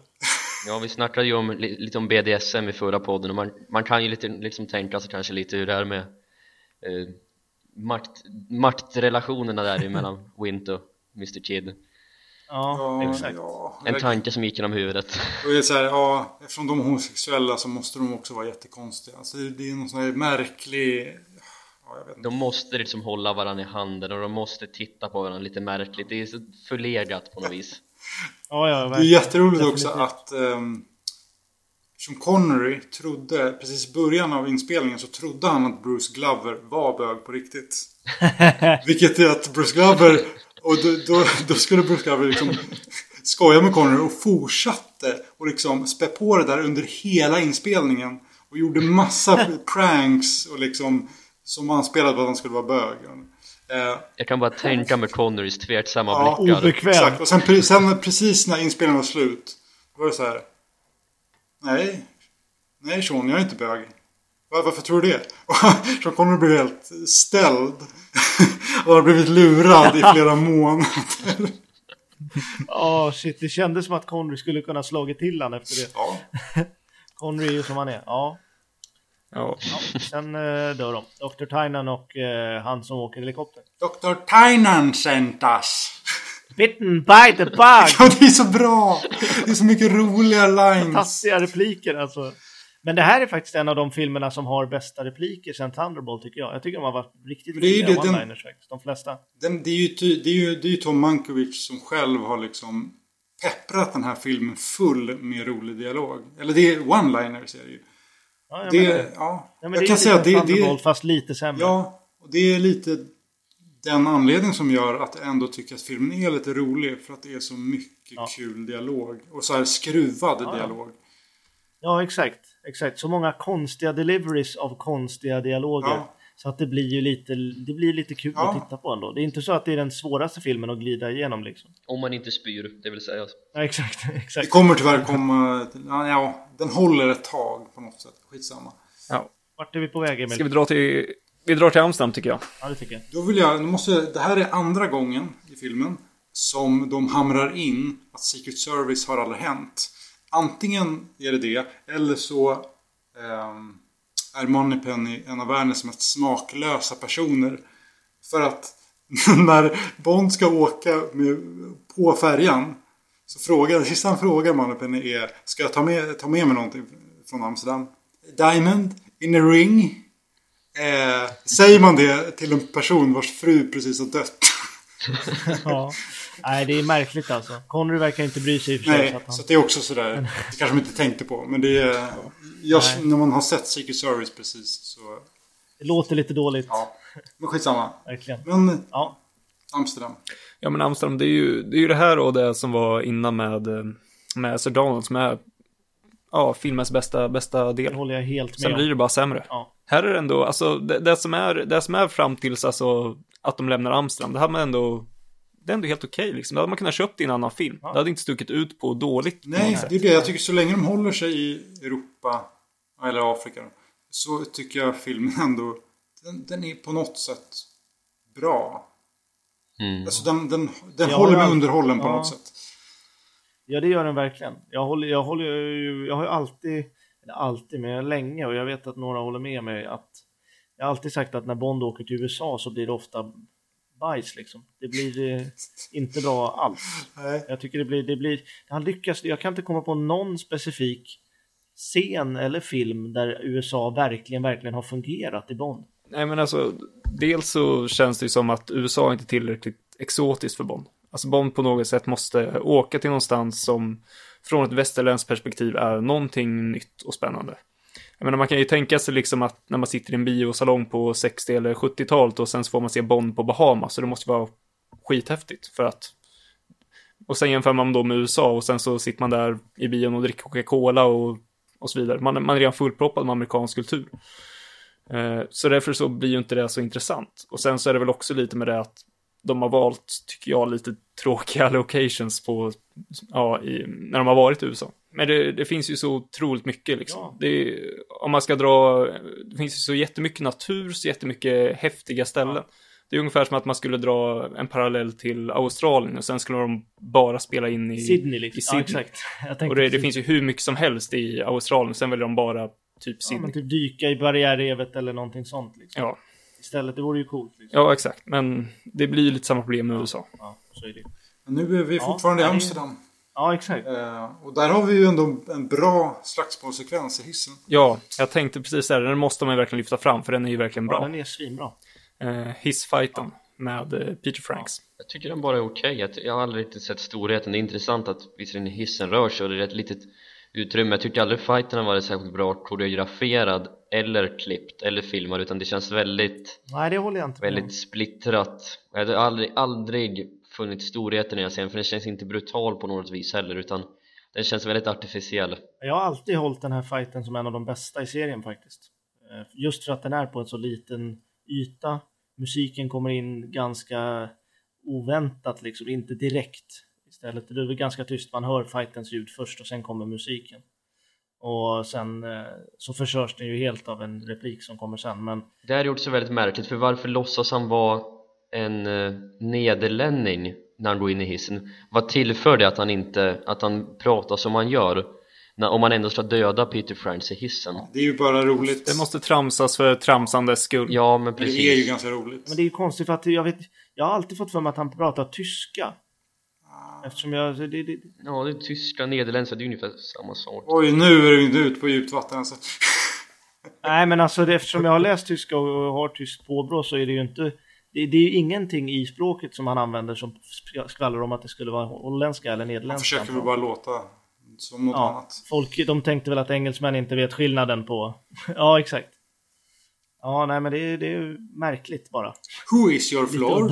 Ja, vi snackade ju om, li- lite om BDSM i förra podden och man, man kan ju lite, liksom tänka sig kanske lite hur det är med eh, makt, maktrelationerna där mellan Wint och Mr Kid Ja, Ja, exakt. ja. En tanke som gick genom huvudet Och det är så här, ja, eftersom de är homosexuella så måste de också vara jättekonstiga. Alltså det det är någon sån här märklig... Ja, jag vet inte. De måste liksom hålla varandra i handen och de måste titta på varandra lite märkligt Det är så förlegat på något vis Ja, ja, Det är jätteroligt också Definitivt. att... ehm, Som Connery trodde, precis i början av inspelningen så trodde han att Bruce Glover var bög på riktigt. Vilket är att Bruce Glover, och då, då, då skulle Bruce Glover liksom skoja med Connery och fortsatte och liksom spä på det där under hela inspelningen. Och gjorde massa pranks och liksom som anspelade på att han skulle vara bög. Eh, Jag kan bara tänka mig Connerys tveksamma Ja, blickar Obekväm. Exakt. Och sen, sen precis när inspelningen var slut. Då var det så här. Nej. Nej Sean, jag är inte bög. "Va- Varför tror du det? Sean Connery blev helt ställd. och har blivit lurad i flera månader. Ja, shit. Det kändes som att Connery skulle kunna slagit till han efter det. Ja. Connery är ju som han är. Ja, Ja. sen eh, dör de. Dr. Tynan och eh, han som åker helikopter. Dr. Tynan sent us. Bitten by the bug! Ja, det är så bra! Det är så mycket roliga lines. Tassiga repliker alltså. Men det här är faktiskt en av de filmerna som har bästa repliker sen Thunderbolt tycker jag. Jag tycker de har varit riktigt är roliga one-liners faktiskt. De flesta. Den, det, är ju, det, är ju, det är ju Tom Mankiewicz som själv har liksom pepprat den här filmen full med rolig dialog. Eller det är one-liners är det ju. Ja, jag menar Det, ja. Ja, men jag det är kan ju säga att det, det, fast lite sämre. ja, och det är lite den anledning som gör att jag ändå tycker att filmen är lite rolig. För att det är så mycket Ja. kul dialog. Och så här skruvad Ja, dialog. Ja, exakt. Exakt. Så många konstiga deliveries av konstiga dialoger. Ja. Så att det blir ju lite, det blir lite kul Ja. att titta på ändå. Det är inte så att det är den svåraste filmen att glida igenom liksom. Om man inte spyr, det vill säga Ja, exakt. Det exakt. kommer tyvärr komma... ja, den håller ett tag på något sätt. Skitsamma. ja. Vart är vi på väg Emil? Ska vi dra till... Vi drar till Amsterdam tycker jag. Ja, det tycker jag. Då vill jag, måste det här är andra gången i filmen som de hamrar in att Secret Service har aldrig hänt. Antingen är det det, eller så ehm, är Moneypenny en av världens mest smaklösa personer. För att när Bond ska åka med, på färjan så frågar, sista han frågar Moneypenny är Ska jag ta med, ta med mig någonting från Amsterdam? Diamond in a ring? Eh, säger man det till en person vars fru precis har dött? Ja. Nej, det är märkligt alltså. Connery verkar inte bry sig i och för sig. Nej, så att han... så det är också sådär. Det kanske man inte tänkte på. Men det är... Nej. när man har sett Secret Service precis så... Det låter lite dåligt. Ja. Men skitsamma. Verkligen. Men Ja. Amsterdam. Ja men Amsterdam, det är ju det, är ju det här och det som var innan med, eh, med Sir Donald som är ja, filmens bästa, bästa Det del. håller jag helt med Sen blir det bara sämre. Ja. Här är det ändå, alltså det, det, som är, det som är fram tills alltså att de lämnar Amsterdam, det hade man ändå, det är ändå helt okej liksom. Det hade man kunnat köpt i en annan film. Ja. Det hade inte stuckit ut på dåligt på Nej, sätt. det är det. Jag tycker så länge de håller sig i Europa eller Afrika så tycker jag filmen ändå den, den är på något sätt bra. mm. Alltså den, den, den håller mig all- underhållen på Ja. något sätt. Ja, det gör den verkligen. Jag, håller, jag, håller, ju- jag har ju alltid, alltid, men länge, och jag vet att några håller med mig, att jag har alltid sagt att när Bond åker till USA så blir det ofta bajs liksom. Det blir eh, inte bra alls. Nej. Jag tycker det blir, det blir, han lyckas, jag kan inte komma på någon specifik scen eller film där USA verkligen, verkligen har fungerat i Bond. Nej men alltså, dels så känns det ju som att USA inte är tillräckligt exotiskt för Bond. Alltså Bond på något sätt måste åka till någonstans som från ett västerländskt perspektiv är någonting nytt och spännande. Jag menar man kan ju tänka sig liksom att när man sitter i en biosalong på 60 eller 70-talet och sen så får man se Bond på Bahamas så det måste vara skithäftigt för att och sen jämför man då med USA och sen så sitter man där i bion och dricker Coca-Cola och, och så vidare. Man, man är redan fullproppad med amerikansk kultur. Eh, Så därför så blir ju inte det så intressant. Och sen så är det väl också lite med det att de har valt, tycker jag, lite tråkiga locations på, ja, i, när de har varit i USA. Men det, det finns ju så otroligt mycket liksom. Ja. Det om man ska dra, det finns ju så jättemycket natur, så jättemycket häftiga ställen. Det är ungefär som att man skulle dra en parallell till Australien och sen skulle de bara spela in i Sydney liksom. I Sydney. Ja, exakt. Jag Och det, det finns ju hur mycket som helst i Australien, sen väljer de bara typ Ja, Sydney. men typ dyka i barriärrevet eller någonting sånt. Liksom. Ja, Istället, det vore ju coolt. Liksom. ja exakt. Men det blir ju lite samma problem med USA. Ja, så är det. Men nu är vi Ja, fortfarande i ja, det- Amsterdam. Ja, exakt. Eh, och där har vi ju ändå en bra slagsmålssekvens i hissen. Ja, jag tänkte precis där, den måste man ju verkligen lyfta fram för den är ju verkligen Ja, bra. den är svinbra. Eh, hissfighten med eh, Peter Franks. Jag tycker den bara är okej, Jag- jag har aldrig riktigt sett storheten Det är intressant att visserligen hissen rör sig och det är ett litet utrymme. Jag tyckte aldrig fighten var särskilt bra koreograferad eller klippt eller filmad utan det känns väldigt, Nej, det håller jag inte med väldigt splittrat. Jag hade aldrig, aldrig funnit storheten i den scenen för den känns inte brutal på något vis heller utan den känns väldigt artificiell. Jag har alltid hållit den här fighten som en av de bästa i serien faktiskt. Eh, Just för att den är på en så liten yta. Musiken kommer in ganska oväntat liksom, inte direkt. Istället det är ganska tyst, man hör fightens ljud först och sen kommer musiken. Och sen eh, så förstörs den ju helt av en replik som kommer sen. Men Det här är också väldigt märkligt för varför låtsas han vara en eh, nederlänning när han går in i hissen? Vad tillför det att han inte, att han pratar som han gör när, om man ändå ska döda Peter Franks i hissen? Det är ju bara roligt. Det måste tramsas för tramsandes skull. Ja men Men precis det är ju ganska roligt. Men det är ju konstigt för att jag vet, jag har alltid fått för mig att han pratar tyska. Eftersom jag, det, det, Ja det är tyska, nederländska, det är ungefär samma sak Oj, nu är du inte ute på djupt vatten alltså. nej men alltså det, eftersom jag har läst tyska och har tyskt påbrå så är det ju inte, det, det är ju ingenting i språket som han använder som skvallrar om att det skulle vara holländska eller Han nederländska. försöker väl bara låta som något ja, annat. folk de tänkte väl att engelsmän inte vet skillnaden på, ja exakt. Ja nej men det, är- det är ju märkligt bara. Who is your floor?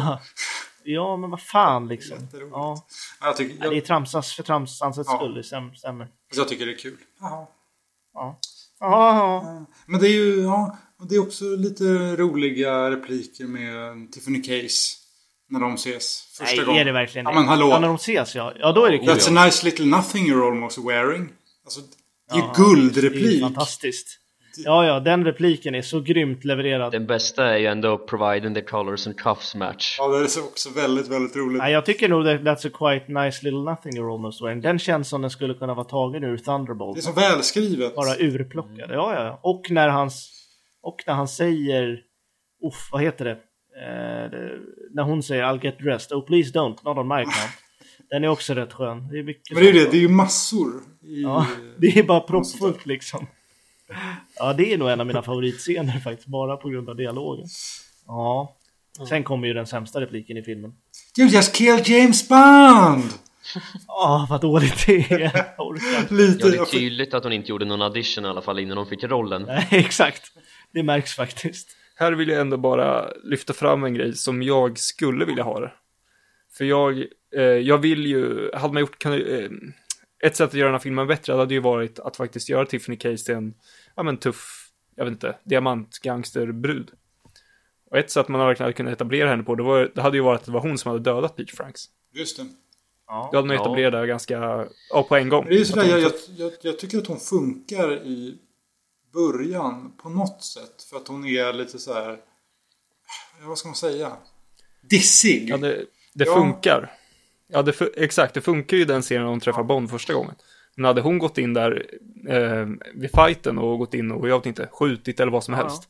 Ja men vad fan liksom. Jätteroligt. Ja, Jag tycker, det är jag, tramsas för tramsansets Ja. skull, det stäm- stämmer. jag tycker det är kul. Jaha. Ja. Ja, Men det är ju, ja, och det är också lite roliga repliker med Tiffany Case. När de ses första Nej, gången. är det verkligen Ja det? men hallå. Ja, när de ses ja. Ja, då är det kul. That's a nice little nothing you're almost wearing. Alltså, det är ju Ja, Det är guldreplik. fantastiskt. Ja, ja, den repliken är så grymt levererad. Den bästa är ju ändå providing the colors and cuffs match Ja, det är så också väldigt, väldigt roligt. Nej, jag tycker nog that that's a quite nice little nothing you're almost wearing. Den känns som den skulle kunna vara tagen ur Det är Thunderbolt. så välskrivet. Bara urplockad. Ja, ja, ja. Och när hans... Och när han säger... Uff, vad heter det? Eh, det när hon säger I'll get dressed. Oh please don't, not on my account. Den är också rätt skön. Det är mycket Men det är ju det, det är ju massor. I, Ja, det är bara proppfullt liksom. Ja, det är nog en av mina favoritscener faktiskt, bara på grund av dialogen. Ja. Sen kommer ju den sämsta repliken i filmen. You just killed James Bond! Ja, vad dåligt det är. Lite. Ja det är tydligt att hon inte gjorde någon audition i alla fall innan hon fick rollen Nej, exakt. Det märks faktiskt. Här vill jag ändå bara lyfta fram en grej som jag skulle vilja ha det. För jag, eh, jag vill ju, hade man gjort, kan, eh, ett sätt att göra den här filmen bättre hade ju varit att faktiskt göra Tiffany Case till en, ja men tuff, jag vet inte, diamantgangsterbrud. Och ett sätt man verkligen hade kunnat etablera henne på, det, var, det hade ju varit att det var hon som hade dödat Peach Franks. Just det. Ja. Då hade man Ja. etablerat det ganska, ja på en gång. Men det är sådär, jag, jag, jag, jag tycker att hon funkar i början på något sätt. För att hon är lite så här. ja, Vad ska man säga? Dissig. Ja, det, det Ja. funkar. Ja, det, exakt. Det funkar ju den scenen när hon träffar Bond första gången. Men hade hon gått in där eh, vid fighten och gått in och, jag vet inte, skjutit eller vad som Ja. helst.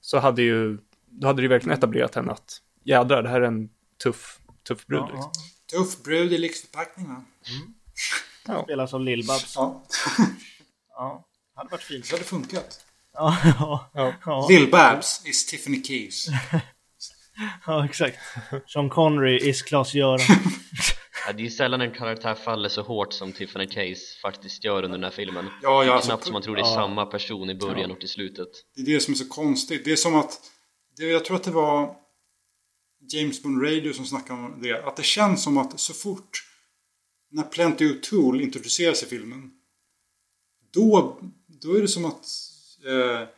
Så hade ju, då hade det ju verkligen etablerat henne att jädrar, det här är en tuff, tuff brud Ja, liksom. ja. Tuff brud i lyxförpackning va? Ja. Spelas av Lill-Babs. Ja, Ja. Hade varit fint. så hade det funkat. Ja, ja. Ja. Ja, Lill-Babs is Tiffany Keys. ja, exakt. Sean Connery is Klas-Göran. ja, Det är ju sällan en karaktär faller så hårt som Tiffany Case faktiskt gör under den här filmen Ja, Det ja, är alltså, knappt som man tror det är ja. samma person i början och till slutet Det är det som är så konstigt. Det är som att... Det, jag tror att det var James Bond Radio som snackade om det. Att det känns som att så fort när Plenty O'Toole introduceras i filmen. Då, då är det som att eh,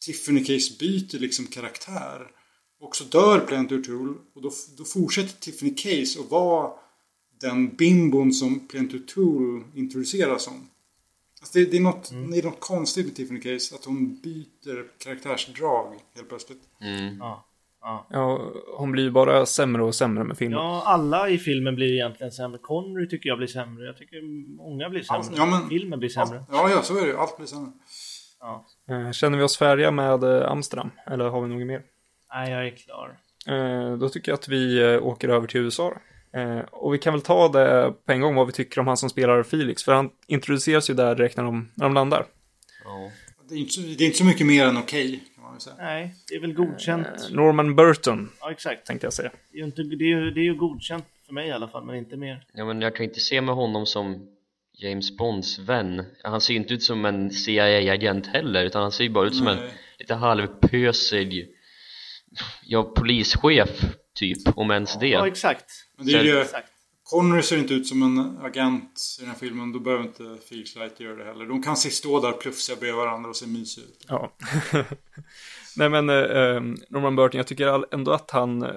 Tiffany Case byter liksom karaktär. Och så dör Plenty O'Toole. Och då, då fortsätter Tiffany Case att vara den bimbon som Plenty O'Toole introduceras som. Alltså det, det, är något, det är något konstigt med Tiffany Case. Att hon byter karaktärsdrag helt plötsligt. mm. Ja. Ja. ja, hon blir ju bara sämre och sämre med filmen. ja, alla i filmen blir egentligen sämre. Connery tycker jag blir sämre. Jag tycker många blir sämre. Ja, men- Filmen blir sämre. Ja, ja, så är det ju. Allt blir sämre. Ja. Eh, Känner vi oss färdiga med eh, Amsterdam? Eller har vi något mer? Nej, jag är klar. Eh, då tycker jag att vi åker över till USA. Eh, och vi kan väl ta det på en gång vad vi tycker om han som spelar Felix. För han introduceras ju där direkt när de, när de landar. ja. Det är inte så, det är inte så mycket mer än okej, kan man väl säga. Nej, det är väl godkänt. Eh, Norman Burton, Ja, exakt. tänkte jag säga. Det är ju, inte, det är ju, det är ju godkänt för mig i alla fall, men inte mer. ja men jag kan inte se med honom som James Bonds vän Han ser ju inte ut som en CIA-agent heller utan han ser ju bara ut som en Nej. lite halvpösig Ja, polischef typ, om ens det Ja, exakt. Men det är ju, exakt. Connery ser inte ut som en agent i den här filmen. Då behöver inte Felix Leiter göra det heller. De kan se stå där plufsiga bredvid varandra och se mysiga ut. Ja. Nej men eh, eh, Norman Burton, jag tycker ändå att han, eh,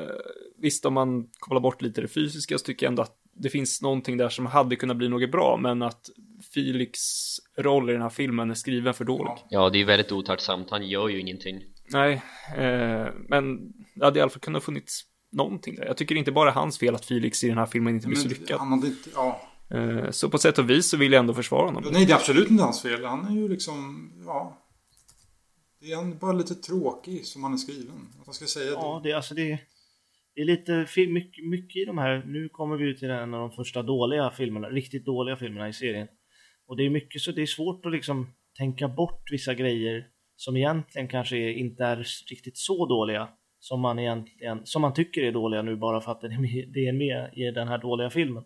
visst om man kopplar bort lite det fysiska så tycker jag ändå att det finns någonting där som hade kunnat bli något bra, men att Felix roll i den här filmen är skriven för dålig. Ja. Det är ju väldigt otacksamt, han gör ju ingenting Nej, eh, men det hade i alla fall kunnat funnits någonting där. Jag tycker inte bara hans fel att Felix i den här filmen inte blir så lyckad. han hade inte, ja. Eh, så på sätt och vis så vill jag ändå försvara honom. Nej, det är absolut inte hans fel. Han är ju liksom, ja. Det är han bara lite tråkig som han är skriven. Vad ska jag säga? Ja, det, alltså det, det är lite mycket, mycket i de här. Nu kommer vi ut till en av de första dåliga filmerna, riktigt dåliga filmerna i serien. Och det är mycket så det är svårt att liksom tänka bort vissa grejer som egentligen kanske är, inte är riktigt så dåliga som man egentligen, som man tycker är dåliga nu bara för att det är med, är i den här dåliga filmen.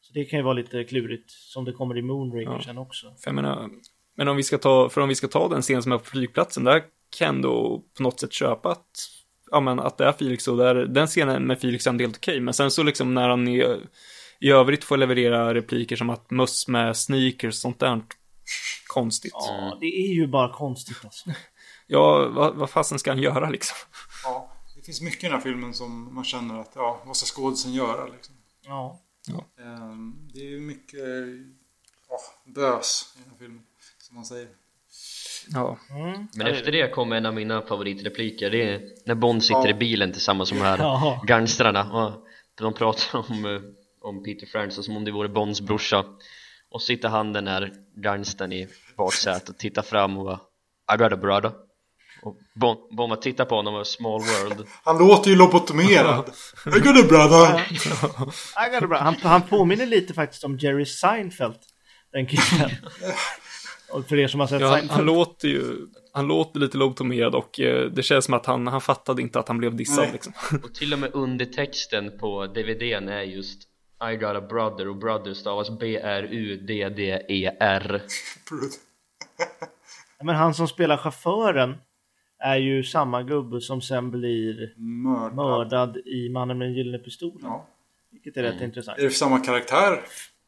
Så det kan ju vara lite klurigt, som det kommer i Moonraker Ja. sen också. För menar, men om vi ska ta, för om vi ska ta den scen som är på flygplatsen, där kan ändå på något sätt köpa att, ja men att det är Felix och där, den scenen med Felix är ändå helt okej, men sen så liksom när han i, i övrigt får leverera repliker som att möss med sneakers, sånt där konstigt. Ja, Ja, det är ju bara konstigt alltså. vad, vad fasen ska han göra liksom? Ja, det finns mycket i den här filmen som man känner att, ja, vad ska skådisen göra liksom? Ja. Ehm, Det är ju mycket ja, bös i den här filmen, som man säger. Ja, Mm. Men efter det kommer en av mina favoritrepliker Det är när Bond sitter Ja. i bilen tillsammans med de här Ja. gangstrarna och de pratar om, eh, om Peter Francis som om det vore Bonds brorsa och sitter han den här gangstern i baksätet och tittar fram och bara I got a brother och Bond, Bond tittar på honom och small world Han låter ju lobotomerad. I got a brother! I got it bra. Han, han påminner lite faktiskt om Jerry Seinfeld, den killen. Och för er som har sett ja han, Seinfeld. han låter ju, han låter lite lobotomerad och eh, det känns som att han, han fattade inte att han blev dissad liksom. och till och med undertexten på DVDn är just I got a brother och brother stavas B-R-U-D-D-E-R Ja, Men han som spelar chauffören är ju samma gubbe som sen blir Mördad. mördad i Mannen med den gyllene pistolen. Ja. Vilket är rätt intressant. Är det samma karaktär?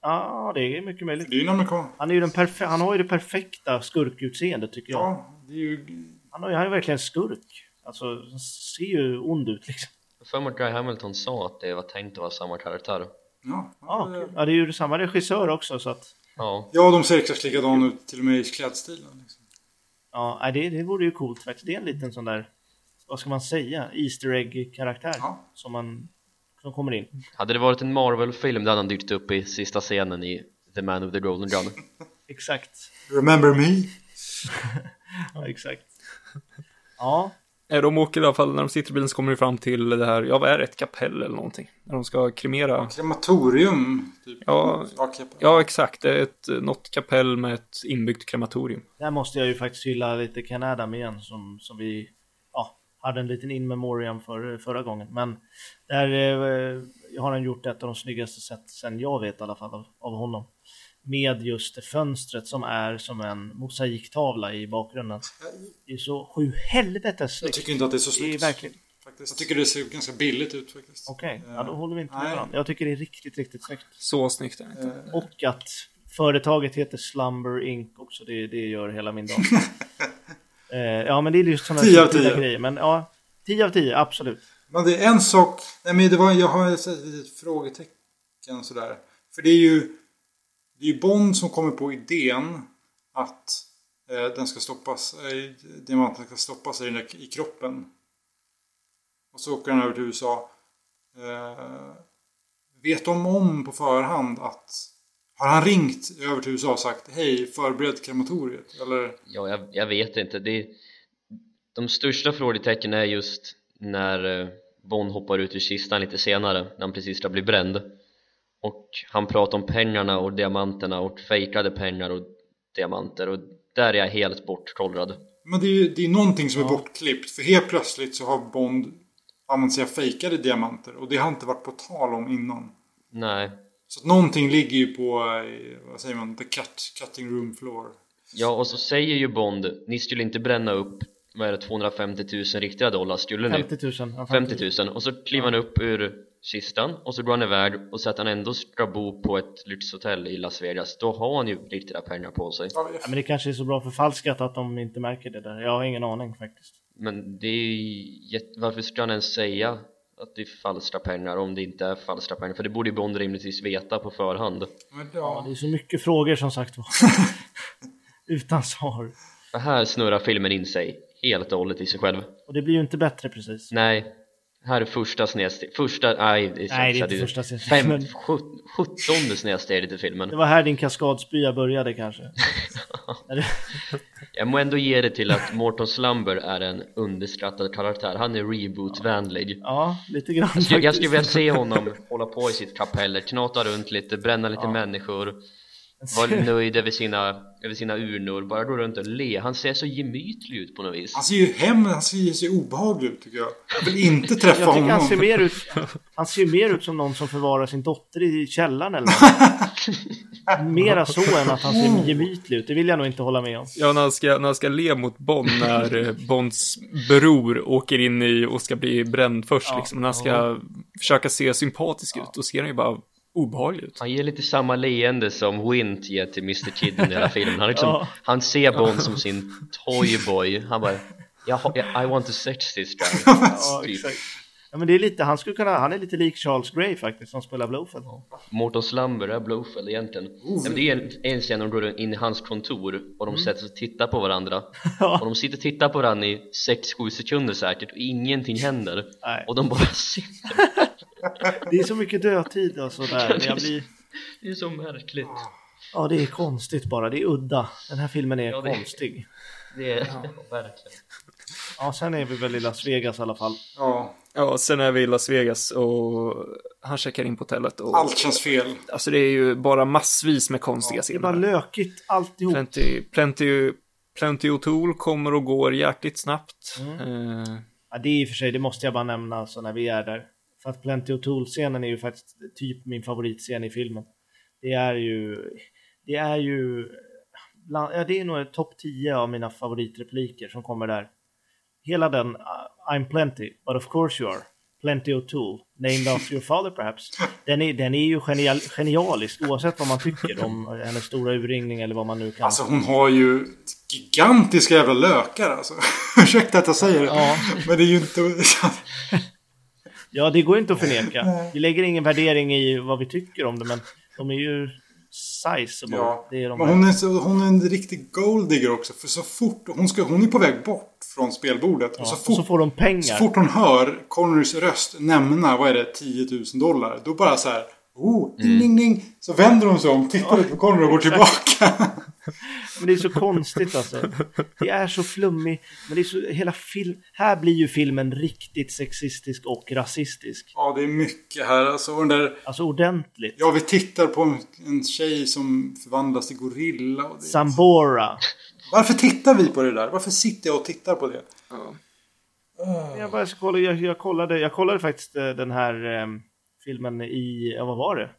Ja, det är mycket möjligt. Det är ju en. Han, är ju den perfe- han har ju det perfekta skurkutseendet tycker jag. Ja, det är ju... Han, har, ju- han är verkligen skurk. Alltså, han ser ju ond ut liksom. För mig att Guy Hamilton sa att det var tänkt att vara samma karaktär Ja, Ja, det- ja, det är ju samma regissör också så att... Ja, ja, de ser exakt likadana ut till och med i klädstilen. Liksom. Ja, det, det vore ju coolt faktiskt. Det är en liten sån där, vad ska man säga, Easter egg-karaktär Ja. som man som kommer in. hade det varit en Marvel-film då hade han dykt upp i sista scenen i The Man with the Golden Gun Exakt. Remember me? Ja, exakt. Ja, De åker i alla fall, när de sitter i bilen så kommer de fram till det här, ja vad är det, ett kapell eller någonting? När de ska kremera. Krematorium, typ. Ja, Ja, exakt, det är ett, något kapell med ett inbyggt krematorium. där måste jag ju faktiskt hylla lite Ken Adam igen som, som vi ja, hade en liten in memoriam för förra gången. Men där eh, har han gjort ett av de snyggaste sätt sen jag vet i alla fall av, av honom. Med just det fönstret som är som en mosaiktavla i bakgrunden. Det är så sju helvetes Jag snyggt. tycker inte att det är så Det är snyggt. verkligen Faktiskt. Jag tycker det ser ganska billigt ut faktiskt. Okej, Eh, ja, då håller vi inte med varandra. Jag tycker det är riktigt, riktigt snyggt. Så snyggt är det inte. Eh, Och att företaget heter Slumber Inc också, det, det gör hela min dag. eh, ja, men det är just sådana 10 av subtila 10. grejer. Men ja, 10 av 10, absolut. Men det är en sak, nej men det var, jag har ett litet frågetecken sådär. För det är ju, det är ju Bond som kommer på idén att eh, den ska stoppas, eh, diamanten ska stoppas i, den där, i kroppen. Och så åker han över till USA. Eh, vet de om på förhand att, har han ringt över till USA och sagt hej förbered krematoriet? Eller? Ja, jag, jag vet inte. Det, de största frågetecknen är just när eh, Bond hoppar ut ur kistan lite senare, när han precis ska bli bränd. Och han pratar om pengarna och diamanterna och fejkade pengar och diamanter och där är jag helt bortkollrad. Men det är ju det är någonting som är bortklippt. För helt plötsligt så har Bond använt sig av fejkade diamanter. Och det har inte varit på tal om innan. Nej, Så att någonting ligger ju på, eh, vad säger man, the cut, cutting room floor. Ja, och så säger ju Bond Ni skulle inte bränna upp vad är det, 250 000 riktiga dollar, skulle ni? 50 000. Ja, 50 000 och så kliver han upp ur kistan och så går han iväg och så att han ändå ska bo på ett lyxhotell i Las Vegas då har han ju riktiga pengar på sig Ja, men det kanske är så bra förfalskat att de inte märker det där. Jag har ingen aning faktiskt. men det är ju jätte... varför ska han ens säga att det är falska pengar om det inte är falska pengar för det borde ju Bond rimligtvis veta på förhand men, Ja, ja. det är så mycket frågor som sagt var. Utan svar. Här snurrar filmen in sig helt och hållet i sig själv Och det blir ju inte bättre precis. nej här är första snedsteg, första, nej det är, Nej, det är inte första snedsteget, men- sjuttonde snedsteget i filmen. Det var här din kaskadspya började kanske. Jag må ändå ge det till att Morton Slumber är en underskattad karaktär, han är reboot-vänlig. Ja, lite grann jag, jag skulle vilja se honom hålla på i sitt kapell, knata runt lite, bränna lite människor Vara nöjd över sina, över sina urnor, bara gå runt och le Han ser så gemytlig ut på något vis Han ser ju hem, han ser ju så obehaglig ut tycker jag. Jag vill inte träffa Jag honom. han ser, mer ut, han ser mer ut som någon som förvarar sin dotter i källaren eller något. Mera så än att han ser gemytlig ut. Det vill jag nog inte hålla med om. Ja, när han ska, när han ska le mot Bond när eh, Bonds bror åker in i och ska bli bränd först Ja, liksom. När han ska försöka se sympatisk ut, då ser han ju bara obehaglig ut. Han ger lite samma leende som Wint ger till Mr Kid under hela filmen Han, liksom, Ja. han ser Bond som sin toyboy Han bara jag, I want to sex this guy Ja, Typ. exakt. Ja, men det är lite, han skulle kunna, han är lite lik Charles Grey faktiskt som spelar Blowfeld. Morton Slumber är Blowfeld egentligen ja, men Det är en, en scen när de går in i hans kontor och de sätter sig och tittar på varandra Ja. Och de sitter och tittar på varandra i 6-7 sekunder säkert och ingenting händer Nej. Och de bara sitter Det är så mycket dödtid och sådär. Jag blir, Det är så märkligt ja, det är konstigt bara. Det är udda. Den här filmen är Ja, det är- konstig. Det är verkligen Ja, sen är vi väl i Las Vegas i alla fall. Ja, Ja, sen är vi i Las Vegas och han checkar in på hotellet och... allt känns fel. Alltså det är ju bara massvis med konstiga Det är bara scener. lökigt alltihop. Plenty, Plenty, Plenty O'Toole kommer och går jäkligt snabbt. Mm. Eh, Ja, det är i och för sig, det måste jag bara nämna alltså, när vi är där. För att Plenty O'Toole-scenen är ju faktiskt typ min favoritscen i filmen. Det är ju, det är ju, bland, ja det är nog topp 10 av mina favoritrepliker som kommer där. Hela den, uh, I'm plenty, but of course you are. Plenty O'Toole, named after your father perhaps. Den är, den är ju genial, genialisk oavsett vad man tycker om hennes stora urringning eller vad man nu kan. Alltså hon har ju gigantiska jävla lökar alltså. Ursäkta att jag säger det. Ja. Men det är ju inte... Ja, det går inte att förneka. Vi lägger ingen värdering i vad vi tycker om det, men de är ju sizeable. Ja. Det är de Men hon är, så, hon är en riktig golddigger också. För så fort hon, ska, hon är på väg bort från spelbordet. och så Ja, fort, och så får de pengar. så fort hon hör Connerys röst nämna, vad är det, 10 000 dollar. Då bara så här, oh, ding, ding, ding. Så vänder hon sig om, tittar lite på Connery och går tillbaka. Men det är så konstigt alltså. Det är så flummigt. Men det är så, hela film... Här blir ju filmen riktigt sexistisk och rasistisk. ja, det är mycket här. Alltså, den där, Alltså ordentligt. ja, vi tittar på en, en tjej som förvandlas till gorilla. Och det, Sambora. Varför tittar vi på det där? Varför sitter jag och tittar på det? Jag, bara kolla, jag, jag, kollade, jag kollade faktiskt eh, den här eh, filmen i, ja vad var det?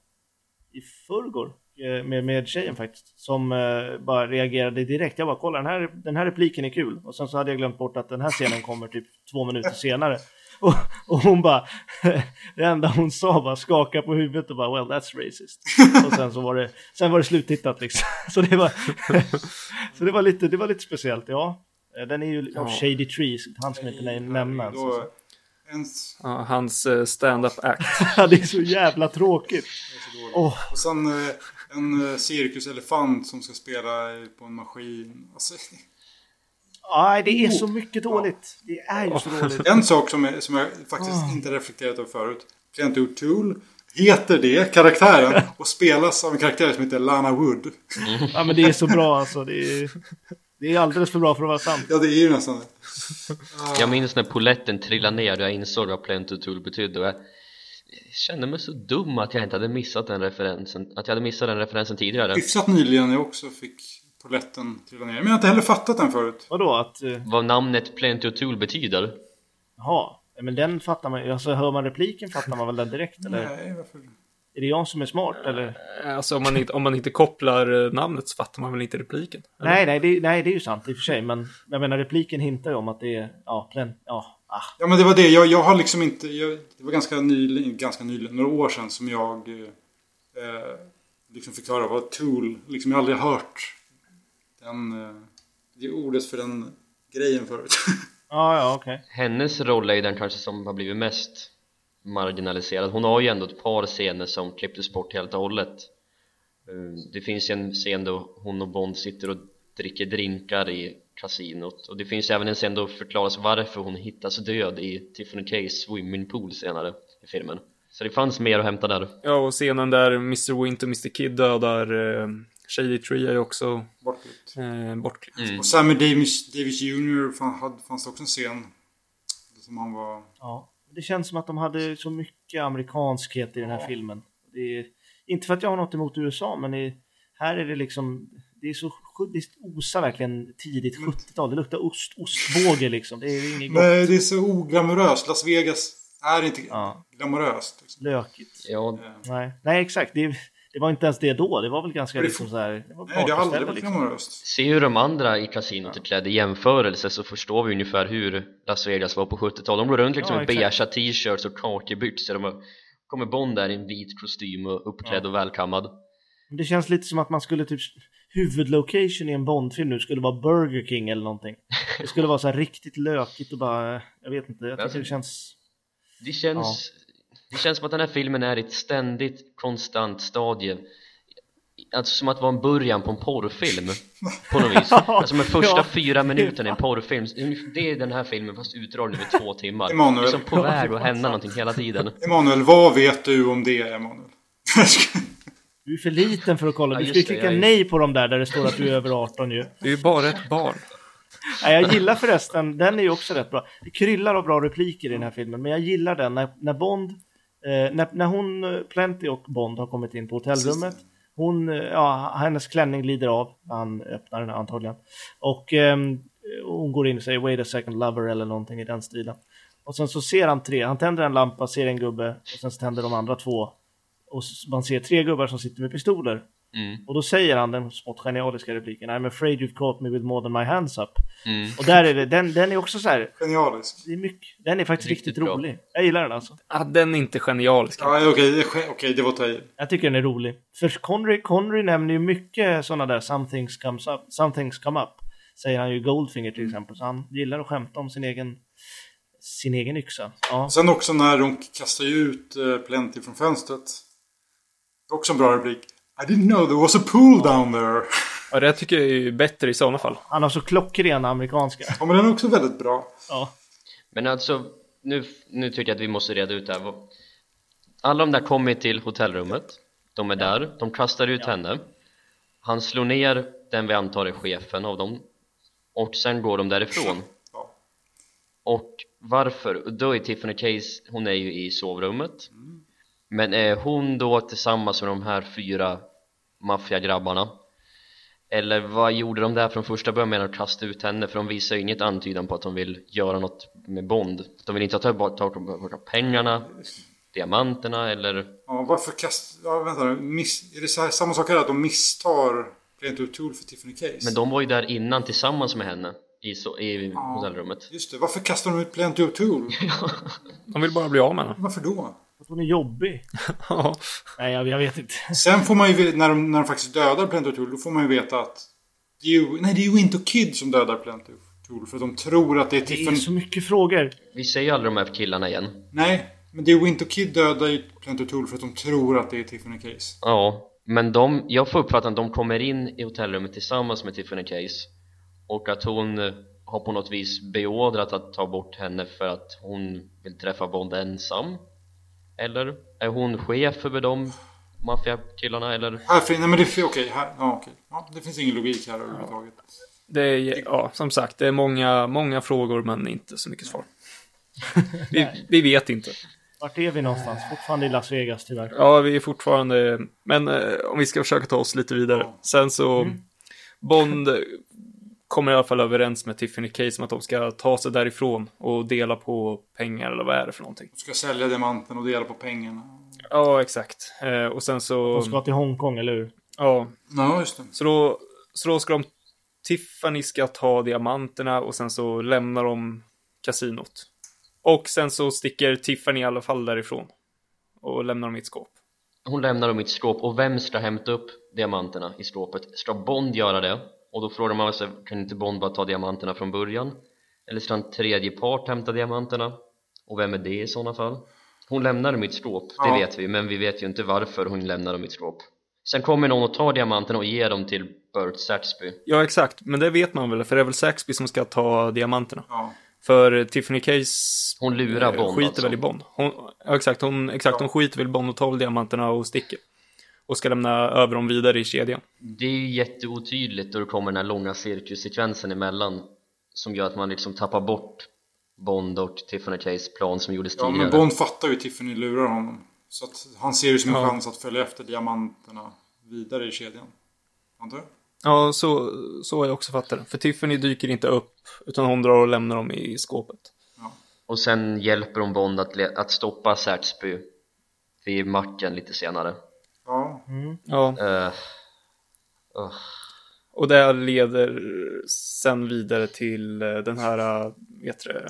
I förrgår. Eh, Med, med tjejen faktiskt. Som eh, bara reagerade direkt. Jag bara kolla den här, den här repliken är kul. Och sen så hade jag glömt bort att den här scenen kommer typ två minuter senare. Och, och hon bara, det enda hon sa var skaka på huvudet och bara well that's racist. Och sen så var det, sen var det sluttittat liksom. Så det var, så det var lite, det var lite speciellt, ja. Eh, Den är ju av Shady Trees, han som inte nej-. Då, en, ja, hans stand-up act. Ja, det är så jävla tråkigt. Åh, och sen eh, en eh, cirkuselefant som ska spela på en maskin. Alltså, nej, det är så mycket dåligt. Det är ju så dåligt. en sak som, är, som jag faktiskt inte reflekterat över förut. Clint O'Toole heter det, karaktären. Och spelas av en karaktär som heter Lana Wood. Ja, men det är så bra alltså. Det är, det är alldeles för bra för att vara sant. Ja, det är ju nästan det. Jag minns när poletten trillade ner och jag insåg vad Plenty Tool betydde och jag kände mig så dum att jag inte hade missat den referensen Att jag hade missat den referensen tidigare Hyfsat nyligen jag också fick poletten trilla ner. Men jag har inte heller fattat den förut. Vadå att... eh, Vad namnet Plenty Tool betyder Jaha. Men den fattar man ju. Alltså hör man repliken fattar man väl den direkt eller? Nej, varför? Är det jag som är smart eller? Alltså om man inte, om man inte kopplar eh, namnet så fattar man väl inte repliken? eller? Nej, nej det, nej, det är ju sant i och för sig. Men jag menar repliken hintar ju om att det är, ja, plen, ja, ah. Ja men det var det. Jag, jag har liksom inte... Jag, det var ganska nyligen, ganska nyligen, några år sedan som jag eh, eh, liksom fick höra vad Tool, liksom jag har aldrig hört den, eh, det ordet för den grejen förut. Ja, ja, okej. Hennes roll är ju den kanske som har blivit mest marginaliserad Hon har ju ändå ett par scener som klipptes bort helt och hållet Eh, Det finns ju en scen då hon och Bond sitter och dricker drinkar i kasinot och det finns ju även en scen då förklaras varför hon hittas död i Tiffany K's swimmingpool senare i filmen Så det fanns mer att hämta där Ja, och scenen där Mr. Wint och Mr. Kid dödar eh, Shady Tree är ju också Bortklippt. eh, bortklippt. Mm. Och Sammy Davis, Davis Jr. Fan, fanns det också en scen. Som han var... Ja. Det känns som att de hade så mycket amerikanskhet i den här filmen. Det är, inte för att jag har något emot USA, men i, här är det liksom, det är så, det osar verkligen tidigt 70-tal. Det luktar ost, ostbåge liksom. Det är inget gott. Nej, det är så oglamoröst. Las Vegas är inte Ja. glamoröst. Liksom. Lökigt. Ja, Nej, nej exakt. Det, det var inte ens det då. Det var väl ganska Men det liksom så här. Det var Nej, det har aldrig varit liksom. glamoröst. Se hur de andra i kasinot är klädda i jämförelse så förstår vi ungefär hur Las Vegas var på 70-talet De går runt liksom Ja, beiga exakt. t-shirts och kakebyxor De kommer Bond där i en vit kostym och uppklädd och välkammad Det känns lite som att man skulle typ huvudlocation i en Bondfilm nu skulle vara Burger King eller någonting. Det skulle vara så här riktigt lökigt och bara, jag vet inte, jag tycker Alltså- det känns... Det känns, det känns som att den här filmen är i ett ständigt konstant stadie Alltså som att vara en början på en porrfilm På något vis Alltså de första Ja. fyra minuterna i en porrfilm Det är den här filmen fast utdragen över två timmar Emanuel. Det är som på väg att hända någonting hela tiden Emanuel, vad vet du om det, Emanuel? Du är för liten för att kolla, Ja, du ska ju klicka jag nej på dem där där det står att du är över 18 ju. Det är ju bara ett barn. Nej, jag gillar förresten, den är ju också rätt bra. Det kryllar av bra repliker i den här filmen, men jag gillar den när, när Bond, eh, när, när hon, eh, Plenty och Bond har kommit in på hotellrummet. Hon, eh, ja, hennes klänning glider av, han öppnar den antagligen. Och ehm, hon går in och säger wait a second lover eller någonting i den stilen. Och sen så ser han tre, han tänder en lampa, ser en gubbe och sen så tänder de andra två. Och man ser tre gubbar som sitter med pistoler. mm, Och då säger han den smått genialiska repliken I'm afraid you've caught me with more than my hands up. mm. Och där är det, den, den är också så här, Genialisk. det är mycket, den är faktiskt Riktigt riktigt, rolig. Jag gillar den alltså. Ah, den är inte genialisk. Ja, okej, okej, det var att ta i. Jag tycker den är rolig. För Connery, Connery nämner ju mycket sådana där some things, comes up, some things come up. Säger han ju Goldfinger till exempel. Så han gillar att skämta om sin egen, sin egen yxa. Ja. Sen också när de kastar ut uh, Plenty från fönstret. Också en bra replik. I didn't know there was a pool down there. Ja, det tycker jag är bättre i sådana fall. Han har så klockren amerikanska. Ja, men den är också väldigt bra. Ja. Men alltså, nu, nu tycker jag att vi måste reda ut det här Alla de där kommer till hotellrummet De är där, de kastar ut henne Han slår ner den vi antar är chefen av dem Och sen går de därifrån Ja. Och varför? Då är Tiffany Case, hon är ju i sovrummet Men är hon då tillsammans med de här fyra maffiagrabbarna? Eller vad gjorde de där från första början med att kasta ut henne? För de visar ju inget antydan på att de vill göra något med Bond De vill inte ta bort pengarna, diamanterna eller Ja, varför kastar... Ja, vänta. Miss... Är det så här, samma sak här att de misstar Plenty of Tool för Tiffany Case? Men de var ju där innan tillsammans med henne i, så, i Ja. hotellrummet Just det, varför kastar de ut Plenty of Tool? De vill bara bli av med henne. Varför då? Att hon är jobbig. Ja. Nej, jag, jag vet inte. Sen får man ju, när de, när de faktiskt dödar Plenty of Tool, då får man ju veta att det är ju, nej, det är ju Winter Kid som dödar Plenty of Tool. För de tror att det är Det är Tiffany... så mycket frågor. Vi ser ju aldrig de här killarna igen Nej, men det är Winter Kid dödar ju Plenty of Tool för att de tror att det är Tiffany Case. Ja, men de, jag får uppfatta att de kommer in i hotellrummet tillsammans med Tiffany Case och att hon har på något vis beordrat att ta bort henne för att hon vill träffa Bond ensam eller är hon chef över de maffiakillarna eller Här finns, nej men det är okej, här, ja okej. Ja, det finns ingen logik här överhuvudtaget. Det är, ja, som sagt, det är många, många frågor men inte så mycket svar. Vi, vi vet inte. Vart är vi någonstans? Fortfarande i Las Vegas tyvärr. Ja, vi är fortfarande, men eh, om vi ska försöka ta oss lite vidare. Sen så, Bond kommer i alla fall överens med Tiffany Case om att de ska ta sig därifrån och dela på pengar eller vad är det för någonting. De ska sälja diamanten och dela på pengarna. Ja, exakt. Eh, och sen så... De ska till Hongkong, eller hur? Ja, Ja, just det. så då, så då ska de... Tiffany ska ta diamanterna och sen så lämnar de kasinot. Och sen så sticker Tiffany i alla fall därifrån. Och lämnar dem i ett skåp. Hon lämnar dem i ett skåp och vem ska hämta upp diamanterna i skåpet? Ska Bond göra det? Och då frågar man sig, kan inte Bond bara ta diamanterna från början? Eller ska en tredje part hämta diamanterna? Och vem är det i sådana fall? Hon lämnar dem i ett skåp, det Ja. vet vi, men vi vet ju inte varför hon lämnar dem i ett skåp Sen kommer någon och tar diamanterna och ger dem till Burt Saxby Ja, exakt. Men det vet man väl, för det är väl Saxby som ska ta diamanterna. Ja. För Tiffany Case Hon lurar eh, Bond skiter alltså. väl i Bond. Hon, ja, exakt, hon, exakt, hon skiter väl i Bond och tar diamanterna och sticker. Och ska lämna över dem vidare i kedjan. Det är ju jätteotydligt då det kommer den här långa cirkussekvensen emellan Som gör att man liksom tappar bort Bond och Tiffany Chase plan som gjordes ja, tidigare men Bond fattar ju Tiffany lurar honom. Så att han ser det som en Ja. chans att följa efter diamanterna vidare i kedjan. Antar jag? Ja, så, så har jag också fattat det. För Tiffany dyker inte upp, utan hon drar och lämnar dem i skåpet. Och sen hjälper de Bond att, att stoppa Saxby vid macken lite senare Ja. Ja, uh, uh, och det leder sen vidare till eh, den här, eh, vet du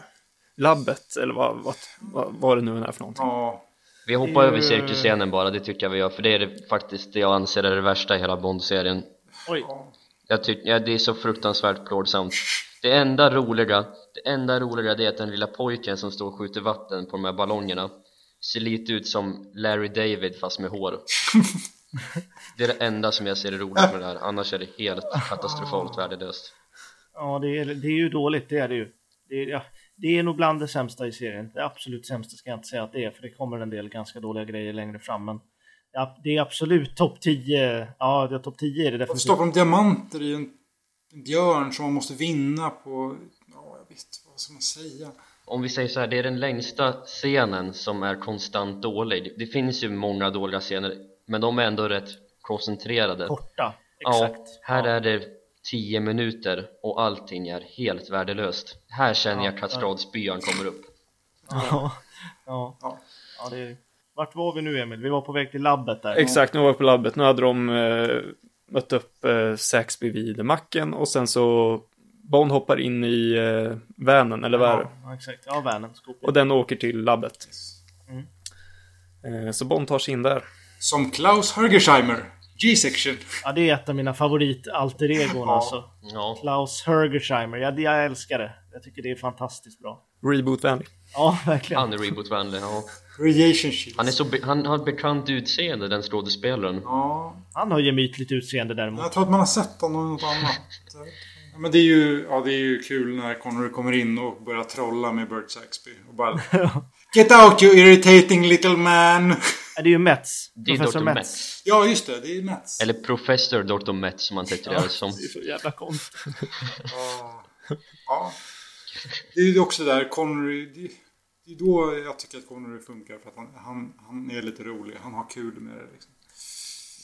labbet, eller vad, vad, vad, vad det nu är för någonting. Ja. Vi hoppar över cirkusscenen bara, det tycker jag vi gör För det är det, faktiskt det jag anser är det värsta i hela Bond-serien Oj. Jag tycker, ja, det är så fruktansvärt plågsamt Det enda roliga, det enda roliga det är att den lilla pojken som står och skjuter vatten på de här ballongerna Ser lite ut som Larry David fast med hår Det är det enda som jag ser är roligt med det här, annars är det helt katastrofalt värdelöst Ja, det är, det är ju dåligt, det är det ju. Det är, ja, det är nog bland det sämsta i serien. Det absolut sämsta ska jag inte säga att det är, för det kommer en del ganska dåliga grejer längre fram. Men ja, det är absolut topp 10. Ja, det är topp 10 är det definitivt. de diamanter i en, en björn som man måste vinna på... Ja, jag vet vad ska man säga? Om vi säger så här, det är den längsta scenen som är konstant dålig Det finns ju många dåliga scener, men de är ändå rätt koncentrerade Korta, Ja, exakt. här ja. är det 10 minuter och allting är helt värdelöst Här känner jag Ja, kastradsbyarn kommer upp Ja, ja. Ja. ja det är... Vart var vi nu Emil? Vi var på väg till labbet där. Exakt, nu var jag på labbet. Nu hade de eh, mött upp eh, Saxby vid macken och sen så Bond hoppar in i eh, vanen, eller vad är det? Ja, exakt. Ja, vanen. Och den åker till labbet. Mm. Eh, så Bond tar sig in där. Som Klaus Hergersheimer. G-section. Ja, det är ett av mina favorit alter egon alltså. Ja, Klaus Hergersheimer. Ja, det- jag älskar det. Jag tycker det är fantastiskt bra. Reboot-vänlig. Ja, verkligen. han är reboot-vänlig ja. Han är så be- han har ett bekant utseende den skådespelaren Ja. Han har gemytligt utseende däremot. Jag tror att man har sett honom i något annat. Ja, men det är ju, ja, det är ju kul när Connery kommer in och börjar trolla med Burt Saxby. Och bara Get out you irritating little man! Ja, det är ju Mets. Det är Professor Dr. Mets. Metz Ja, just det. Det är Mets. Eller Professor Dr. Metz som han tituleras som Det är så jävla konstigt. Ja. ja. Det är ju också där Connery... Det, det är då jag tycker att Connery funkar. För att han, han, han är lite rolig. Han har kul med det. Liksom.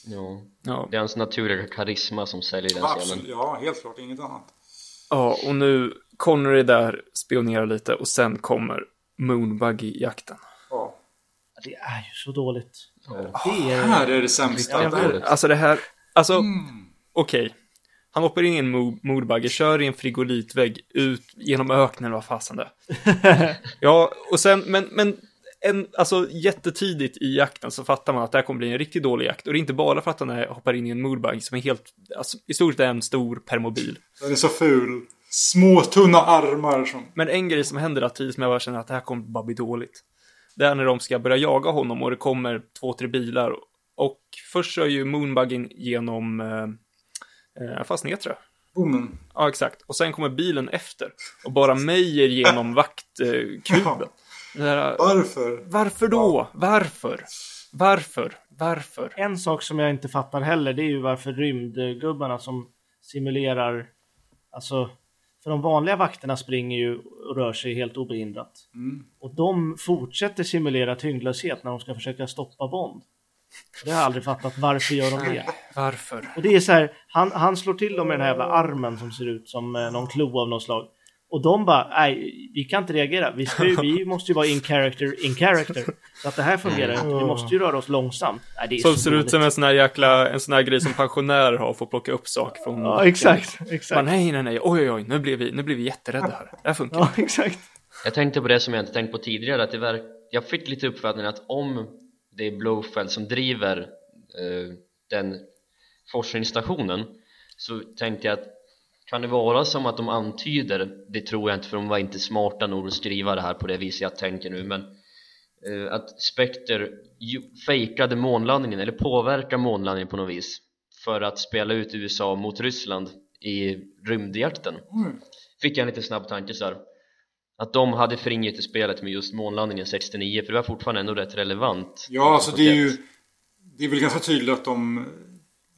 Ja, Ja. det är hans naturliga karisma som säljer den Ja, scenen absolut. Ja, helt klart. Inget annat. ja, och nu Connery där spionerar lite och sen kommer Moonbuggy-jakten. Ja. Det är ju så dåligt. Ja. Det är... Här är det sämsta. Ja. Alltså det här, alltså Mm. okej. Han hoppar in i en mo- moodbuggy, kör i en frigolitvägg ut genom öknen, vad fasen det. Ja, och sen, men, men en, alltså jättetidigt i jakten så fattar man att det här kommer bli en riktigt dålig jakt. Och det är inte bara för att han är, hoppar in i en moodbuggy som är helt, alltså i stort sett en stor permobil. Den är så ful. Små tunna armar som... Men en grej som händer där tidigt som jag bara känner att det här kommer bara bli dåligt. Det är när de ska börja jaga honom och det kommer två, tre bilar. Och först kör ju moonbuggen genom, eh, eh, fast ner tror jag. Bommen. Ja, exakt. Och sen kommer bilen efter och bara mejer genom vaktkuben. Ja. Varför? Varför då? Varför? Varför? Varför? En sak som jag inte fattar heller, det är ju varför rymdgubbarna som simulerar, alltså, för de vanliga vakterna springer ju och rör sig helt obehindrat. Mm. Och de fortsätter simulera tyngdlöshet när de ska försöka stoppa Bond. Och Det har jag aldrig fattat, varför gör de det? Varför? Och det är så här, han, han slår till dem med den här jävla armen som ser ut som eh, någon klo av något slag. Och de bara, nej, vi kan inte reagera. Vi, ska ju, vi måste ju vara in character, in character. Så att det här fungerar inte. Vi måste ju röra oss långsamt. Nej, det är Som så ser ut som en sån här jäkla, en sån här grej som pensionärer har för att plocka upp saker från Ja, exakt. Bara, Exakt. nej, nej, nej, oj, oj, oj, nu blir vi, nu blir vi jätterädda här. Det här funkar Ja, exakt. Jag tänkte på det som jag inte tänkt på tidigare att det verk... Jag fick lite uppfattningen att om det är Blowfeld som driver eh, den forskningsstationen så tänkte jag att kan det vara som att de antyder det tror jag inte för de var inte smarta nog att skriva det här på det viset jag tänker nu men eh, att Spectre fejkade månlandningen eller påverkar månlandningen på något vis för att spela ut USA mot Ryssland i rymdjakten. Fick jag en lite snabb tanke så här att de hade förringat i spelet med just månlandningen 69 för det var fortfarande ändå rätt relevant. Ja, alltså det är ju... Det är väl ganska tydligt att de,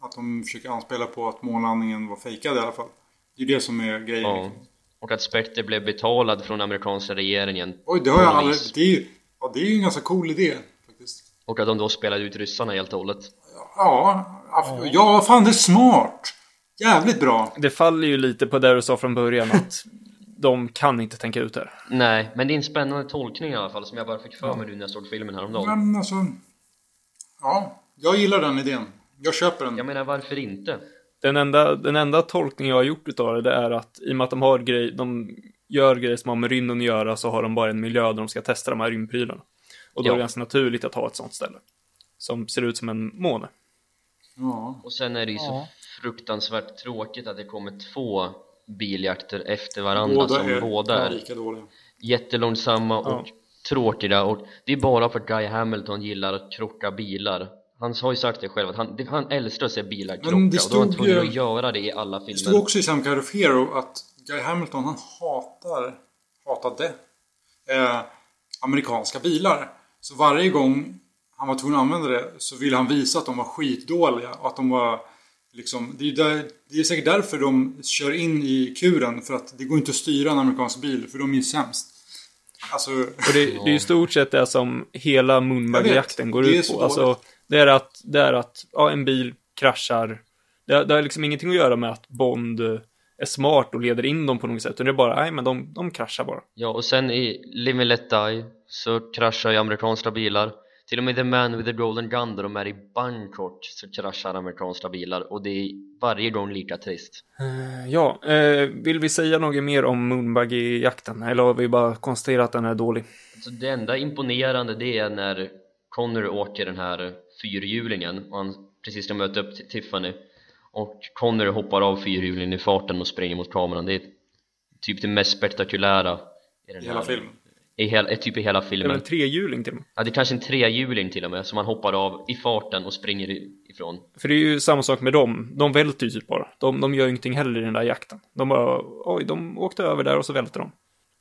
att de försöker anspela på att månlandningen var fejkad i alla fall. Det är det som är grejen. Ja. Och att Spectre blev betalad från amerikanska regeringen Oj, det har jag aldrig... Det är ju ja, det är ju en ganska cool idé faktiskt. Och att de då spelade ut ryssarna helt och hållet Ja, ja, ja fan det är smart! Jävligt bra! Det faller ju lite på det du sa från början att de kan inte tänka ut det. Nej, men det är en spännande tolkning i alla fall som jag bara fick för mig nu när jag såg filmen häromdagen Men alltså... Ja, jag gillar den idén. Jag köper den. Jag menar varför inte? Den enda, den enda tolkning jag har gjort utav det, det är att i och med att de har grej, de gör grejer som har med rymden att göra så har de bara en miljö där de ska testa de här rymdprylarna. Och då Ja. är det ganska naturligt att ha ett sånt ställe. Som ser ut som en måne. Ja. Och sen är det ju så Ja. fruktansvärt tråkigt att det kommer två biljakter efter varandra som båda är lika dåliga. jättelångsamma och tråkiga och det är bara för att Guy Hamilton gillar att krocka bilar han har ju sagt det själv att han, det, han älskar att se bilar krocka det och då är han tvungen att göra det i alla Det filmer stod också i of Hero att Guy Hamilton han hatar, hatade eh, amerikanska bilar. Så varje gång han var tvungen att använda det så ville han visa att de var skitdåliga och att de var liksom, det är, där, det är säkert därför de kör in i kuren för att det går inte att styra en amerikansk bil för de är ju sämst. Alltså, Och det, det är ju stort sett det som hela Moonbuggy-jakten går Det ut på. Alltså, dåligt. Det är att, det är att ja, en bil kraschar. Det, det har liksom ingenting att göra med att Bond är smart och leder in dem på något sätt. Utan det är bara, nej men de, de kraschar bara. Ja och sen i Live and Let Die så kraschar ju amerikanska bilar till och med The Man with the Golden Gun där de är i Bangkok så kraschar amerikanska bilar och det är varje gång lika trist Eh, Ja, eh, vill vi säga något mer om Moonbuggy-jakten? Eller har vi bara konstaterat att den är dålig? Så det enda imponerande det är när Connor åker den här fyrhjulingen och han precis ska möta upp Tiffany och Connor hoppar av fyrhjulingen i farten och springer mot kameran det är typ det mest spektakulära i, den i hela här, filmen. i hela, är typ i hela Det är filmen en trehjuling till och med. Ja, det är kanske en trehjuling till och med som han hoppar av i farten och springer ifrån För det är ju samma sak med dem. De välter ju typ bara. De, de gör ju ingenting heller i den där jakten. De bara, oj, de åkte över där och så välter de.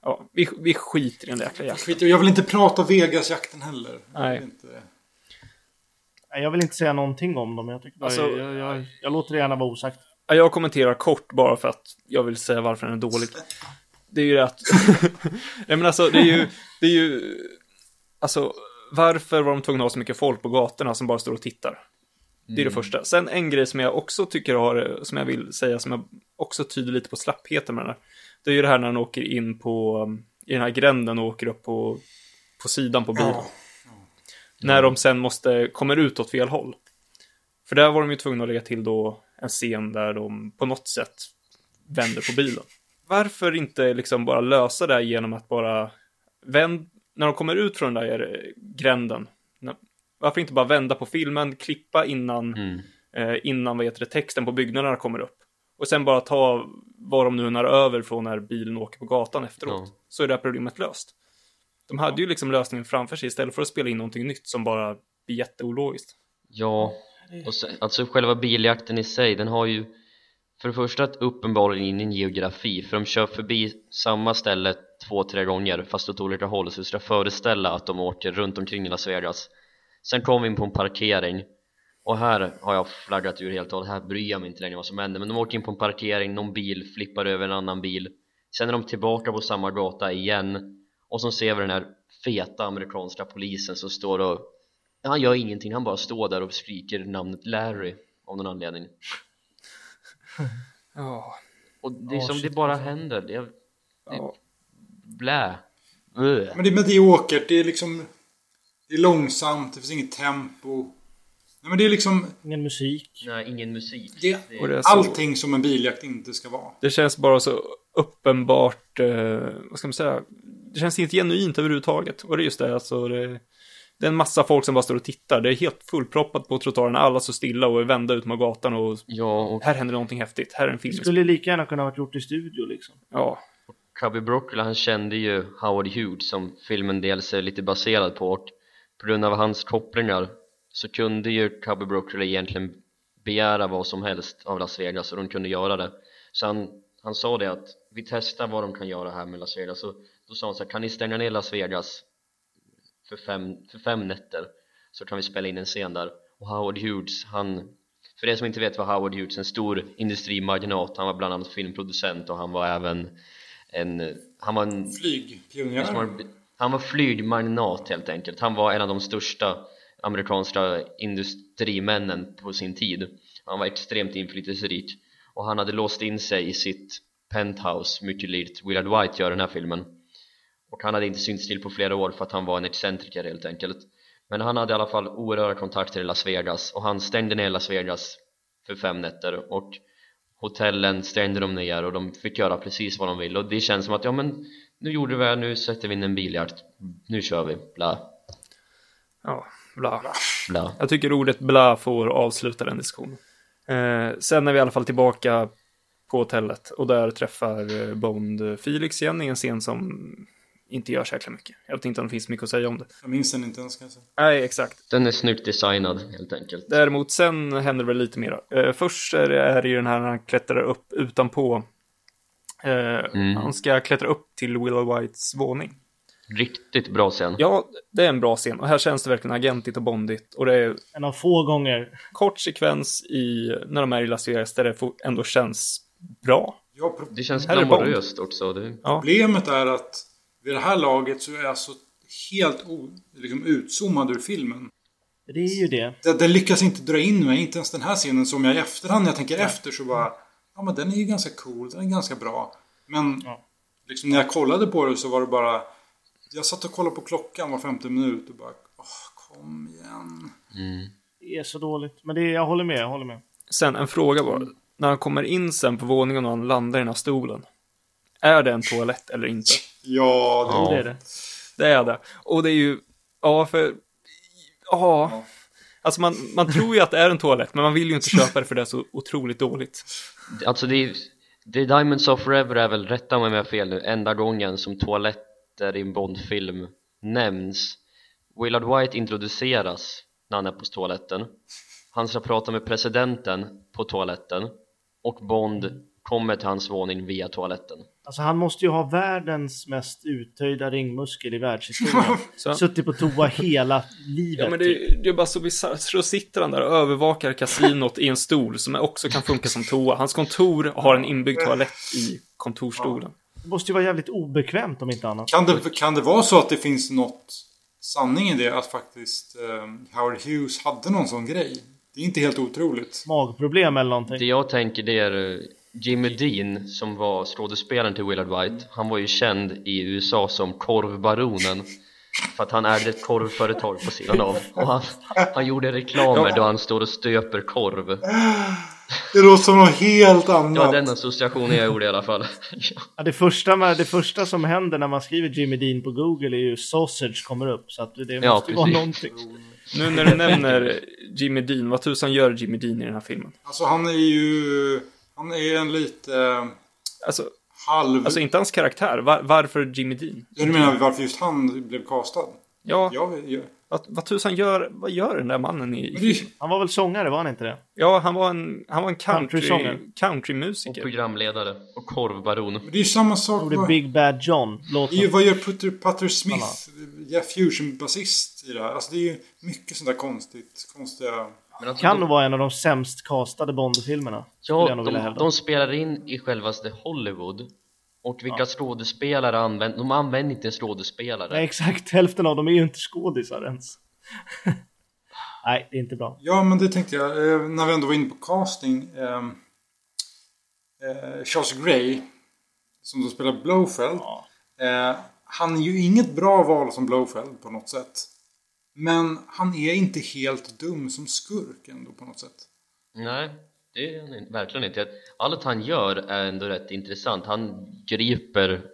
Ja, vi, vi skiter i den där jäkla jakten. Jag vill inte prata Vegas-jakten heller. Jag Nej. vill Inte... Jag vill inte säga någonting om dem. Jag, tycker Alltså- jag, jag, jag låter det gärna vara osagt. Ja, Jag kommenterar kort bara för att jag vill säga varför den är dålig. Det är ju det att... Nej men alltså, det är ju... Det är ju... Alltså, varför var de tvungna att ha så mycket folk på gatorna som bara står och tittar? Det är det första. Sen en grej som jag också tycker har, som jag vill säga, som jag också tyder lite på slappheten med den här. Det är ju det här när han åker in på, i den här gränden och åker upp på, på sidan på bilen. När de sen måste, kommer ut åt fel håll. För där var de ju tvungna att lägga till då en scen där de på något sätt vänder på bilen. Varför inte liksom bara lösa det genom att bara vänd, när de kommer ut från den där eh, gränden. Varför inte bara vända på filmen, klippa innan, mm. eh, innan vad heter det, texten på byggnaderna kommer upp. Och sen bara ta vad de nu när över från när bilen åker på gatan efteråt. Ja. Så är det här problemet löst. De hade ju liksom lösningen framför sig istället för att spela in någonting nytt som bara blir jätteologiskt. Ja, och sen, alltså själva biljakten i sig, den har ju för det första ett uppenbarligen ingen geografi för de kör förbi samma ställe två, tre gånger fast åt olika håll så det ska föreställa att de åker runt omkring i Las Vegas. Sen kommer vi in på en parkering och här har jag flaggat ur helt och hållet, här bryr jag mig inte längre vad som händer men de åker in på en parkering, någon bil flippar över en annan bil. Sen är de tillbaka på samma gata igen och så ser vi den här feta amerikanska polisen som står och han gör ingenting, han bara står där och skriker namnet Larry av någon anledning Ja. och det är som shit, det bara alltså. händer det är, Ja. Blä. Ugh. Men det är mediokert, det är liksom... Det är långsamt, det finns inget tempo. Nej men det är liksom... Ingen musik. Nej, ingen musik. Det det är är så- allting som en biljakt inte ska vara. Det känns bara så uppenbart, eh, vad ska man säga, det känns inte genuint överhuvudtaget. Och det är just det, alltså det, det är en massa folk som bara står och tittar. Det är helt fullproppat på trottoaren, alla står stilla och är vända ut mot gatan och Ja, och här händer någonting häftigt, här är en film. Det skulle lika gärna kunna ha varit gjort i studio liksom. Ja, Cubby Broccoli han kände ju Howard Hughes som filmen dels är lite baserad på och på grund av hans kopplingar så kunde ju Cubby Broccoli egentligen begära vad som helst av Las Vegas och de kunde göra det så han, han sa det att vi testar vad de kan göra här med Las Vegas och då sa han så här, kan ni stänga ner Las Vegas för fem, för fem nätter? Så kan vi spela in en scen där. Och Howard Hughes han för er som inte vet var Howard Hughes en stor industrimagnat han var bland annat filmproducent och han var även en, han var en Flygpionjär. han var flygmagnat helt enkelt. Han var en av de största amerikanska industrimännen på sin tid. Han var extremt inflytelserik. Och han hade låst in sig i sitt penthouse mycket likt Willard White gör i den här filmen och han hade inte synts till på flera år för att han var en excentriker helt enkelt. Men han hade i alla fall oerhörda kontakter i Las Vegas och han stängde ner Las Vegas för fem nätter och hotellen stängde de ner och de fick göra precis vad de ville. Och det känns som att ja men nu gjorde vi det, nu sätter vi in en biljakt nu kör vi, bla. Ja, bla. bla. Jag tycker ordet bla får avsluta den diskussionen. Eh, sen är vi i alla fall tillbaka på hotellet och där träffar eh, Bond Felix igen i en scen som inte gör så jäkla mycket. Jag vet inte om det finns mycket att säga om det. Jag minns den inte ens kanske. Nej, exakt. den är snyggt designad helt enkelt Däremot sen händer det väl lite mer. Eh, först är det, är det ju den här när han klättrar upp utanpå. Eh, Han ska klättra upp till Willow Whites våning. riktigt bra scen Ja, det är en bra scen och här känns det verkligen agentigt och bondigt. Och det är En av få gånger. kort sekvens i, när de är i Las Vegas där det får- ändå känns bra. Ja, det känns glamoröst också det, problemet är att vid det här laget så är jag så helt o, liksom utzoomad ur filmen. Det är ju det. Den, den lyckas inte dra in mig, inte ens den här scenen som jag i efterhand när jag tänker efter så bara Ja men den är ju ganska cool, den är ganska bra. Men Ja. liksom när jag kollade på det så var det bara Jag satt och kollade på klockan var femte minut och bara Åh, kom igen. Det är så dåligt. Men det jag håller med, jag håller med. Sen en fråga bara. När han kommer in sen på våningen och han landar i den här stolen. Är det en toalett eller inte? Ja, det, Ja. Det är det. Det är det. Och det är ju, ja för, ja. Alltså man, man tror ju att det är en toalett, men man vill ju inte köpa det för det är så otroligt dåligt. Alltså det är, det är Diamonds of Forever är väl, rätta mig om jag har fel nu, enda gången som toaletter i en Bondfilm nämns Willard White introduceras när han är på toaletten Han ska prata med presidenten på toaletten och Bond kommer till hans våning via toaletten Alltså han måste ju ha världens mest uttöjda ringmuskel i världshistorien. Så, Suttit på toa hela livet. ja men det, typ. det är bara så bisarrt. Så sitter han där och övervakar kasinot i en stol som också kan funka som toa. Hans kontor har en inbyggd toalett i kontorstolen. det måste ju vara jävligt obekvämt om inte annat. kan, det, kan det vara så att det finns något sanning i det att faktiskt eh, Howard Hughes hade någon sån grej? Det är inte helt otroligt. Magproblem eller någonting. Det jag tänker det är eh, Jimmy Dean som var skådespelaren till Willard White Han var ju känd i USA som korvbaronen För att han ägde ett korvföretag på sidan av Och han, han gjorde reklamer då han står och stöper korv Det låter som något helt annat. Ja den associationen jag gjorde i alla fall Ja, det, första, med- det första som händer när man skriver Jimmy Dean på Google är ju sausage kommer upp. Så att det Ja, måste ju vara någonting. Nu när du nämner Jimmy Dean, vad tusan gör Jimmy Dean i den här filmen? Alltså han är ju... Han är en lite Alltså, halv... alltså inte hans karaktär, var, varför Jimmy Dean? Ja, du menar varför just han blev castad? Ja, Ja, ja. vad, vad tusan gör, vad gör den där mannen i... Det, Han var väl sångare, var han inte det? Ja, han var en, han var en country, Countrysångare. Och countrymusiker. programledare och korvbaron men det är ju samma sak. Gjorde Big Bad John. det är Låten. ju, vad gör Putter, Putter Smith, Jeff Fusion-basist i det här? Alltså det är ju mycket sånt där konstigt. Konstiga... Men alltså, Kan de, nog vara en av de sämst castade Bond-filmerna. Ja, de, de spelar in i självaste Hollywood Och vilka skådespelare använder, de använder inte skådespelare Nej, exakt. Hälften av dem är ju inte skådisar ens. Nej, det är inte bra. Ja, men det tänkte jag. Eh, när vi ändå var inne på casting. Eh, eh, Charles Gray. som då spelar Blowfeld. Ja. Eh, han är ju inget bra val som Blowfeld på något sätt. Men han är inte helt dum som skurk ändå på något sätt. Nej, det är han verkligen inte. Allt han gör är ändå rätt intressant. Han griper...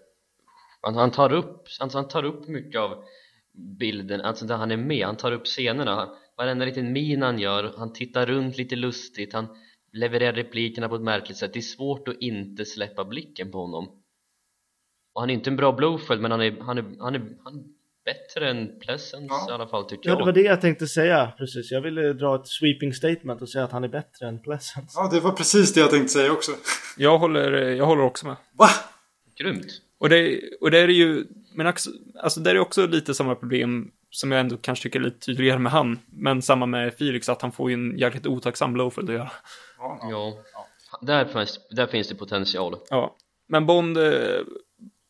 Han, han, tar, upp, han, han tar upp mycket av bilden, alltså där han är med. Han tar upp scenerna. Han, varenda liten min han gör, han tittar runt lite lustigt. Han levererar replikerna på ett märkligt sätt. Det är svårt att inte släppa blicken på honom. Och han är inte en bra Blowfeld, men han är, han är, han är, han är bättre än Pleasance Ja. i alla fall tycker Ja, jag. det var det jag tänkte säga. Precis. Jag ville dra ett sweeping statement och säga att han är bättre än Pleasant. Ja, det var precis det jag tänkte säga också. Jag håller, jag håller också med. Va? Grymt! Och det, och det är ju, men också, alltså det är också lite samma problem som jag ändå kanske tycker är lite tydligare med han, men samma med Felix, att han får ju en jäkligt otacksam blowfield att göra. Ja. Ja, Där, finns, där finns det potential. Ja, men Bond, eh,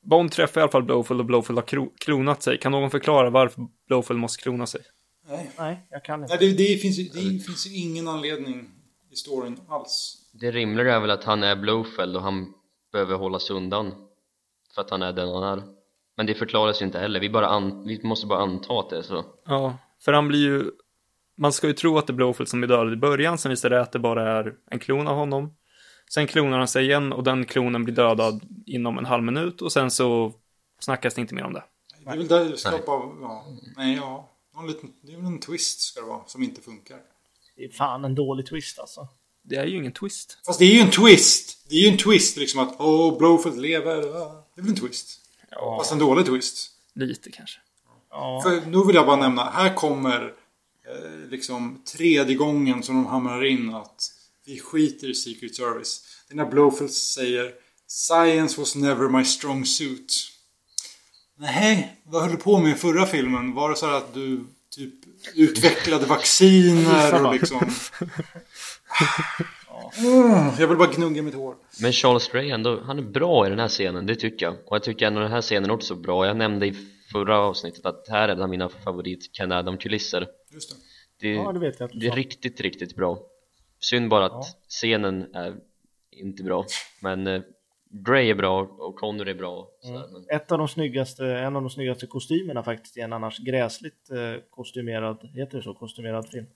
Bond träffar i alla fall Blowfield och Blowfield har kro, klonat sig. Kan någon förklara varför Blowfield måste klona sig? Nej. Nej, jag kan inte. Nej, det, det, finns ju, det finns ingen anledning i storyn alls. Det rimliga är väl att han är Blowfeld och han behöver hålla sig undan för att han är den han är. Men det förklaras ju inte heller, vi, bara an, vi måste bara anta att det är så. Ja, för han blir ju, man ska ju tro att det är Blowfield som är dödad i början, sen visar det att det bara är en klon av honom. Sen klonar han sig igen och den klonen blir dödad inom en halv minut och sen så snackas det inte mer om det. Det är väl där skapa av... Ja, nej, ja. Någon liten, det är väl en twist ska det vara, som inte funkar. Det är fan en dålig twist alltså. Det är ju ingen twist. Fast det är ju en twist! Det är ju en twist liksom att åh, oh, Blowfield lever. Det är väl en twist? Ja, Fast en dålig twist. lite kanske. Ja. För nu vill jag bara nämna, här kommer eh, liksom tredje gången som de hamrar in att vi skiter i Secret Service. Det är när Blowfield säger Science was never my strong suit. Nej, vad höll du på med i förra filmen? Var det så här att du typ utvecklade vacciner och liksom... Mm, jag vill bara gnugga mitt hår. Men Charles Gray ändå, han är bra i den här scenen, det tycker jag. Och jag tycker ändå den här scenen är också bra. Jag nämnde i förra avsnittet att här är en av mina favorit Ken Adam-kulisser. Just det. Det, ja, det det är riktigt, riktigt bra. Synd bara att Ja. scenen är inte bra. Men eh, Gray är bra och Connery är bra. Mm. Sådär, men, Ett av de snyggaste, en av de snyggaste kostymerna faktiskt i en annars gräsligt eh, kostymerad, heter det så, kostymerad film.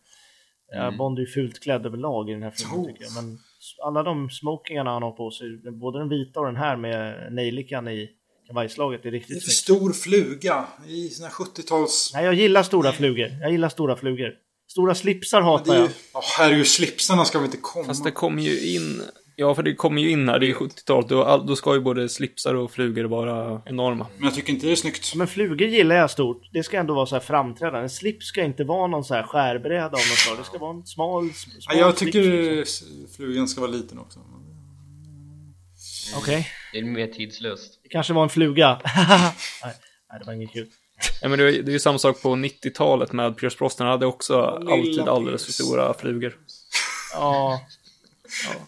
Ja, Mm. Bond är ju fult klädd överlag i den här filmen Oh. tycker jag. Men alla de smokingarna han har på sig, både den vita och den här med nejlikan i kavajslaget, är Det är riktigt för snyggt. stor fluga i här 70-tals... Nej, jag gillar stora flugor. Jag gillar stora flugor. Stora slipsar Det hatar är ju... jag. Ja, herregud, slipsarna ska vi inte komma. Fast det kommer ju in, ja för det kommer ju in här, det är ju 70-talet, då, då ska ju både slipsar och flugor vara enorma. Men jag tycker inte det är snyggt. Men flugor gillar jag stort. Det ska ändå vara så här framträdande. En slips ska inte vara någon så här skärbräda av något slag. Det ska vara en smal, s- Ja, smal jag slips, tycker liksom. flugan ska vara liten också. Okej. det är mer tidslöst. Det kanske var en fluga. nej, nej, det var inget kul. Ja, men det, är- det är ju samma sak på 90-talet med Pierce Brosnan, han hade också Lilla alltid alldeles för stora flugor. Ja. ja.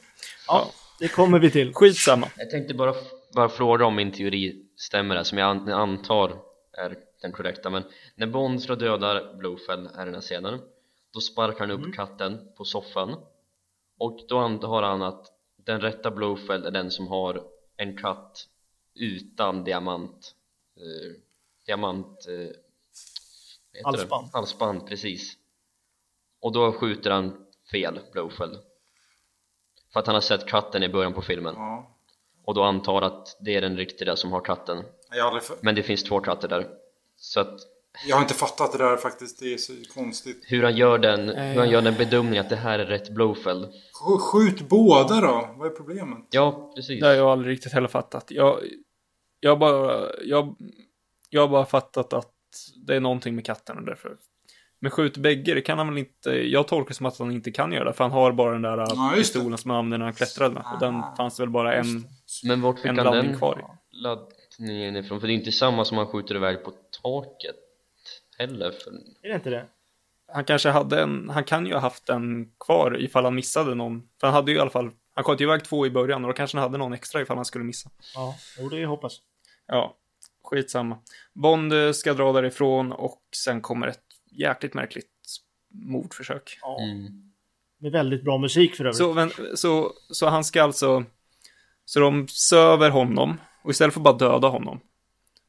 Ja, det kommer vi till. Skitsamma. Jag tänkte bara, bara fråga om min teori stämmer som jag an- antar är den korrekta men när Bond slår döda Blowfell här i den här scenen då sparkar han upp katten på soffan och då antar han att den rätta Blowfell är den som har en katt utan diamant eh, diamant eh, Halsband. det? halsband, precis och då skjuter han fel Blowfell för att han har sett katten i början på filmen Ja. och då antar att det är den riktiga som har katten Jag har, aldrig f- men det finns två katter där så att jag har inte fattat det där faktiskt. Det är så konstigt. hur han gör den, hur han gör den bedömningen att det här är rätt Blowfell Sk- Skjut båda då. Vad är problemet? ja precis Det har jag aldrig riktigt heller fattat. Jag, jag bara, jag, jag har bara fattat att det är någonting med katten och därför. Men skjut bägge, det kan han väl inte, jag tolkar det som att han inte kan göra det, för han har bara den där Ja, pistolen som han använde när han klättrade med. Och den Ah, fanns väl bara en, men vart fick en han laddning den kvar i. laddningen ifrån? för det är inte samma som han skjuter iväg på taket heller för... Är det inte det? Han kanske hade en, han kan ju ha haft en kvar ifall han missade någon. För han hade ju i alla fall, han sköt ju iväg två i början och då kanske han hade någon extra ifall han skulle missa. Ja, jo, det hoppas. Ja, skitsamma. Bond eh, ska dra därifrån och sen kommer ett jäkligt märkligt mordförsök. Ja. Mm. Med väldigt bra musik för övrigt. Så, men, så, så han ska alltså, så de söver honom Och istället för att bara döda honom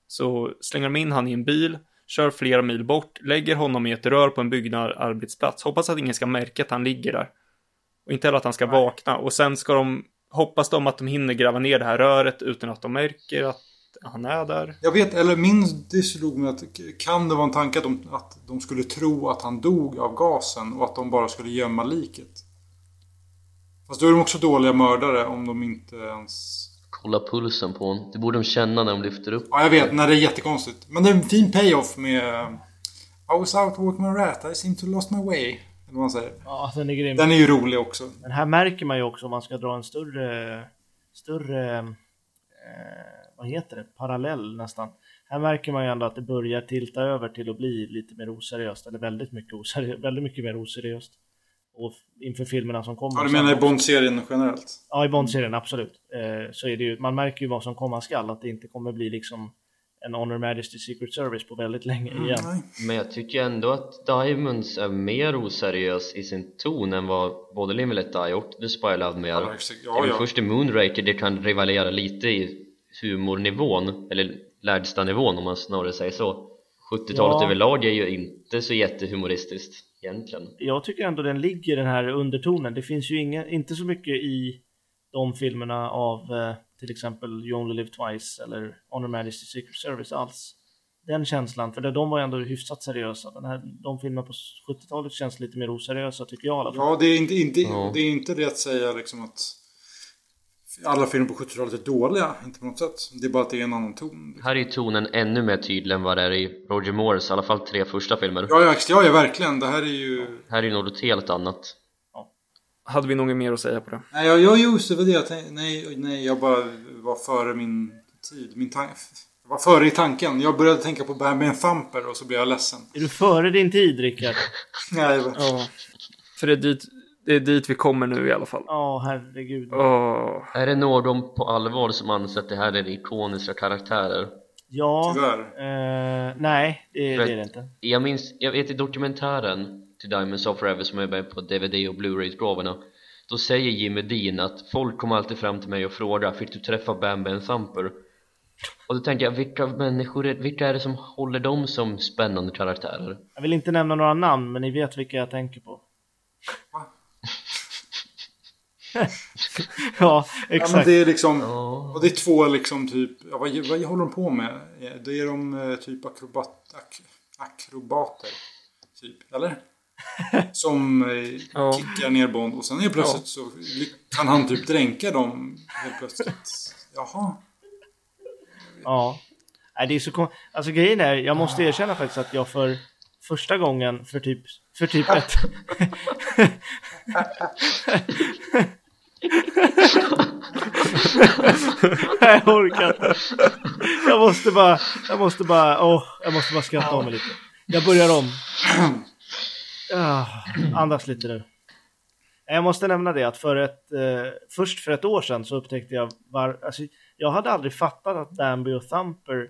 så slänger de in han i en bil, kör flera mil bort, lägger honom i ett rör på en byggarbetsplats. Hoppas att ingen ska märka att han ligger där. Och inte heller att han ska vakna. Och sen ska de, hoppas de att de hinner gräva ner det här röret utan att de märker att han är där. Jag vet, eller min, det slog mig att kan det vara en tanke att de, att de skulle tro att han dog av gasen och att de bara skulle gömma liket? Fast då är de också dåliga mördare om de inte ens... Kolla pulsen på honom. Det borde de känna när de lyfter upp. Ja, jag vet, när det är jättekonstigt. Men det är en fin payoff med... I was out walking my rat, I seem to lost my way. Eller vad man säger. Ja, den är grym. Den är ju rolig också. Men här märker man ju också om man ska dra en större, större, eh, vad heter det, parallell nästan. Här märker man ju ändå att det börjar tilta över till att bli lite mer oseriöst, eller väldigt mycket, oseriöst, väldigt mycket mer oseriöst. Och inför filmerna som kommer. Ja, du menar i. Bond-serien generellt? Ja, i Bond-serien, absolut. Eh, så är det ju, man märker ju vad som komma skall, att det inte kommer bli liksom en Honor Majesty Secret Service på väldigt länge igen. Nej. Men jag tycker ändå att Diamonds är mer oseriös i sin ton än vad både Live and Let Die och The Spy Love Me Ja, är. Även Ja, ja. först i Moonraker det kan rivalera lite i humornivån, eller lägsta nivån om man snarare säger så 70-talet Ja. överlag är ju inte så jättehumoristiskt egentligen Jag tycker ändå den ligger i den här undertonen. Det finns ju inga, inte så mycket i de filmerna av eh, till exempel You Only Live Twice eller Honor Majesty Secret Service alls. Den känslan, för de var ju ändå hyfsat seriösa. Den här, de filmerna på 70-talet känns lite mer oseriösa tycker jag i alla fall. Ja, det är inte, inte, Ja. det är inte det att säga liksom att alla filmer på 70-talet är dåliga. Inte på något sätt. Det är bara att det är en annan ton. Här är ju tonen ännu mer tydlig än vad det är i Roger Moores, i alla fall tre första filmer Ja, ja, ja, ja verkligen. Det här är ju... Här är ju något helt annat Hade vi något mer att säga på det? Nej, jag, jag just det var det jag tänkte. Nej, nej, jag bara var före min tid. Min tan- jag var före i tanken. Jag började tänka på Bambi and Thumper och så blev jag ledsen. Är du före din tid Rickard? Nej, jag- Ja. För det är, dit, det är dit vi kommer nu i alla fall. Ja, herregud. Åh. Är det någon på allvar som anser att det här är ikoniska karaktärer? Ja, tyvärr. eh, nej, det, det är det inte. Jag minns, jag vet i dokumentären till Diamonds of Forever som är med på DVD och Blu-ray-utgåvorna Då säger Jimmy Dean att folk kommer alltid fram till mig och frågar Fick du träffa Bambi and Thumper? Och då tänker jag, vilka människor, är, vilka är det som håller dem som spännande karaktärer? Jag vill inte nämna några namn, men ni vet vilka jag tänker på. Ja, Ja, men exakt. det är liksom... Och det är två liksom typ... Ja, vad, vad håller de på med? Det är de eh, typ akrobat, ak, akrobater. Typ, eller? Som eh, Ja. kickar ner Bond och sen helt plötsligt så kan han typ dränka dem helt plötsligt. Jaha. Ja. Nej, det är så kon- Alltså grejen är, jag måste erkänna faktiskt att jag för första gången för typ, för typ ett... Nej, jag orkar inte. Jag måste bara, jag måste bara, åh, jag måste bara skratta av mig lite. Jag börjar om. Ah, andas lite nu. Jag måste nämna det att för ett, eh, först för ett år sedan så upptäckte jag var, alltså, jag hade aldrig fattat att Bambi och Thumper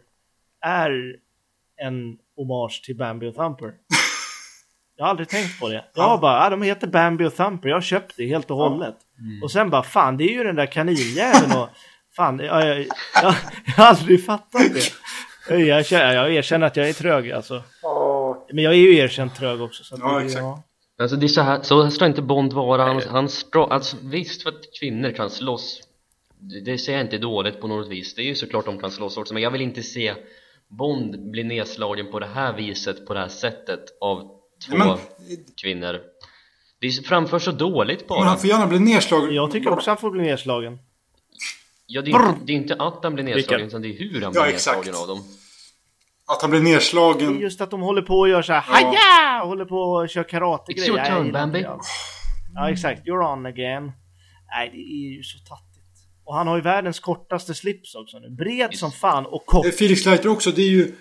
är en hommage till Bambi och Thumper. Jag har aldrig tänkt på det. Jag har bara, ah, de heter Bambi och Thumper, jag har köpt det helt och hållet. Och sen bara, fan det är ju den där kaninjäveln och fan, jag, jag, jag, jag har aldrig fattat det. Jag, jag, känner- jag erkänner att jag är trög alltså. Men jag är ju erkänt trög också. Så att Ja, det, exakt. Alltså det är så här, så här ska inte Bond vara, han, han strå, alltså visst för att kvinnor kan slåss det, det säger jag inte dåligt på något vis, det är ju såklart de kan slåss också men jag vill inte se Bond bli nedslagen på det här viset, på det här sättet av två men, kvinnor Det är- framförs så dåligt men bara han får gärna bli nedslagen. Jag tycker också han får bli nedslagen. Ja, det, är, inte- det är inte att han blir nedslagen Rickard. utan det är hur han Ja, blir exakt. nedslagen av dem Att han blir nedslagen. just att de håller på och gör så här haja! Och håller på och kör karategrejer. It's your turn, Bambi. Ja exakt, you're on again. Nej det är ju så tattigt. Och han har ju världens kortaste slips också nu. Bred som fan och kort. Felix Leiter också, det är ju...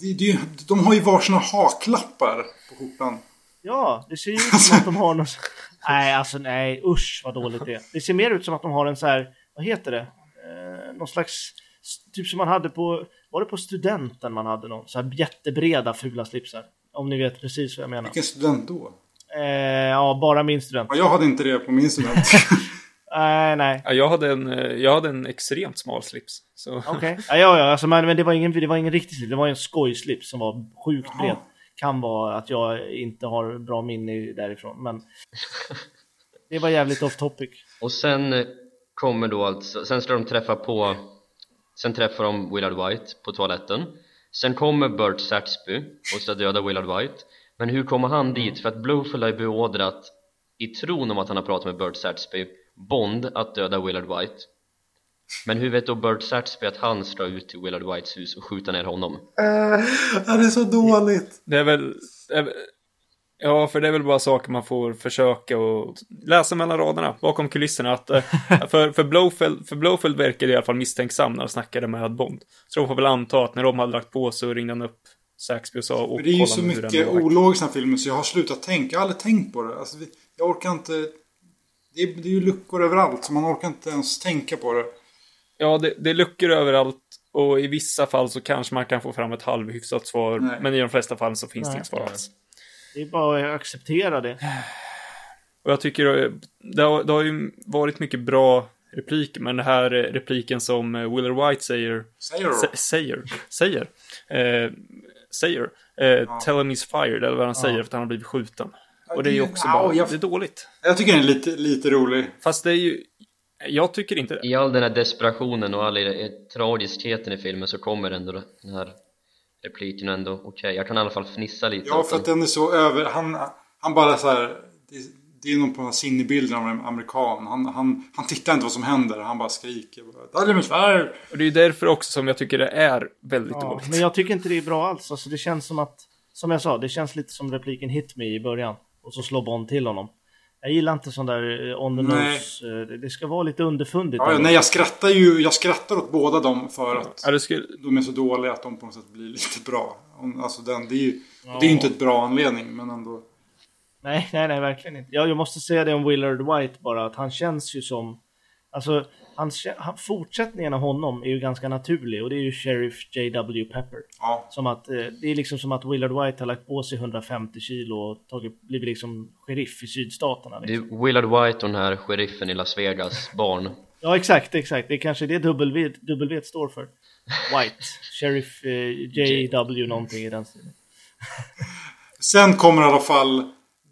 Det, det de har ju varsina haklappar på skjortan. Ja, det ser ju ut som att de har någon... Nej alltså nej, usch vad dåligt det är. Det ser mer ut som att de har en så här, vad heter det? Eh, någon slags, typ som man hade på, var det på studenten man hade någon? Så här jättebreda fula slipsar. Om ni vet precis vad jag menar. Vilken student då? Eh, ja, bara min student. Ja, jag hade inte det på min student. Nej, nej. Ja, jag, hade en, eh, jag hade en extremt smal slips. Okej. Ja, ja, ja, alltså, men, men det var ingen, det var ingen riktig slips. Det var en skojslips som var sjukt bred. Kan vara att jag inte har bra minne därifrån, men det var jävligt off topic. Och sen eh, kommer då alltså, sen ska de träffa på Sen träffar de Willard White på toaletten Sen kommer Bert Saxby och ska döda Willard White Men hur kommer han dit? För att Blowfield har ju beordrat i tron om att han har pratat med Bert Saxby Bond att döda Willard White Men hur vet då Bert Saxby att han ska ut till Willard Whites hus och skjuta ner honom? Ja, det är så dåligt. Det är väl... det är väl- Ja, för det är väl bara saker man får försöka och läsa mellan raderna, bakom kulisserna. Att, eh, för, för, Blowfield, för Blowfield verkade i alla fall misstänksam när han snackade med Bond. Så de får väl anta att när de hade lagt på så ringde han upp Saxby och sa och det är ju så mycket har lagt." ologiskt i den här filmen så jag har slutat tänka. Jag har aldrig tänkt på det. Alltså, jag orkar inte... Det är, det är ju luckor överallt så man orkar inte ens tänka på det. Ja, det, det är luckor överallt och i vissa fall så kanske man kan få fram ett halvhyfsat svar. Nej. Men i de flesta fall så finns det Nej. inget svar alls. Det är bara att acceptera det. Och jag tycker eh, det har, det har ju varit mycket bra repliker, men det här eh, repliken som eh, Willer White säger, Säger säger, säger, eh, säger, eh, tell him he's fired, eller vad han säger för att han har blivit skjuten. Och det är ju också Ja, bara, jag- det är dåligt. Jag tycker den är lite, lite rolig. Fast det är ju, jag tycker inte det. I all den här desperationen och all i tragiskheten i filmen så kommer ändå den här repliken ändå okej, jag kan i alla fall fnissa lite Ja, för att den. den är så över... Han, han bara så här... Det, det är någon på den här sinnebilden av en amerikan. Han, han, han tittar inte vad som händer. Han bara skriker. Fired! Och det är därför också som jag tycker det är väldigt Ja, dåligt. men jag tycker inte det är bra alls. Alltså, det känns som att, som jag sa, det känns lite som repliken Hit Me i början. Och så slår Bond till honom. Jag gillar inte sån där eh, on the nose. eh, det- Det ska vara lite underfundigt. Ja, ja, nej, jag skrattar ju. Jag skrattar åt båda dem för att Ja, skulle, de är så dåliga att de på något sätt blir lite bra. Alltså den, det är ju... Det är inte ett bra anledning, men ändå. Nej, nej, nej, verkligen inte. Ja, jag måste säga det om Willard White bara, att han känns ju som... Alltså, han, kä- han, fortsättningen av honom är ju ganska naturlig och det är ju Sheriff J.W. Pepper. Ja. Som att, eh, det är liksom som att Willard White har lagt på sig 150 kilo och tagit, blivit liksom sheriff i sydstaterna. Det Liksom. är Willard White och den här sheriffen i Las Vegas barn Ja, exakt, exakt. Det är kanske det W, w står för. White. Sheriff eh, J.W. någonting i den stilen. Sen kommer i alla fall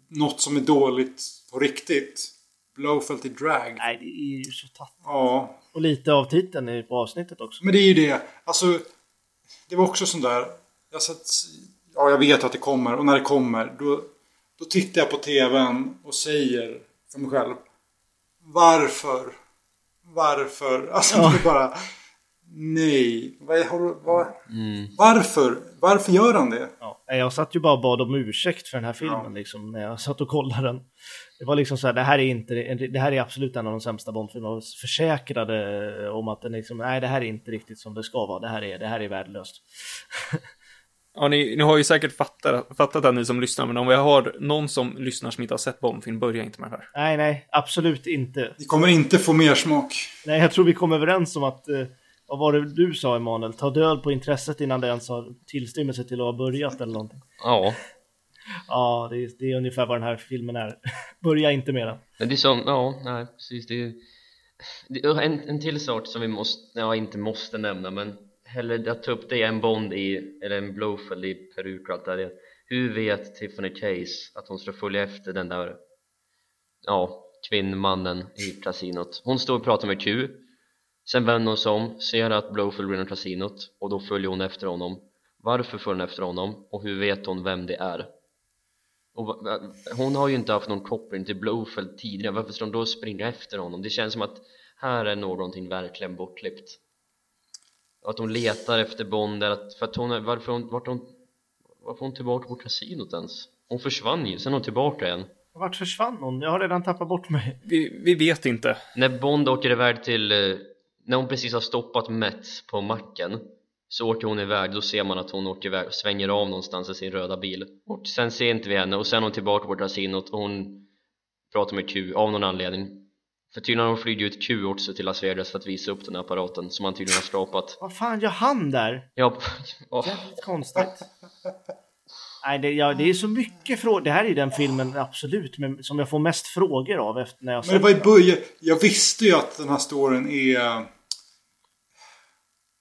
något som är dåligt på riktigt. Blowfelt i drag. Nej, det är ju så tatt. Ja, Och lite av titeln är på avsnittet också. men det är ju det. Alltså, det var också sån där. Jag satt, ja, jag vet att det kommer och när det kommer då, då tittar jag på tvn och säger för mig själv. Varför? Varför? Alltså det är bara. Nej. Vad, vad, Varför? Varför gör han det? Ja, jag satt ju bara och bad om ursäkt för den här filmen liksom, när jag satt och kollade den. Det var liksom så här, det här är inte, det här är absolut en av de sämsta Bondfilmerna. Försäkrade om att den liksom, nej det här är inte riktigt som det ska vara. Det här är, det här är värdelöst. ja, ni, ni har ju säkert fattat, fattat det ni som lyssnar, men om vi har någon som lyssnar som inte har sett Bondfilm, börja inte med det här. Nej, nej, absolut inte. Ni kommer inte få mer smak. Nej, jag tror vi kom överens om att, eh, vad var det du sa Emanuel? Ta död på intresset innan det ens har tillstymmelse till att ha börjat eller någonting. Ja, Ja, det är, det är ungefär vad den här filmen är. Börja inte med den. men det är som, ja, nej precis det är, det är en, en till sak som vi måste, ja inte måste nämna men hellre att ta upp det en Bond i, eller en Blowfield i peruk och allt det där Hur vet Tiffany Case att hon ska följa efter den där, ja, kvinnmannen i kasinot? Hon står och pratar med Q Sen vänder hon sig om, ser att Blowfield vinner kasinot och då följer hon efter honom Varför följer hon efter honom och hur vet hon vem det är? Och hon har ju inte haft någon koppling till Blowfield tidigare, varför ska hon då springa efter honom? Det känns som att här är någonting verkligen bortklippt att hon letar efter Bond, att, för att hon, varför hon, vart hon, varför hon tillbaka på kasinot ens? Hon försvann ju, sen är hon tillbaka igen Vart försvann hon? Jag har redan tappat bort mig. Vi, vi vet inte. När Bond åker iväg till, eh, när hon precis har stoppat Mets på macken så åker hon iväg, då ser man att hon åker iväg och svänger av någonstans i sin röda bil. Och sen ser inte vi henne. Och sen är hon tillbaka på kasinot och hon pratar med Q av någon anledning. För tydligen har hon flugit ut Q också till Las Vegas för att visa upp den här apparaten som han tydligen har skapat. Vad fan gör han där? ja, åh, Jävligt konstigt. Nej, det, ja, det är så mycket frågor. Det här är den filmen absolut men, som jag får mest frågor av efter när jag Men det var i början. Jag visste ju att den här storyn är...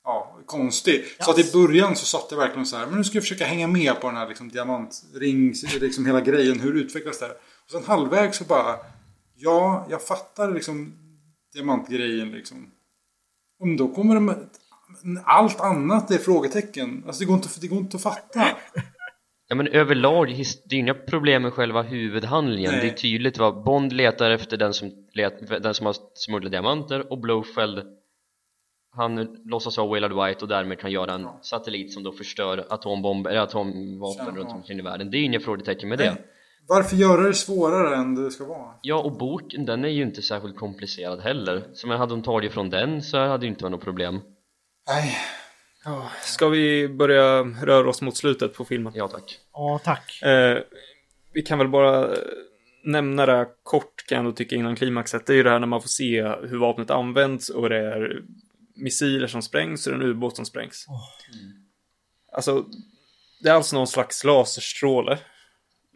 Ja, konstig. Så att i början så satt jag verkligen så här. Men nu ska jag försöka hänga med på den här liksom, diamantring, liksom hela grejen. Hur utvecklas det här? Och sen halvvägs så bara... Ja, jag fattar liksom diamantgrejen liksom. Och då kommer de... Allt annat är frågetecken. Alltså det går inte, det går inte att fatta. Ja men överlag, det är inga problem med själva huvudhandlingen. Nej. Det är tydligt vad Bond letar efter den som, let, den som har smugglat diamanter och Blofeld Han låtsas vara Willard White och därmed kan göra en satellit som då förstör atombomber, eller atomvapen runt omkring i världen. Det är inga frågetecken med det. Varför göra det svårare än det ska vara? Ja och boken den är ju inte särskilt komplicerad heller. Så men hade de tagit från den så hade det inte varit något problem. Nej. Ja, Ska vi börja röra oss mot slutet på filmen? Ja tack Ja, tack. Eh, vi kan väl bara nämna det här kort kan jag ändå tycka innan klimaxet. Det är ju det här när man får se hur vapnet används och det är missiler som sprängs och det är en ubåt som sprängs. Alltså, det är alltså någon slags laserstråle.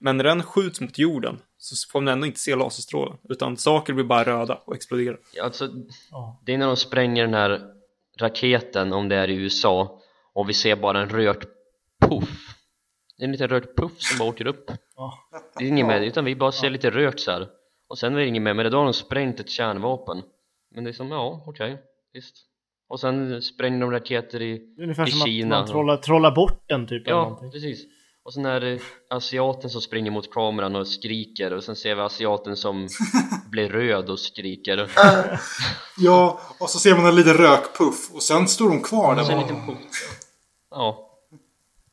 Men när den skjuts mot jorden så får man ändå inte se laserstrålen. Utan saker blir bara röda och exploderar. Alltså, det är när de spränger den här raketen om det är i USA och vi ser bara en rök puff. Det är en liten rök puff som bara åker upp. Det är inget med det, utan vi bara ser lite rök så här. Och sen är det inget med, men då har de sprängt ett kärnvapen. Men det är som, ja okej, visst. Och sen spränger de raketer i, Det är ungefär i som Kina att man trollar, trollar bort den typ. Ja, precis Och sen är det asiaten som springer mot kameran och skriker Och sen ser vi asiaten som blir röd och skriker Ja, och så ser man en liten rökpuff. Och sen står de kvar där Och sen en bara. liten puff Ja,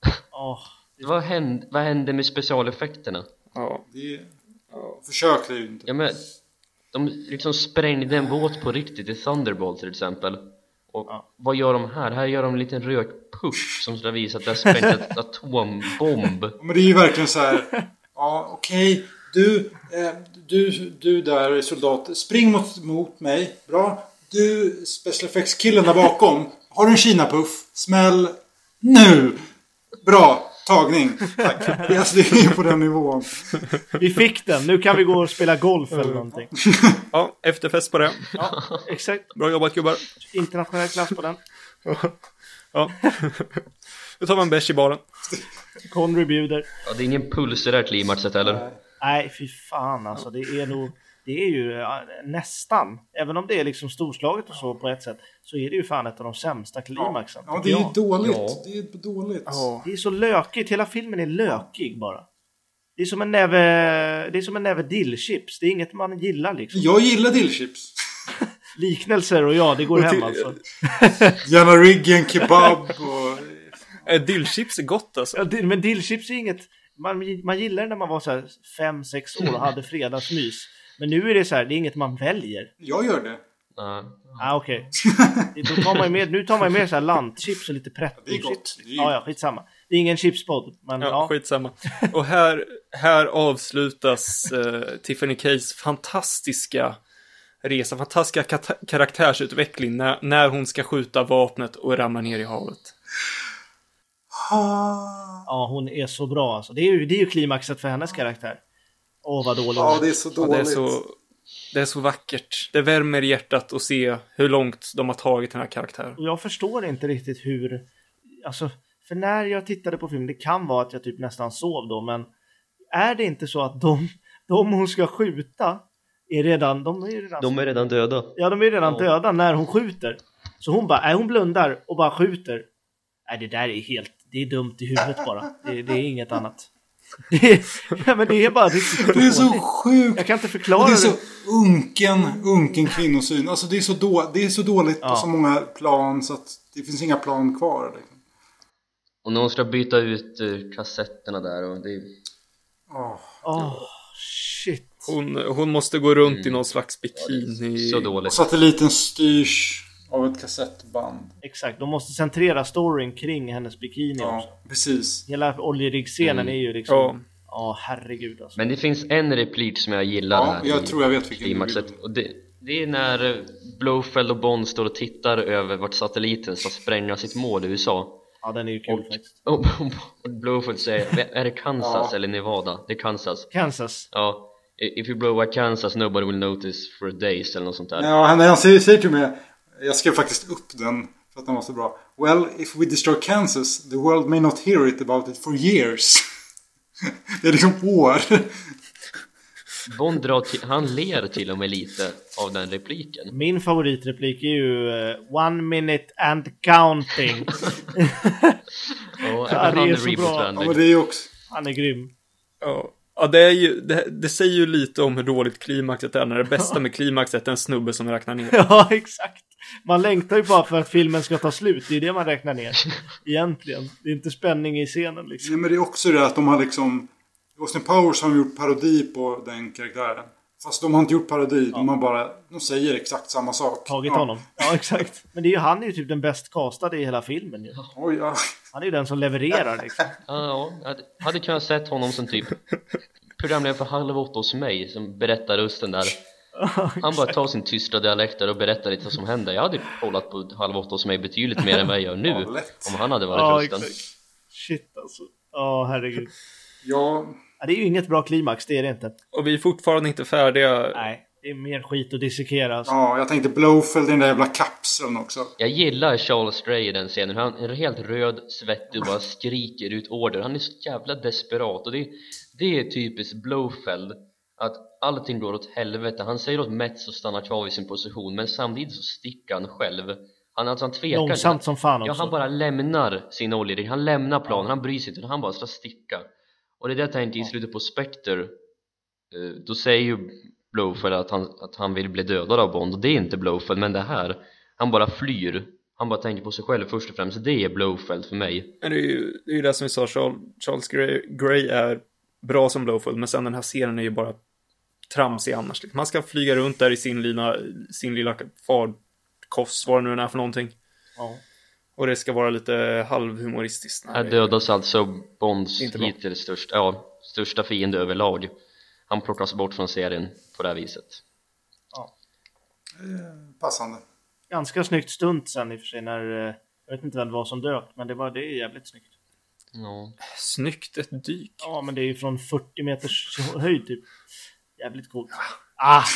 Ja. vad hände, vad hände med specialeffekterna? Ja, Det är... Försök det ju inte. Ja men, de liksom sprängde en båt på riktigt i Thunderball till exempel Och Ja. vad gör de här? Här gör de en liten rökpuff som ska visa att det har sprängt ett atombomb Men det är ju verkligen så här. Ja, okej. Du, eh, du, du där soldat. Spring mot, mot mig. Bra. Du, special effects-killen där bakom. Har du en Kina-puff? Smäll nu! Bra. Tagning. Tack. Alltså, det är på den nivån. Vi fick den, nu kan vi gå och spela golf eller någonting. ja efterfest på det. Ja, exakt. Bra jobbat gubbar. Internationell klass på den. Ja. Nu tar man en bärs i baren. Conry bjuder. Ja, det är ingen puls i det här klimaxet heller Nej, fy fan alltså. Det är nog... Det är ju ja, nästan, även om det är liksom storslaget och så på ett sätt, så är det ju fan ett av de sämsta klimaxen. Ja, det är ju dåligt. Ja. Det är dåligt. Det är så lökigt, hela filmen är lökig bara. Det är som en näve, det är som en näve dillchips, det är inget man gillar liksom. Jag gillar dillchips. Liknelser och ja, det går hem alltså. Gärna riggen, kebab och... Dillchips är gott alltså. Ja, Men dillchips är inget, man, man gillar det när man var så här 5-6 år och hade fredagsmys. Men nu är det så här, det är inget man väljer. Jag gör det. Nej. Ah, okej. Då tar man ju med, nu tar man ju med så här lantchips och lite det är gott. Det är Ja, ja, skitsamma. Det är ingen chipspodd, men Ja, ja. skitsamma. Och här, här avslutas eh, Tiffany Kays fantastiska resa, fantastiska kata- karaktärsutveckling när, när hon ska skjuta vapnet och ramla ner i havet. Ah. Ja, hon är så bra alltså. Det är ju, det är ju klimaxet för hennes karaktär. Åh, vad dålig hon Ja, det är så Ja, dåligt. det, är så, det är så vackert. Det värmer hjärtat att se hur långt de har tagit den här karaktären. Och jag förstår inte riktigt hur... Alltså, för när jag tittade på filmen, det kan vara att jag typ nästan sov då, men är det inte så att de, de hon ska skjuta är redan... De är redan, De är redan döda ja, de är redan Ja. döda när hon skjuter. Så hon bara, äh, hon blundar och bara skjuter. Nej, det där är helt... Det är dumt i huvudet bara. Det, det är inget annat. Det ja, men det är bara riktigt Det är så sjukt. Jag kan inte Och förklara det är det. så unken, unken kvinnosyn. Alltså det är så, då, det är så dåligt på Ja. så många plan så att det finns inga plan kvar. Liksom. Och när hon ska byta ut eh, kassetterna där och det. Åh. Åh, shit. Hon, hon måste gå runt i någon slags bikini. Så Och dåligt satelliten styrs av ett kassettband. Exakt, de måste centrera storyn kring hennes bikini också. Ja, precis. Hela oljeriggscenen Mm. är ju liksom... Ja. Ja, herregud alltså. Men det finns en replik som jag gillar Ja, här jag i tror jag vet vilken klimaxet och det, det är när eh, Blofeld och Bond står och tittar över vart satelliten ska spränga sitt mål i USA Ja, den är ju kul Och- faktiskt. Och Blowfield säger, är det Kansas Ja. eller Nevada? Det är Kansas Kansas. Ja, i- if you blow at Kansas nobody will notice for days eller något sånt där Ja, han, han säger, säger till mig, jag skrev faktiskt upp den för att den var så bra. Well, if we destroy Kansas, the world may not hear it about it for years. det är liksom år. Bond till, han ler till och med lite av den repliken Min favoritreplik är ju eh, One minute and counting. Ja, Ja, det han är så bra. ja, men det är också... Han är grym. Ja, ja det, är ju, det, det säger ju lite om hur dåligt klimaxet är när det bästa med klimaxet är en snubbe som räknar ner. Ja, exakt. Man längtar ju bara för att filmen ska ta slut. Det är det man räknar ner. Egentligen. Det är inte spänning i scenen liksom. Nej, men det är också det att de har liksom... Austin Powers har gjort parodi på den karaktären. Fast de har inte gjort parodi, de har bara... De säger exakt samma sak. Tagit ja. honom. Ja, exakt. Men det är ju, han är ju typ den bäst castade i hela filmen ju. Oj, ja. Han är ju den som levererar liksom. Ja, jag hade, hade kunnat sett honom som typ programledare för Halv åtta hos mig som berättar rösten där Han bara tar sin tysta dialekt och berättar lite vad som händer Jag hade kollat på Halv åtta hos mig betydligt mer än vad jag gör nu Ja. Om han hade varit Ja, rösten exakt. Shit alltså. Ja, herregud. ja. Ja, det är ju inget bra klimax, det är det inte. Och vi är fortfarande inte färdiga. Nej, det är mer skit att dissekera. Alltså. Ja, jag tänkte Blowfield i den där jävla kapseln också. Jag gillar Charles Stray i den scenen, han är helt röd, svettig och bara skriker ut order Han är så jävla desperat och det, det är typiskt Blowfeld Att allting går åt helvete, han säger åt Mets att stanna kvar vid sin position Men samtidigt så sticker han själv. Han, alltså, han tvekar. Inte. Långsamt som fan Ja, också. han bara lämnar sin oljerigg, han lämnar planen, han bryr sig inte, han bara ska sticka. Och det är det jag tänker i slutet på Spectre. Eh, Då säger ju Blowfeld att han, att han vill bli dödad av Bond. Och det är inte Blowfeld men det här. Han bara flyr. Han bara tänker på sig själv först och främst, det är Blowfeld för mig. Men det är ju det, är ju det som vi sa, Charles, Charles Gray, Gray är bra som Blowfield, men sen den här scenen är ju bara tramsig annars. Man ska flyga runt där i sin lilla, sin lilla farkost, vad det nu är för någonting. Ja. Och det ska vara lite halvhumoristiskt. Här dödas alltså Bonds hittills största, ja, största fiende överlag Han plockas bort från serien på det här viset Passande. Ganska snyggt stunt sen i och för sig när... eh, Jag vet inte vem det var som dök, men det var det är jävligt snyggt. Ja, Snyggt, ett dyk. Ja, men det är ju från 40 meters höjd typ. Jävligt coolt. Ah!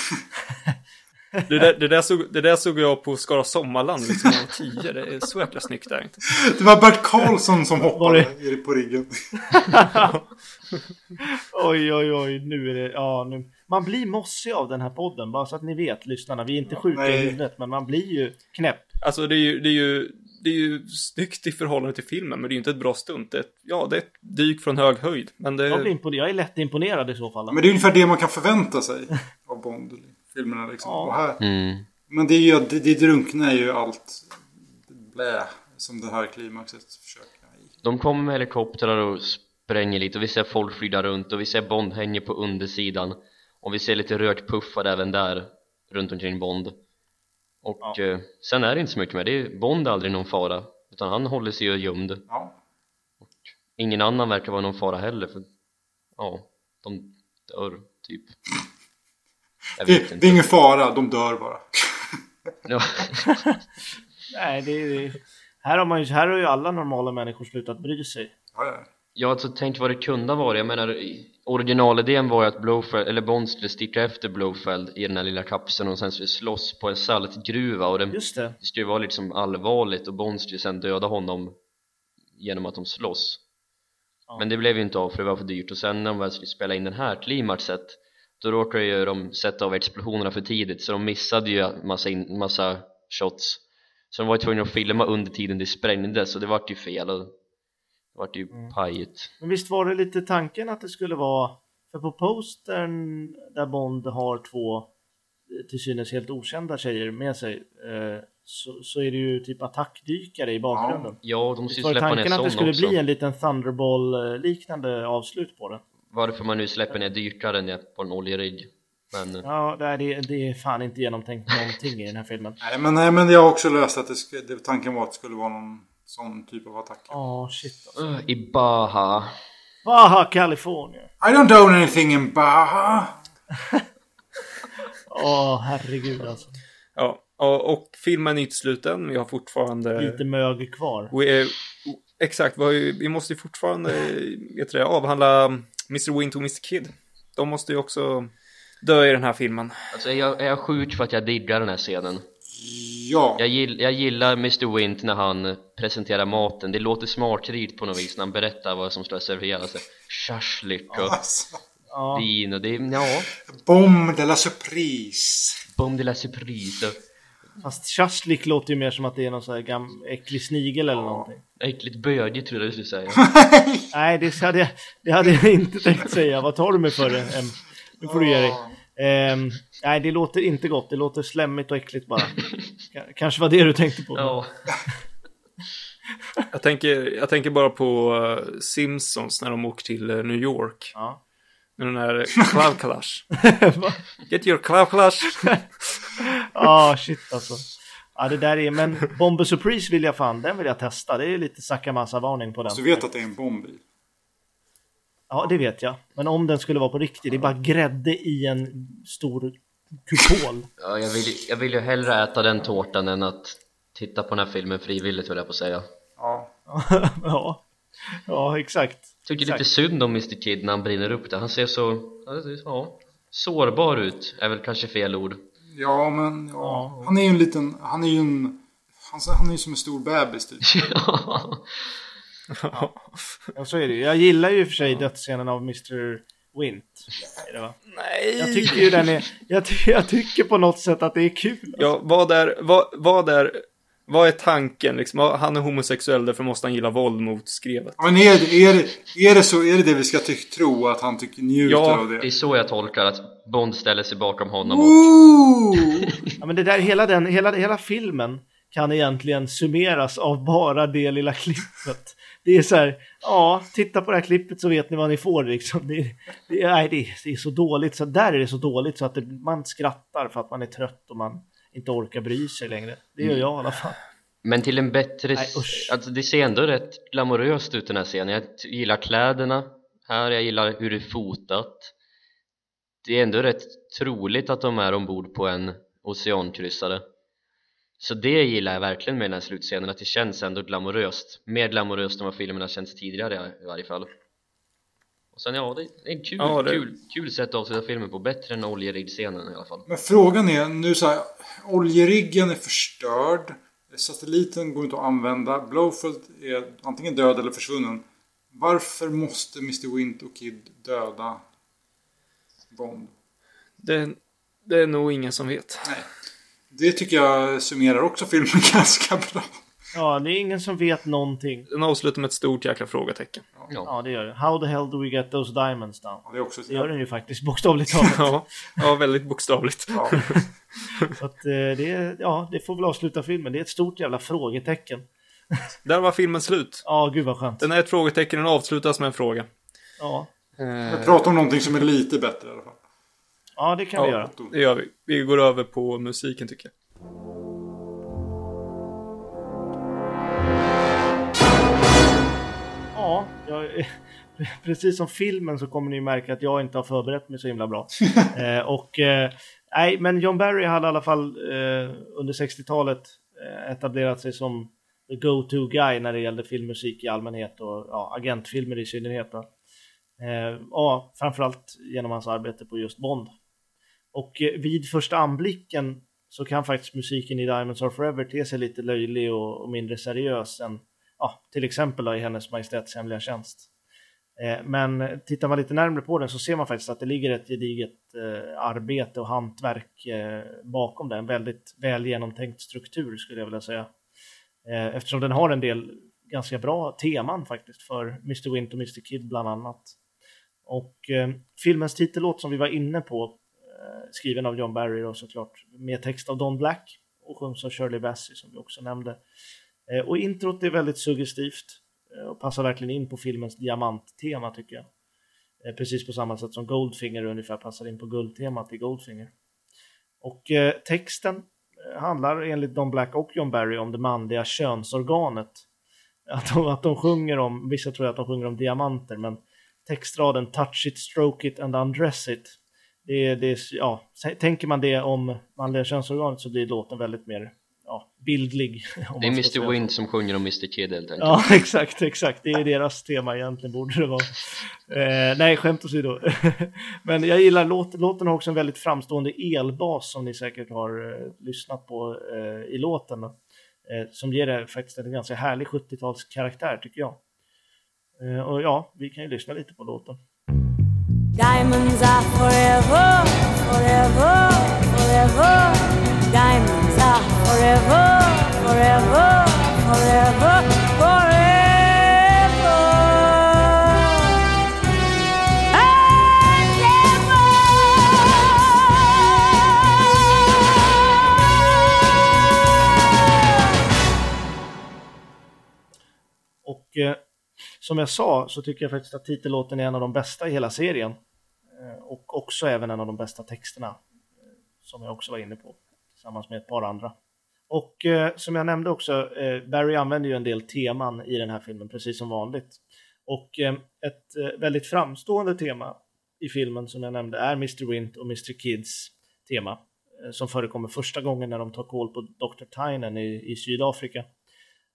Det där, det, där såg, det där såg jag på Skara Sommarland liksom när jag tio. Det är så jäkla snyggt där inte. Det var Bert Karlsson som hoppade det- i- på riggen. Oj, oj, oj, nu är det... Ja, nu. Man blir mossig av den här podden, bara så att ni vet, lyssnarna. Vi är inte sjuka nej. i huvudet, men man blir ju knäpp. Alltså det är ju, det är ju, det är ju snyggt i förhållande till filmen, men det är ju inte ett bra stunt. Det är, ett- ja, det är ett dyk från hög höjd. Men det, Jag, blir imponerad. jag är lätt imponerad i så fall. Men det är ungefär det man kan förvänta sig av Bond-filmerna. Liksom. Ja. Och här. mm. Men det, är ju, det, det drunknar ju allt blä som det här klimaxet försöker. De kommer med helikoptrar och spränger lite och vi ser folk flyga runt och vi ser Bond hänger på undersidan och vi ser lite rökpuffar även där runt omkring Bond och Ja. eh, sen är det inte så mycket mer, det är, Bond är aldrig någon fara utan han håller sig ju gömd Ja. ingen annan verkar vara någon fara heller för ja, de dör typ jag vet Det, det är ingen fara, de dör bara. ja. Nej, det är... Här har, man ju, här har ju alla normala människor slutat bry sig. Ja, ja. Jag har alltså tänkt vad det kunde ha varit, jag menar originalidén var ju att Blowfeld, eller Bond skulle sticka efter Blowfeld i den här lilla kapseln och sen skulle slåss på en saltgruva och det, Just det. det skulle vara liksom allvarligt och Bond skulle sen döda honom genom att de slåss. Ja. men det blev ju inte av för det var för dyrt. Och sen när de väl skulle spela in den här klimaxet då råkade ju de sätta av explosionerna för tidigt så de missade ju massa, in, massa shots. Så de var ju tvungna att filma under tiden det sprängdes och det vart ju fel. Och det vart ju Mm. pajigt Men visst var det lite tanken att det skulle vara... För på postern där Bond har två eh, till synes helt okända tjejer med sig eh, så, så är det ju typ attackdykare i bakgrunden. Ja, de Visst ska släppa ner tanken att det skulle också bli en liten Thunderball-liknande avslut på det? Varför man nu släpper ner dykaren ner på en oljerigg Men Ja, det är, det, är fan inte genomtänkt någonting i den här filmen. Nej, men, nej, men jag har också löst att det, tanken var att det skulle vara någon sån typ av attack. Åh, shit alltså. uh, I Baha Baja California! I don't own anything in Baja. Åh, herregud alltså. Ja, och, och filmen är inte sluten. Vi har fortfarande... Lite mög kvar. We, exakt. Vi, har ju, vi måste ju fortfarande vet du det, avhandla Mr. Wint och Mr. Kid. De måste ju också dö i den här filmen. Alltså är jag, är jag sjuk för att jag diggar den här scenen? Ja. Jag, gill, jag gillar Mr. Wint när han presenterar maten Det låter smartrikt på något vis när han berättar vad som ska serveras Shashlik och Alltså, Ja. vin och det är, ja, Bomb de la surprise. bombe de la surprise Fast shashlik låter ju mer som att det är någon sån här gam- äcklig snigel eller någonting. Äckligt böge trodde jag du skulle säga Nej, det hade, jag, det hade jag inte tänkt säga. Vad tar du mig för? Em? Nu får du ge dig. Ehm, nej, det låter inte gott. Det låter slemmigt och äckligt bara. K- Kanske var det du tänkte på. Ja, Jag tänker, jag tänker bara på eh, Simpsons när de åker till eh, New York. Ja. Med den här Cloud Clash. Get your Cloud Clash. Ah, shit alltså. Ja, det där är, men Bomber Surprise vill jag fan, den vill jag testa. Det är lite Sakamasa-varning på den. Så du vet att det är en bomb i? Ja, det vet jag. Men om den skulle vara på riktigt, det är bara grädde i en stor kupol. ja jag, vill, jag vill ju hellre äta den tårtan än att titta på den här filmen frivilligt vill jag på att säga Ja. ja. ja, exakt. Tycker Exakt. lite synd om Mr Kid när han brinner upp det Han ser så, ja, det är- ja sårbar ut är väl kanske fel ord Ja, men ja. Han är ju en liten... Han är ju en... Han, han är ju som en stor bebis typ. Ja, så är det ju. Jag gillar ju i och för sig dödsscenen av Mr. Wint. Är det, va? Nej! Jag tycker ju den är... Jag, ty jag tycker på något sätt att det är kul. Alltså. Ja, vad är, vad, vad är, vad är tanken liksom? Ja, Han är homosexuell, därför måste han gilla våld mot skrevet. Ja, Men är det, är, det, är det så? Är det det vi ska tro? Att han tycker njuter Ja, av Det är det? så jag tolkar att Bond ställer sig bakom honom och! Ja, men det där, hela, den, hela, hela filmen kan egentligen summeras av bara det lilla klippet. Det är så här, ja, titta på det här klippet så vet ni vad ni får liksom. Det, det, nej, det, det är så dåligt, så där är det så dåligt så att det, man skrattar för att man är trött och man inte orkar bry sig längre. Det gör jag i alla fall. Men till en bättre... Nej, alltså det ser ändå rätt glamoröst ut den här scenen Jag gillar kläderna här, jag gillar hur det är fotat Det är ändå rätt troligt att de är ombord på en oceankryssare Så det gillar jag verkligen med den här slutscenen, att det känns ändå glamoröst Mer glamoröst än vad filmerna känns tidigare i varje fall Och sen ja, det är en kul, Ja, det- kul, kul sätt att avsluta filmen på, bättre än oljeriggscenen i alla fall Men frågan är nu så här. Oljeriggen är förstörd. Satelliten går inte att använda. Blowfield är antingen död eller försvunnen. Varför måste Mr. Wint och Kid döda Bond? Det, det är nog ingen som vet. Det tycker jag summerar också filmen ganska bra. Ja, det är ingen som vet någonting. Den avslutar med ett stort jäkla frågetecken. Ja, Ja, det gör det. How the hell do we get those diamonds down? Ja, det är också Det gör den ju faktiskt, bokstavligt talat. Ja, ja väldigt bokstavligt. ja. Så att eh, det, ja, det får väl avsluta filmen. Det är ett stort jävla frågetecken. Där var filmen slut. Ja, gud vad skönt. Den är ett frågetecken, den avslutas med en fråga. Ja, Jag pratar om någonting som är lite bättre i alla fall. Ja det kan vi göra. Det gör vi. Vi går över på musiken tycker jag. Ja, jag, precis som filmen så kommer ni märka att jag inte har förberett mig så himla bra. eh, och eh, nej, men John Barry hade i alla fall eh, under 60-talet eh, etablerat sig som the go-to guy när det gällde filmmusik i allmänhet och ja, agentfilmer i synnerhet. Då. Eh, ja, framförallt genom hans arbete på just Bond. Och eh, vid första anblicken så kan faktiskt musiken i Diamonds Are Forever te sig lite löjlig och, och mindre seriös än ja, till exempel då i Hennes Majestäts Hemliga Tjänst. Eh, men tittar man lite närmre på den så ser man faktiskt att det ligger ett gediget eh, arbete och hantverk eh, bakom den. Väldigt väl genomtänkt struktur skulle jag vilja säga. Eh, eftersom den har en del ganska bra teman faktiskt för Mr. Wint och Mr. Kid bland annat. Och eh, filmens titellåt som vi var inne på, Eh, skriven av John Barry och såklart med text av Don Black och sjungs av Shirley Bassey som vi också nämnde. Eh, och introt är väldigt suggestivt eh, och passar verkligen in på filmens diamanttema tycker jag. Precis på samma sätt som Goldfinger ungefär passar in på guldtemat i Goldfinger. Och texten handlar enligt Don Black och John Barry om det manliga könsorganet. Att de, att de sjunger om, vissa tror att de sjunger om diamanter, men textraden touch it, stroke it and undress it. Det, är- det, är- ja, tänker man det om manliga könsorganet så blir låten väldigt mer ja, bildlig. Det är Mr. Wind som sjunger om Mr Kid helt enkelt. Ja, exakt, exakt. Det är deras tema egentligen, borde det vara. Eh, nej, skämt åsido. Men jag gillar låt, låten har också en väldigt framstående elbas som ni säkert har eh, lyssnat på eh, i låten. Eh, som ger det faktiskt en ganska härlig 70-talskaraktär tycker jag. Eh, och ja, vi kan ju lyssna lite på låten. Diamonds are forever, forever, forever. Diamonds are forever, forever, forever, forever. And ever. Och eh, som jag sa så tycker jag faktiskt att titellåten är en av de bästa i hela serien. Och också även en av de bästa texterna. Eh, som jag också var inne på. Tillsammans med ett par andra. Och eh, som jag nämnde också, eh, Barry använder ju en del teman i den här filmen, precis som vanligt. Och eh, ett eh, väldigt framstående tema i filmen som jag nämnde är Mr. Wint och Mr. Kids tema. Eh, som förekommer första gången när de tar koll på Dr. Tynan i, i Sydafrika.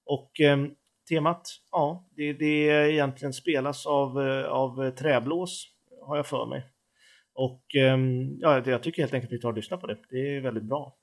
Och eh, temat, ja, det, det egentligen spelas av, eh, av eh, träblås, har jag för mig. Och ehm, ja, jag tycker helt enkelt vi tar och lyssnar på det. Det är väldigt bra.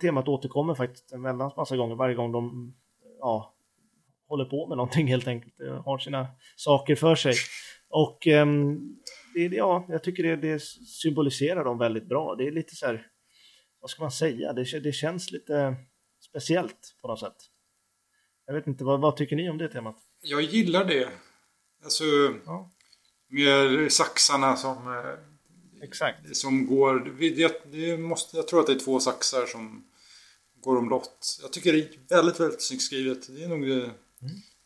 Temat återkommer faktiskt en väldans massa gånger varje gång de ja, håller på med någonting helt enkelt. Har sina saker för sig. Och ehm, det, ja, jag tycker det, det symboliserar dem väldigt bra. Det är lite så här, vad ska man säga, det, det känns lite speciellt på något sätt. Jag vet inte, vad, vad tycker ni om det temat? Jag gillar det. Alltså, Ja. med saxarna som, eh, Exakt. som går... Det, det måste, jag tror att det är två saxar som går omlott. Jag tycker det är väldigt, väldigt snyggt skrivet. Det är nog det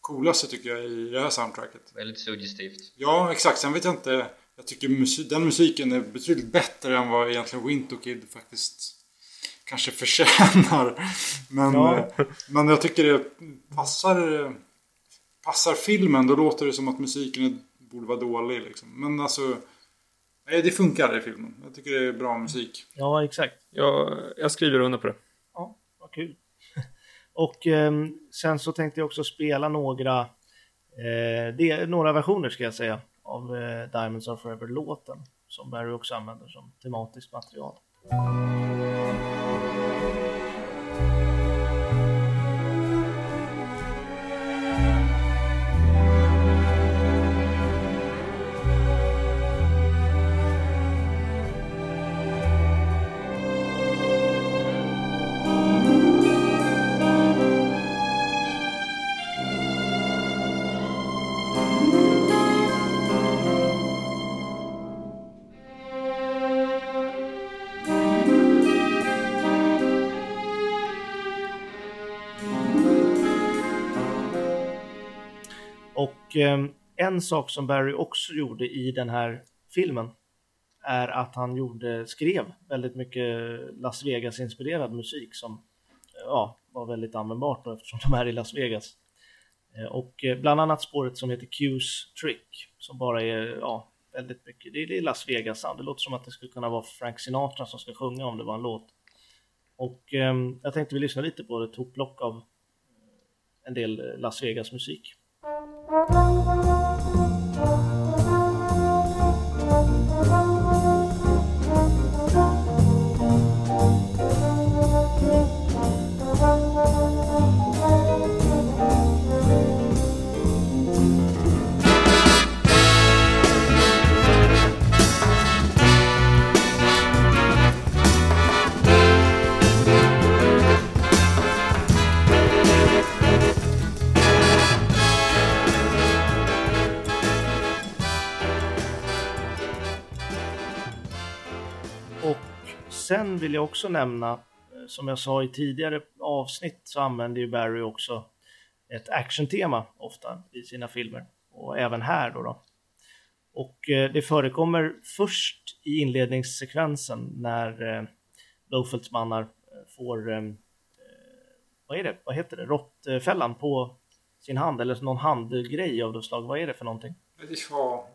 coolaste tycker jag i det här soundtracket. Väldigt suggestivt. Ja, exakt. Sen vet jag inte. Jag tycker musik, den musiken är betydligt bättre än vad egentligen Winto Kid faktiskt kanske förtjänar. Men, Ja. eh, men jag tycker det passar, passar filmen. Då låter det som att musiken är, borde vara dålig. Liksom. Men alltså, nej, det funkar i filmen. Jag tycker det är bra musik. Ja, exakt. Jag, jag skriver under på det. Ja, vad kul. Och ehm, sen så tänkte jag också spela några, eh, det, några versioner ska jag säga, av eh, Diamonds Are Forever-låten som Barry också använder som tematiskt material. Och en sak som Barry också gjorde i den här filmen är att han gjorde, skrev väldigt mycket Las Vegas-inspirerad musik som ja, var väldigt användbart då, eftersom de är i Las Vegas. Eh, och eh, bland annat spåret som heter Q's Trick som bara är ja, väldigt mycket, det är, Las Vegas-sound. Det låter som att det skulle kunna vara Frank Sinatra som ska sjunga om det var en låt. Och ehm, jag tänkte vi lyssnar lite på ett hopplock av en del Las Vegas-musik. Vegas-musik. Och sen vill jag också nämna, eh, som jag sa i tidigare avsnitt så använder ju Barry också ett actiontema ofta i sina filmer. Och även här då. då. Och eh, det förekommer först i inledningssekvensen när eh, mannar eh, får, eh, vad är det, vad heter det, råttfällan på sin hand eller någon handgrej av något slag. Vad är det för någonting? Ja,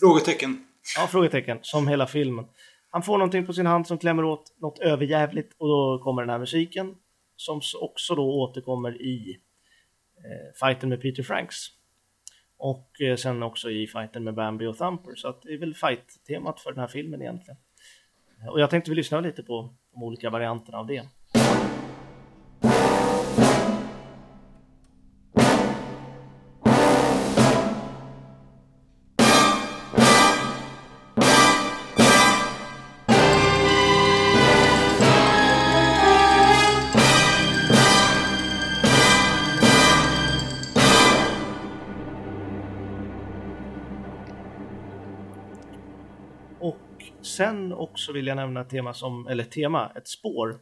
frågetecken. Ja, frågetecken, som hela filmen. Han får någonting på sin hand som klämmer åt något överjävligt och då kommer den här musiken som också då återkommer i eh, fighten med Peter Franks. Och eh, sen också i fighten med Bambi och Thumper. Så att det är väl fight-temat för den här filmen egentligen. Och jag tänkte vi lyssna lite på de olika varianterna av det. Sen också vill jag nämna ett tema som, eller tema, ett spår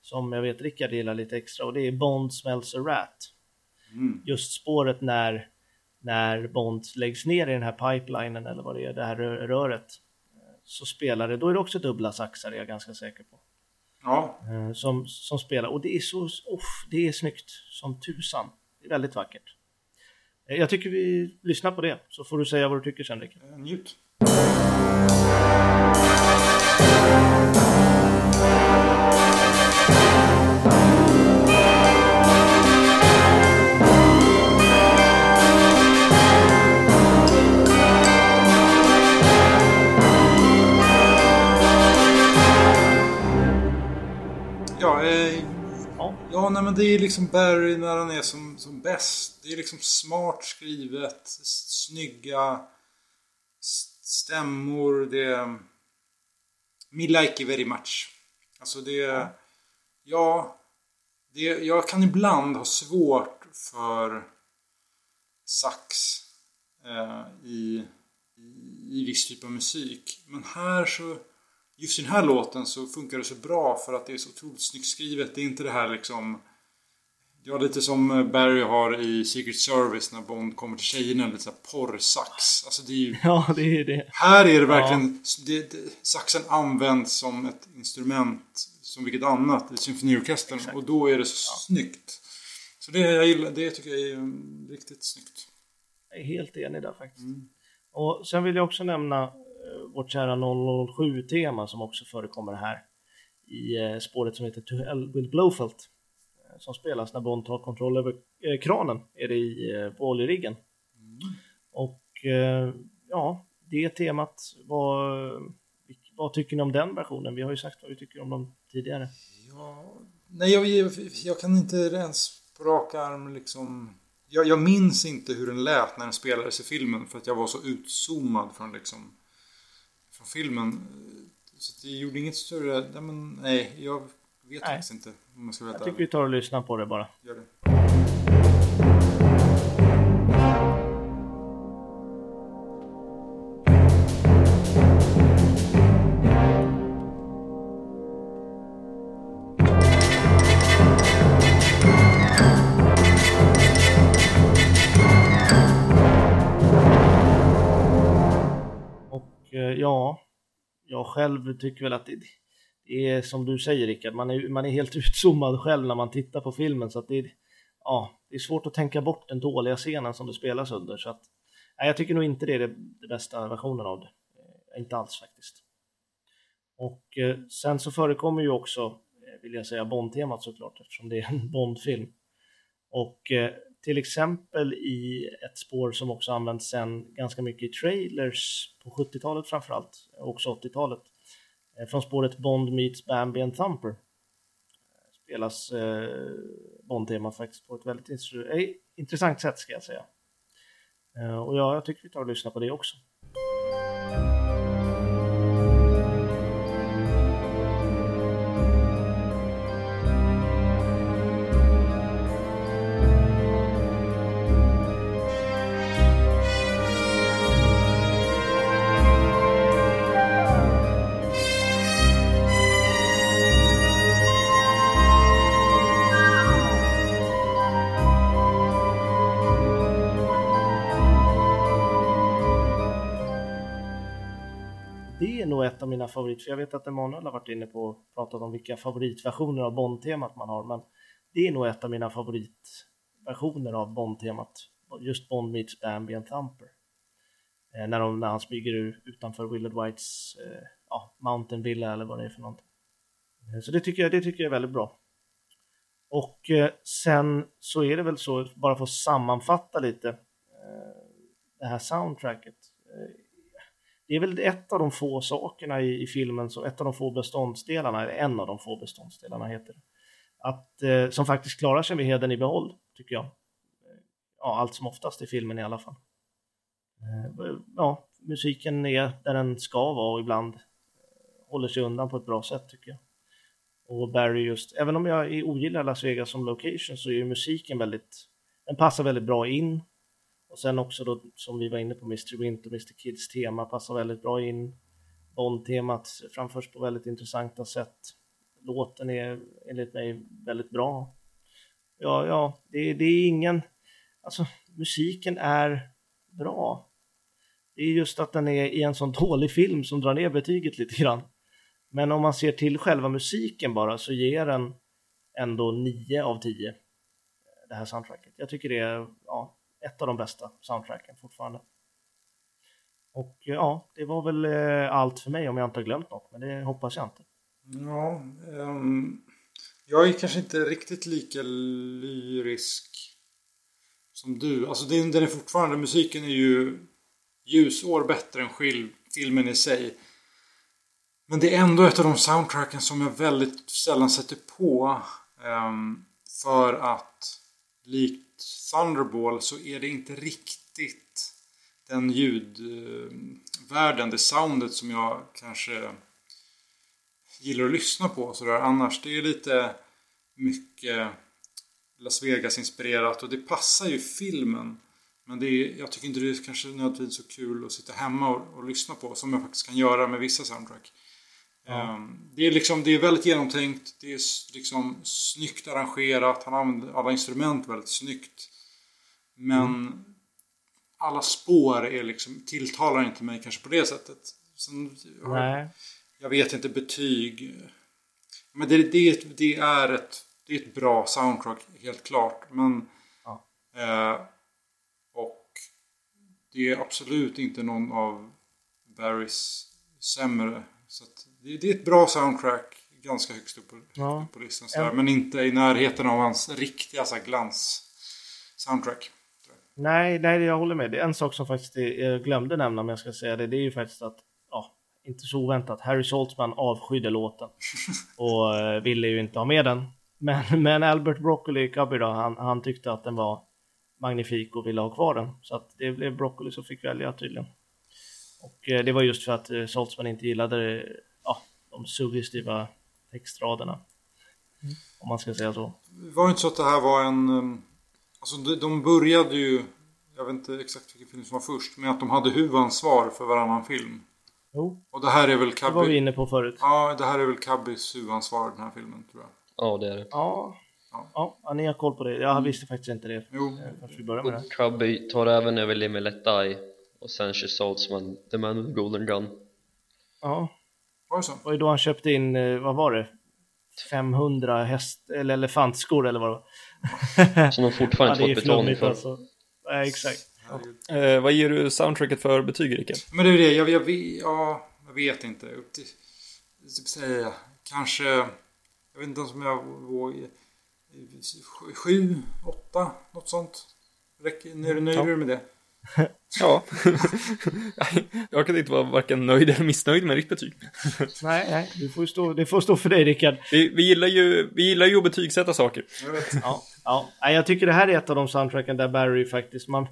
som jag vet Rickard gillar lite extra och det är Bond smells a rat. Mm. Just spåret när, när Bond läggs ner i den här pipelinen eller vad det är, det här röret. Så spelar det, då är det också dubbla saxar är jag ganska säker på. Ja. Eh, som, som spelar och det är så, oh, det är snyggt som tusan. Det är väldigt vackert. Eh, jag tycker vi lyssnar på det så får du säga vad du tycker sen Rickard. Eh, njut. Ja. nej, men det är liksom Barry när han är som, som bäst. Det är liksom smart skrivet, snygga stämmor, det... Mm, me like it very much. Alltså det... Ja. ja det, jag kan ibland ha svårt för sax eh, i, i, i viss typ av musik. Men här så... Just i den här låten så funkar det så bra för att det är så otroligt snyggt skrivet. Det är inte det här liksom Ja, lite som Barry har i Secret Service när Bond kommer till tjejerna. Lite såhär porrsax. Alltså det är ju... Ja, det är det. Här är det verkligen... Ja. Det, det, saxen används som ett instrument som vilket annat i symfoniorkestern. Och då är det så ja. snyggt. Så det, jag gillar, det tycker jag är um, riktigt snyggt. Jag är helt enig där faktiskt. Mm. Och sen vill jag också nämna vårt kära 007-tema som också förekommer här. I uh, spåret som heter To Hell Will Blowfelt som spelas när Bond tar kontroll över eh, kranen är det i, eh, på oljeriggen. Mm. Och eh, ja, det temat, vad, vad tycker ni om den versionen? Vi har ju sagt vad vi tycker om dem tidigare. Ja, nej, jag, jag kan inte ens på rak arm liksom... Jag, jag, minns inte hur den lät när den spelades i filmen för att jag var så utzoomad från liksom... Från filmen. Så det gjorde inget större... Nej, men, nej jag vet Nej. faktiskt inte. Om man ska veta jag tycker vi tar och lyssnar på det bara. Gör det. Själv tycker väl att det, är som du säger Rickard, man är, man är helt utzoomad själv när man tittar på filmen så att det är, ja, det är svårt att tänka bort den dåliga scenen som det spelas under. Så att, nej, jag tycker nog inte det är det, det bästa versionen av det. Eh, inte alls faktiskt. Och eh, sen så förekommer ju också, eh, vill jag säga, Bond-temat såklart eftersom det är en Bond-film. Och eh, till exempel i ett spår som också används sen ganska mycket i trailers på 70-talet framförallt, och också 80-talet eh, från spåret Bond meets Bambi and Thumper. Spelas eh, Bond-temat faktiskt på ett väldigt eh, intressant sätt ska jag säga. Eh, och ja, jag tycker vi tar och lyssnar på det också. Ett av mina favorit... för jag vet att Emanuel har varit inne på och pratat om vilka favoritversioner av Bond-temat man har, men det är nog ett av mina favoritversioner av Bond-temat, just Bond meets Bambi and Thumper. Eh, när, de, när han smyger ur, utanför Willard Whites eh, ja, Mountain Villa eller vad det är för någonting. Eh, så det tycker jag, det tycker jag är väldigt bra. Och eh, sen så är det väl så, bara för att sammanfatta lite, eh, det här soundtracket. Eh, det är väl ett av de få sakerna i, i filmen, så ett av de få beståndsdelarna, eller en av de få beståndsdelarna heter det, att, eh, som faktiskt klarar sig med heden i behåll, tycker jag. Eh, ja, allt som oftast i filmen i alla fall. Eh, ja, musiken är där den ska vara och ibland eh, håller sig undan på ett bra sätt tycker jag. Och Barry just, även om jag ogillar Las Vegas som location så är ju musiken väldigt, den passar väldigt bra in. Och sen också då som vi var inne på Mr. Wint och Mr. Kids tema passar väldigt bra in. Bond-temat framförs på väldigt intressanta sätt. Låten är enligt mig väldigt bra. Ja, ja, det, det är ingen, alltså musiken är bra. Det är just att den är i en sån dålig film som drar ner betyget lite grann. Men om man ser till själva musiken bara så ger den ändå 9 av 10 eh, det här soundtracket. Jag tycker det är ja, ett av de bästa soundtracken fortfarande. Och eh, ja, det var väl eh, allt för mig om jag inte har glömt något, men det hoppas jag inte. Ja, um, jag är kanske inte riktigt lika lyrisk som du. Alltså den, den är fortfarande, musiken är ju ljusår bättre än skil, filmen i sig. Men det är ändå ett av de soundtracken som jag väldigt sällan sätter på. Um, för att likt Thunderball så är det inte riktigt den ljudvärlden, det soundet som jag kanske gillar att lyssna på sådär annars. Det är lite mycket Las Vegas-inspirerat och det passar ju filmen. Men det är, jag tycker inte det är kanske nödvändigtvis så kul att sitta hemma och, och, lyssna på som jag faktiskt kan göra med vissa soundtrack. Ja. Um, det, är liksom, det är väldigt genomtänkt, det är liksom snyggt arrangerat, han använder alla instrument väldigt snyggt. Men mm. alla spår är liksom, tilltalar inte mig kanske på det sättet. Sen, Nej. Jag vet inte betyg. Men det, det, det, är ett, det är ett bra soundtrack, helt klart. Men... Ja. Eh, och det är absolut inte någon av Barrys sämre. Så det, det, är ett bra soundtrack, ganska högst upp på, ja. på listan. Sådär, men inte i närheten av hans riktiga glans-soundtrack. Nej, nej, jag håller med. Det är en sak som faktiskt jag glömde nämna, om jag ska säga det, det är ju faktiskt att, ja, inte så oväntat, Harry Saltzman avskydde låten och uh, ville ju inte ha med den. Men, men Albert Broccoli Cubby då, han, han tyckte att den var magnifik och ville ha kvar den. Så att det blev Broccoli som fick välja tydligen. Och uh, det var just för att uh, Saltzman inte gillade ja, de suggestiva textraderna. Mm. Om man ska säga så. Det var inte så att det här var en um, Alltså de började ju, jag vet inte exakt vilken film som var först, med att de hade huvudansvar för varannan film. Jo. Och det här är väl Cabby... Det var vi inne på förut. Ja, det här är väl Cabbys huvudansvar den här filmen, tror jag. Ja, det är det. Ja. Ja, ja ni har koll på det. Jag visste faktiskt inte det. Jo. Vi börjar med det. Cubby tar även över Live Let Die. Och sen kör Saltzman The Man with the Golden Gun. Ja. Var det så? Och då han köpte in, eh, vad var det? 500 häst eller elefantskor eller vad det var. Som de fortfarande ja, fått betalt för. Alltså. Ja, exakt. Ja. Eh, vad ger du soundtracket för betyg, Rickard? Men det är det, jag, jag, ja, jag vet inte. Upp till, typ säga, kanske, jag vet inte om jag vågar, sju, åtta, något sånt. Räcker, är du nöjd ja. med det? Ja. jag kan inte vara varken nöjd eller missnöjd med ditt betyg. nej, nej, du får stå, det får stå för dig Rickard. Vi, vi, gillar ju, vi gillar ju att betygsätta saker. Jag vet. Ja, ja. Jag tycker det här är ett av de soundtracken där Barry faktiskt, man,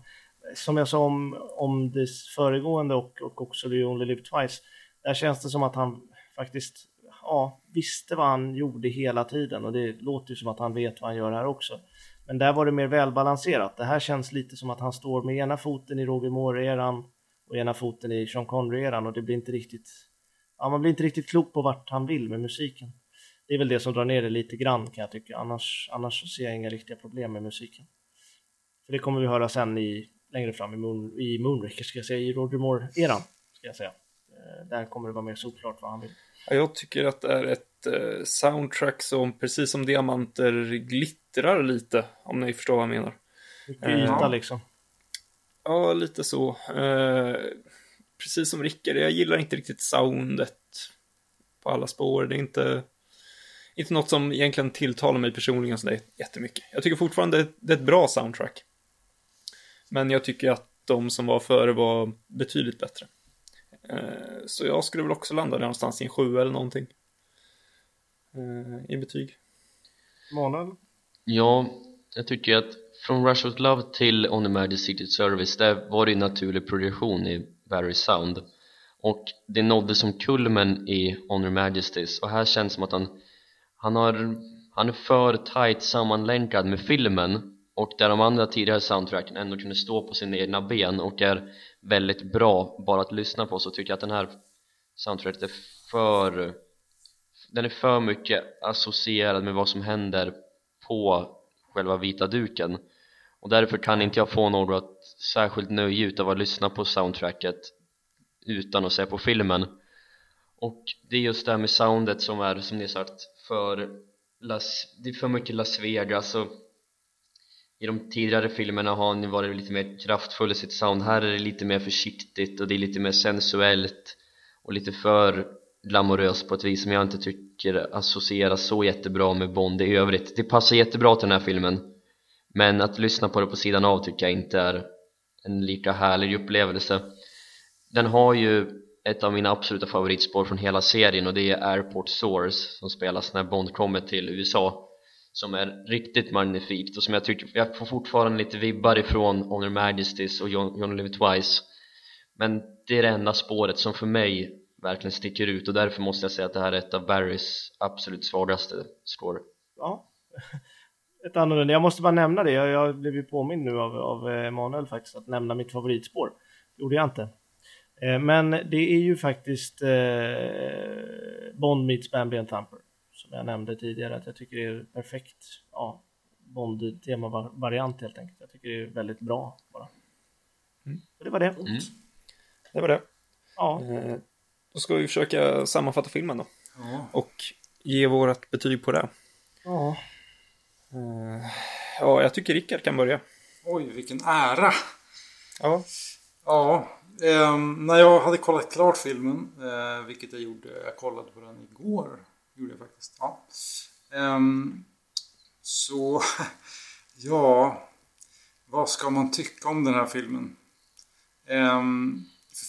som jag sa om, om det föregående och, och också The Only Live Twice, där känns det som att han faktiskt ja, visste vad han gjorde hela tiden och det låter ju som att han vet vad han gör här också. Men där var det mer välbalanserat. Det här känns lite som att han står med ena foten i Roger Moore-eran och ena foten i Sean Connery-eran och det blir inte riktigt, ja man blir inte riktigt klok på vart han vill med musiken. Det är väl det som drar ner det lite grann kan jag tycka, annars, annars ser jag inga riktiga problem med musiken. För det kommer vi höra sen i, längre fram i, Moon, i Moonraker, ska jag säga, i Roger Moore-eran, ska jag säga. Eh, där kommer det vara mer såklart vad han vill. Ja, jag tycker att det är ett eh, soundtrack som precis som diamanter glittrar lite, om ni förstår vad jag menar. Eh, yta ja. liksom. Ja, lite så. Eh, precis som Rickard, jag gillar inte riktigt soundet på alla spår. Det är inte, inte något som egentligen tilltalar mig personligen sådär jättemycket. Jag tycker fortfarande det, det är ett bra soundtrack. Men jag tycker att de som var före var betydligt bättre. Eh, så jag skulle väl också landa där någonstans i en sju eller någonting. Eh, I betyg. Manuel? Ja, jag tycker att från Rush of Love till On the Magic Secret Service där var det en naturlig progression i Barry's sound och det nådde som kulmen i On Her Majesties och här känns det som att han han, har, han är för tight sammanlänkad med filmen och där de andra tidigare soundtracken ändå kunde stå på sina egna ben och är väldigt bra bara att lyssna på så tycker jag att den här soundtracket är för den är för mycket associerad med vad som händer på själva vita duken. Och därför kan inte jag få något särskilt nöje utav att lyssna på soundtracket utan att se på filmen. Och det är just det här med soundet som är som ni sagt för Las, det är för mycket Las Vegas och i de tidigare filmerna har han ju varit lite mer kraftfull i sitt sound. Här är det lite mer försiktigt och det är lite mer sensuellt och lite för glamoröst på ett vis som jag inte tycker associeras så jättebra med Bond i övrigt. Det passar jättebra till den här filmen men att lyssna på det på sidan av tycker jag inte är en lika härlig upplevelse. Den har ju ett av mina absoluta favoritspår från hela serien och det är Airport Source som spelas när Bond kommer till USA som är riktigt magnifikt och som jag tycker, jag får fortfarande lite vibbar ifrån Honor Majesties och John, John Live Twice men det är det enda spåret som för mig verkligen sticker ut och därför måste jag säga att det här är ett av Barrys absolut svagaste score Ja. Ett annorlunda. Jag måste bara nämna det. Jag, jag blev ju påmind nu av, av Emanuel faktiskt att nämna mitt favoritspår. Det gjorde jag inte. Eh, men det är ju faktiskt eh, Bond meets Bambi and Thumper. Som jag nämnde tidigare att jag tycker det är perfekt ja, Bond-tema-variant helt enkelt. Jag tycker det är väldigt bra bara. Och det var det. Mm. Det var det. Ja, Eh, då ska vi försöka sammanfatta filmen då. Ja. Och ge vårt betyg på det. ja. Eh, ja, jag tycker Rickard kan börja. Oj, vilken ära! Ja. Ja, ehm, när jag hade kollat klart filmen, eh, vilket jag gjorde, jag kollade på den igår, gjorde jag faktiskt. Ja. Um, så, ja, vad ska man tycka om den här filmen? Um,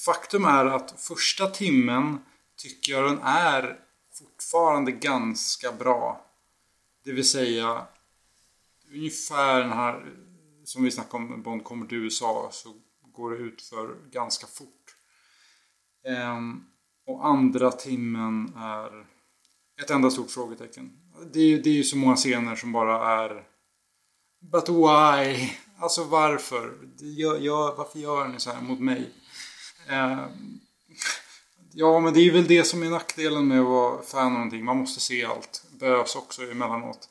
faktum är att första timmen tycker jag den är fortfarande ganska bra. Det vill säga ungefär den här som vi snackade om Bond kommer till USA så går det ut för ganska fort. Um, och andra timmen är ett enda stort frågetecken. Det är, ju- det är ju så många scener som bara är But why? Alltså varför? Jag, jag, varför gör ni så här mot mig? Eh, ja, men det är väl det som är nackdelen med att vara fan av någonting. Man måste se allt. Bös också emellanåt.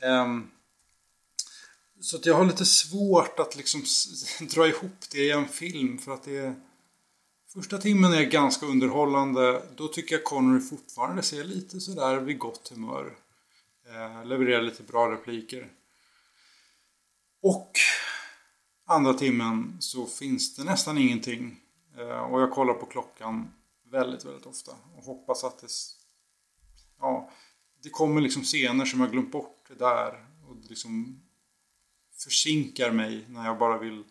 Eh, så att jag har lite svårt att liksom dra ihop det i en film för att det är... Första timmen är ganska underhållande. Då tycker jag Connery fortfarande ser lite sådär vid gott humör. Eh, levererar lite bra repliker. Och andra timmen så finns det nästan ingenting. Eh, och jag kollar på klockan väldigt, väldigt ofta. Och hoppas att det... Ja, det kommer liksom scener som jag glömt bort det där. Och liksom försinkar mig när jag bara vill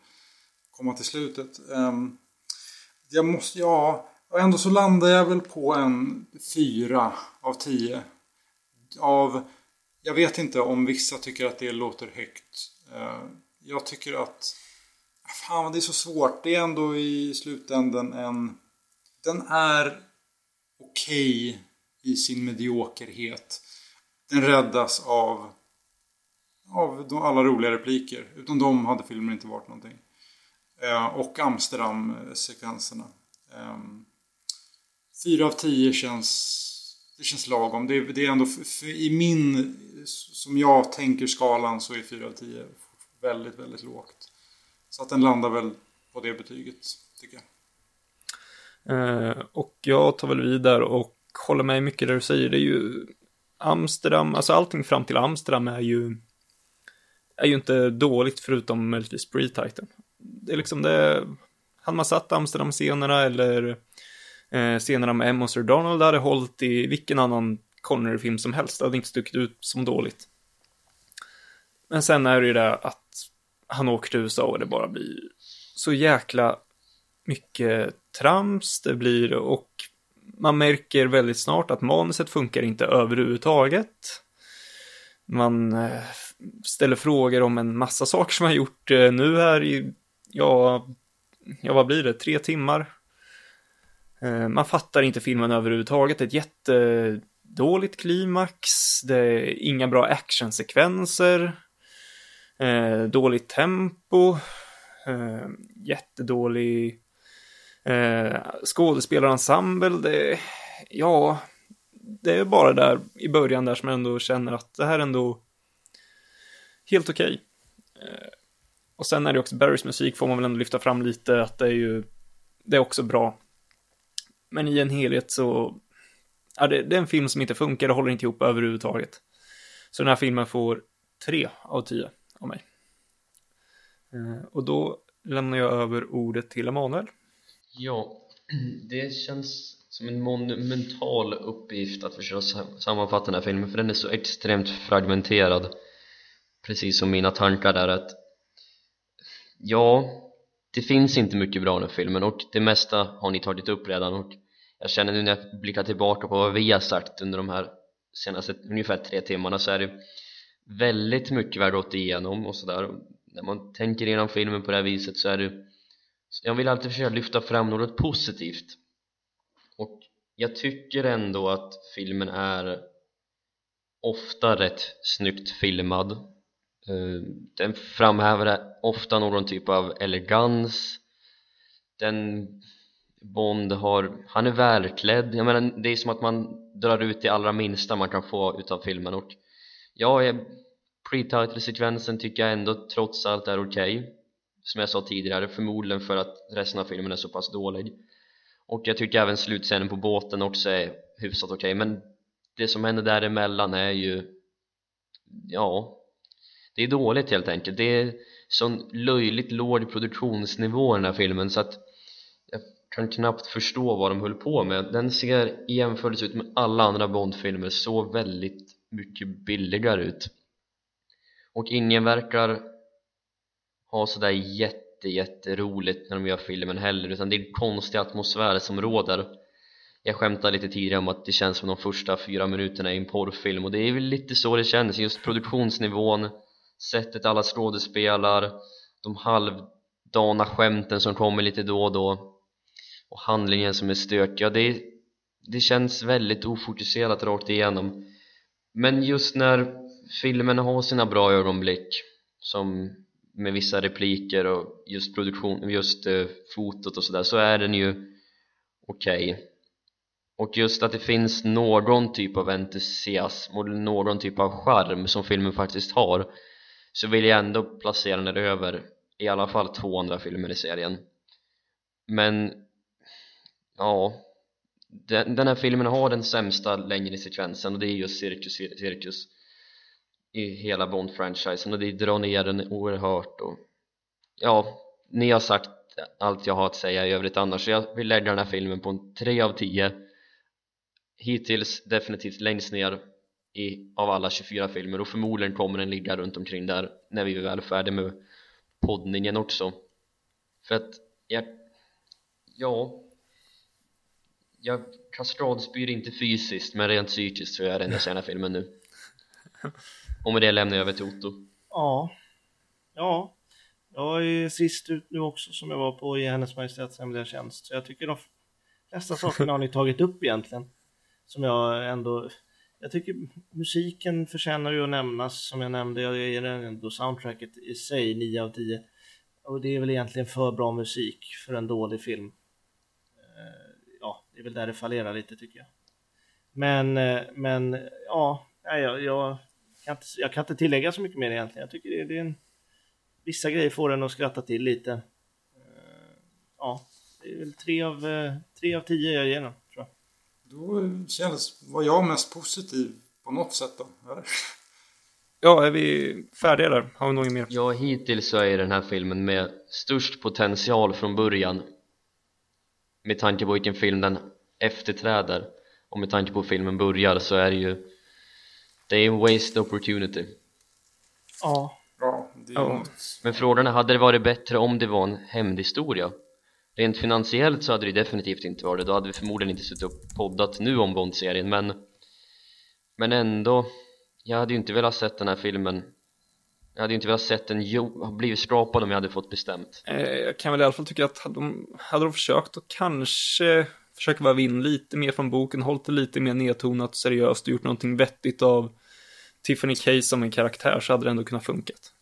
komma till slutet. Ehm, jag måste, ja, och ändå så landar jag väl på en fyra av tio. Av, jag vet inte om vissa tycker att det låter högt. Eh, jag tycker att, fan det är så svårt. Det är ändå i slutändan en, den är okej i sin mediokerhet. Den räddas av av alla roliga repliker. Utan de hade filmen inte varit någonting. Eh, och Amsterdam-sekvenserna. Ehm, fyra av tio känns... Det känns lagom. Det, det är ändå... I min... Som jag tänker skalan så är fyra av tio väldigt, väldigt lågt. Så att den landar väl på det betyget, tycker jag. Eh, och jag tar väl vidare och håller med mycket där du säger. Det är ju Amsterdam, alltså allting fram till Amsterdam är ju är ju inte dåligt förutom möjligtvis Pre-Titan. Det är liksom det, hade man satt Amsterdam-scenerna eller eh, scenerna med Emma och Sir Donald hade hållit i vilken annan Connery-film som helst, det hade inte stuckit ut som dåligt. Men sen är det ju det att han åker till USA och det bara blir så jäkla mycket trams det blir och man märker väldigt snart att manuset funkar inte överhuvudtaget. Man eh, ställer frågor om en massa saker som man har gjort eh, nu här i, ja, ja vad blir det, tre timmar. Eh, man fattar inte filmen överhuvudtaget, Det är ett jättedåligt klimax, det är inga bra actionsekvenser, eh, dåligt tempo, eh, jättedålig Eh, skådespelarensemble, det, ja, det är bara där i början där som jag ändå känner att det här är ändå helt okej. Okay. Och sen är det också Barrys musik får man väl ändå lyfta fram lite, att det är ju, det är också bra. Men i en helhet så, ja, det, det är en film som inte funkar, det håller inte ihop överhuvudtaget. Så den här filmen får tre av tio av mig. Eh, och då lämnar jag över ordet till Emanuel. Ja, det känns som en monumental uppgift att försöka sammanfatta den här filmen för den är så extremt fragmenterad precis som mina tankar är att ja, det finns inte mycket bra i den här filmen och det mesta har ni tagit upp redan och jag känner nu när jag blickar tillbaka på vad vi har sagt under de här senaste ungefär tre timmarna så är det väldigt mycket vi har gått igenom och sådär. När man tänker igenom filmen på det här viset så är det jag vill alltid försöka lyfta fram något positivt. Och jag tycker ändå att filmen är ofta rätt snyggt filmad. Eh, den framhäver ofta någon typ av elegans. Den Bond har, han är välklädd, jag menar det är som att man drar ut det allra minsta man kan få utav filmen. Och ja, pre-title-sekvensen tycker jag ändå trots allt är okej okay som jag sa tidigare förmodligen för att resten av filmen är så pass dålig. Och jag tycker även slutscenen på båten också är hyfsat okej okay. men det som händer däremellan är ju ja det är dåligt helt enkelt. Det är sån löjligt låg produktionsnivå i den här filmen så att jag kan knappt förstå vad de höll på med. Den ser i jämförelse ut med alla andra Bondfilmer så väldigt mycket billigare ut. Och ingen verkar ha sådär jätte jätteroligt när de gör filmen heller utan det är en konstig atmosfär som råder. Jag skämtade lite tidigare om att det känns som de första fyra minuterna i en porrfilm och det är väl lite så det känns, just produktionsnivån sättet alla skådespelar de halvdana skämten som kommer lite då och då och handlingen som är stökig, ja det, det känns väldigt ofokuserat rakt igenom men just när filmen har sina bra ögonblick som med vissa repliker och just produktion, just eh, fotot och sådär så är den ju okej okay. och just att det finns någon typ av entusiasm och någon typ av charm som filmen faktiskt har så vill jag ändå placera den över i alla fall två andra filmer i serien. Men ja den, den här filmen har den sämsta längre sekvensen och det är just Circus Circus i hela Bond-franchisen och det drar ner den oerhört och ja, ni har sagt allt jag har att säga i övrigt annars så jag vill lägga den här filmen på en 3 av 10 hittills definitivt längst ner i, av alla 24 filmer och förmodligen kommer den ligga runt omkring där när vi är väl färdiga med poddningen också för att jag ja jag kastradspyr inte fysiskt men rent psykiskt så är det den jag filmen nu och med det lämnar jag över till Otto. Ja. Ja. Jag är sist ut nu också som jag var på i Hennes Majestäts Hemliga Tjänst. Så jag tycker de flesta sakerna har ni tagit upp egentligen. Som jag ändå... Jag tycker musiken förtjänar ju att nämnas som jag nämnde. Jag ger den ändå soundtracket i sig 9 av 10. Och det är väl egentligen för bra musik för en dålig film. Eh, ja, det är väl där det fallerar lite tycker jag. Men, eh, men ja, jag, jag kan inte, jag kan inte tillägga så mycket mer egentligen. Jag tycker det, det är en, vissa grejer får en att skratta till lite. Eh, ja, Det är väl 3 av, eh, tre av tio jag ger den. Då känns, var jag mest positiv på något sätt då. eller? Ja, är vi färdiga där? Har vi något mer? Ja, hittills så är den här filmen med störst potential från början med tanke på vilken film den efterträder och med tanke på hur filmen börjar så är det ju det är en waste opportunity Ja. Ja, det är Ja. men frågan är, hade det varit bättre om det var en hämndhistoria? Rent finansiellt så hade det definitivt inte varit det, då hade vi förmodligen inte suttit och poddat nu om Bond-serien men men ändå. Jag hade ju inte velat sett den här filmen. Jag hade ju inte velat sett den. Jo, blivit skrapad om jag hade fått bestämt. Eh, Jag kan väl i alla fall tycka att hade de, hade de försökt att kanske försöka väva in lite mer från boken, hållit det lite mer nedtonat och seriöst och gjort någonting vettigt av Tiffany Case som en karaktär så hade det ändå kunnat funkat.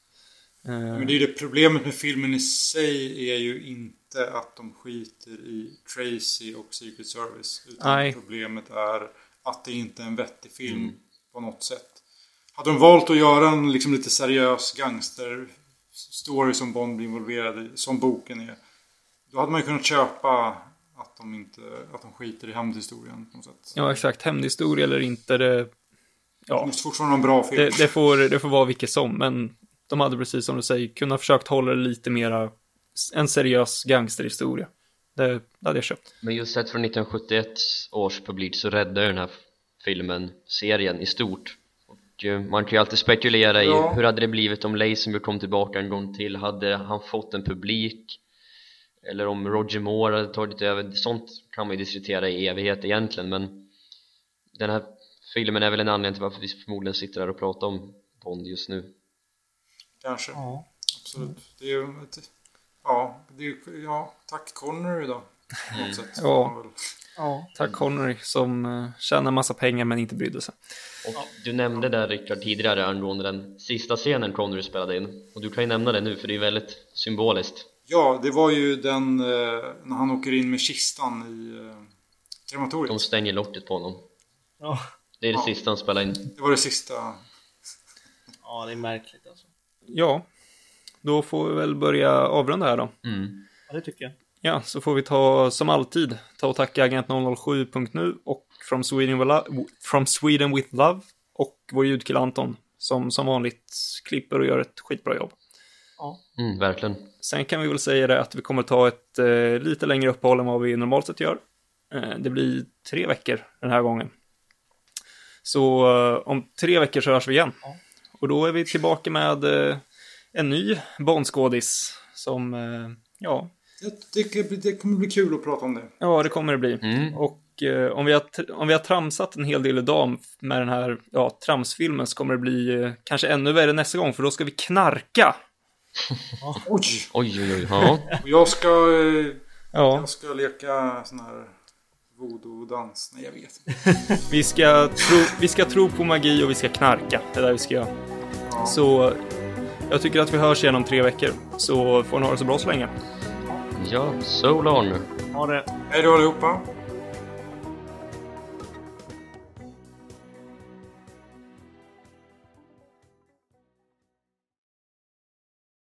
Eh, Men det är ju det problemet med filmen i sig är ju inte att de skiter i Tracy och Secret Service. Utan Nej. problemet är att det inte är en vettig film på något sätt. Hade de valt att göra en liksom lite seriös gangster-story som Bond blir involverad i, som boken är. Då hade man ju kunnat köpa att de, inte, att de skiter i hämndhistorien på något sätt. Ja, exakt. Hämndhistoria eller inte, det, Det ja, måste fortfarande vara en bra film. det, det, får, det får vara vilket som, men de hade precis som du säger kunnat försökt hålla det lite mera, en seriös gangsterhistoria. Det, det hade jag köpt. Men just sett från 1971 års publik så räddar ju den här filmen serien i stort och eh, man kan ju alltid spekulera i Ja. hur hade det blivit om Lazenby kom tillbaka en gång till hade han fått en publik eller om Roger Moore hade tagit över sånt kan man ju diskutera i evighet egentligen men den här filmen är väl en anledning till varför vi förmodligen sitter här och pratar om Bond just nu Kanske. Ja. Absolut. Det är ju ja, det är, ju- ja, tack Connery då. På något sätt. Ja. Ja. Tack Connery som uh, tjänar massa pengar men inte brydde sig. och du nämnde där Rickard tidigare angående den sista scenen Connery spelade in och du kan ju nämna det nu för det är väldigt symboliskt Ja, det var ju den eh, när han åker in med kistan i eh, krematoriet. De stänger locket på honom Ja. Det är det Ja. sista han spelar in Det var det sista. ja, det är märkligt alltså. Ja, då får vi väl börja avrunda här då. mm. Ja, det tycker jag. Ja, så får vi ta som alltid ta och tacka Agent007.nu och From Sweden, with Lo- From Sweden with Love och vår ljudkille Anton som som vanligt klipper och gör ett skitbra jobb. Mm, verkligen Sen kan vi väl säga det att vi kommer ta ett eh, lite längre uppehåll än vad vi normalt sett gör. Eh, det blir tre veckor den här gången. Så eh, om tre veckor så hörs vi igen. Ja. Och då är vi tillbaka med eh, en ny Bondskådis som, eh, ja, Det, det, det kommer bli kul att prata om det. ja det kommer det bli. mm. Och eh, om, vi har, om vi har tramsat en hel del idag med den här ja, tramsfilmen så kommer det bli eh, kanske ännu värre nästa gång för då ska vi knarka. Oj! Oj oj oj, ja Och jag ska, eh, Ja, jag ska leka sån här voodoo-dans. Nej, jag vet inte. vi ska, tro, vi ska tro på magi och vi ska knarka. Det är det vi ska göra. Ja. Så jag tycker att vi hörs igen om tre veckor. Så får ni ha det så bra så länge. Ja, so long Ha det. Hej då allihopa!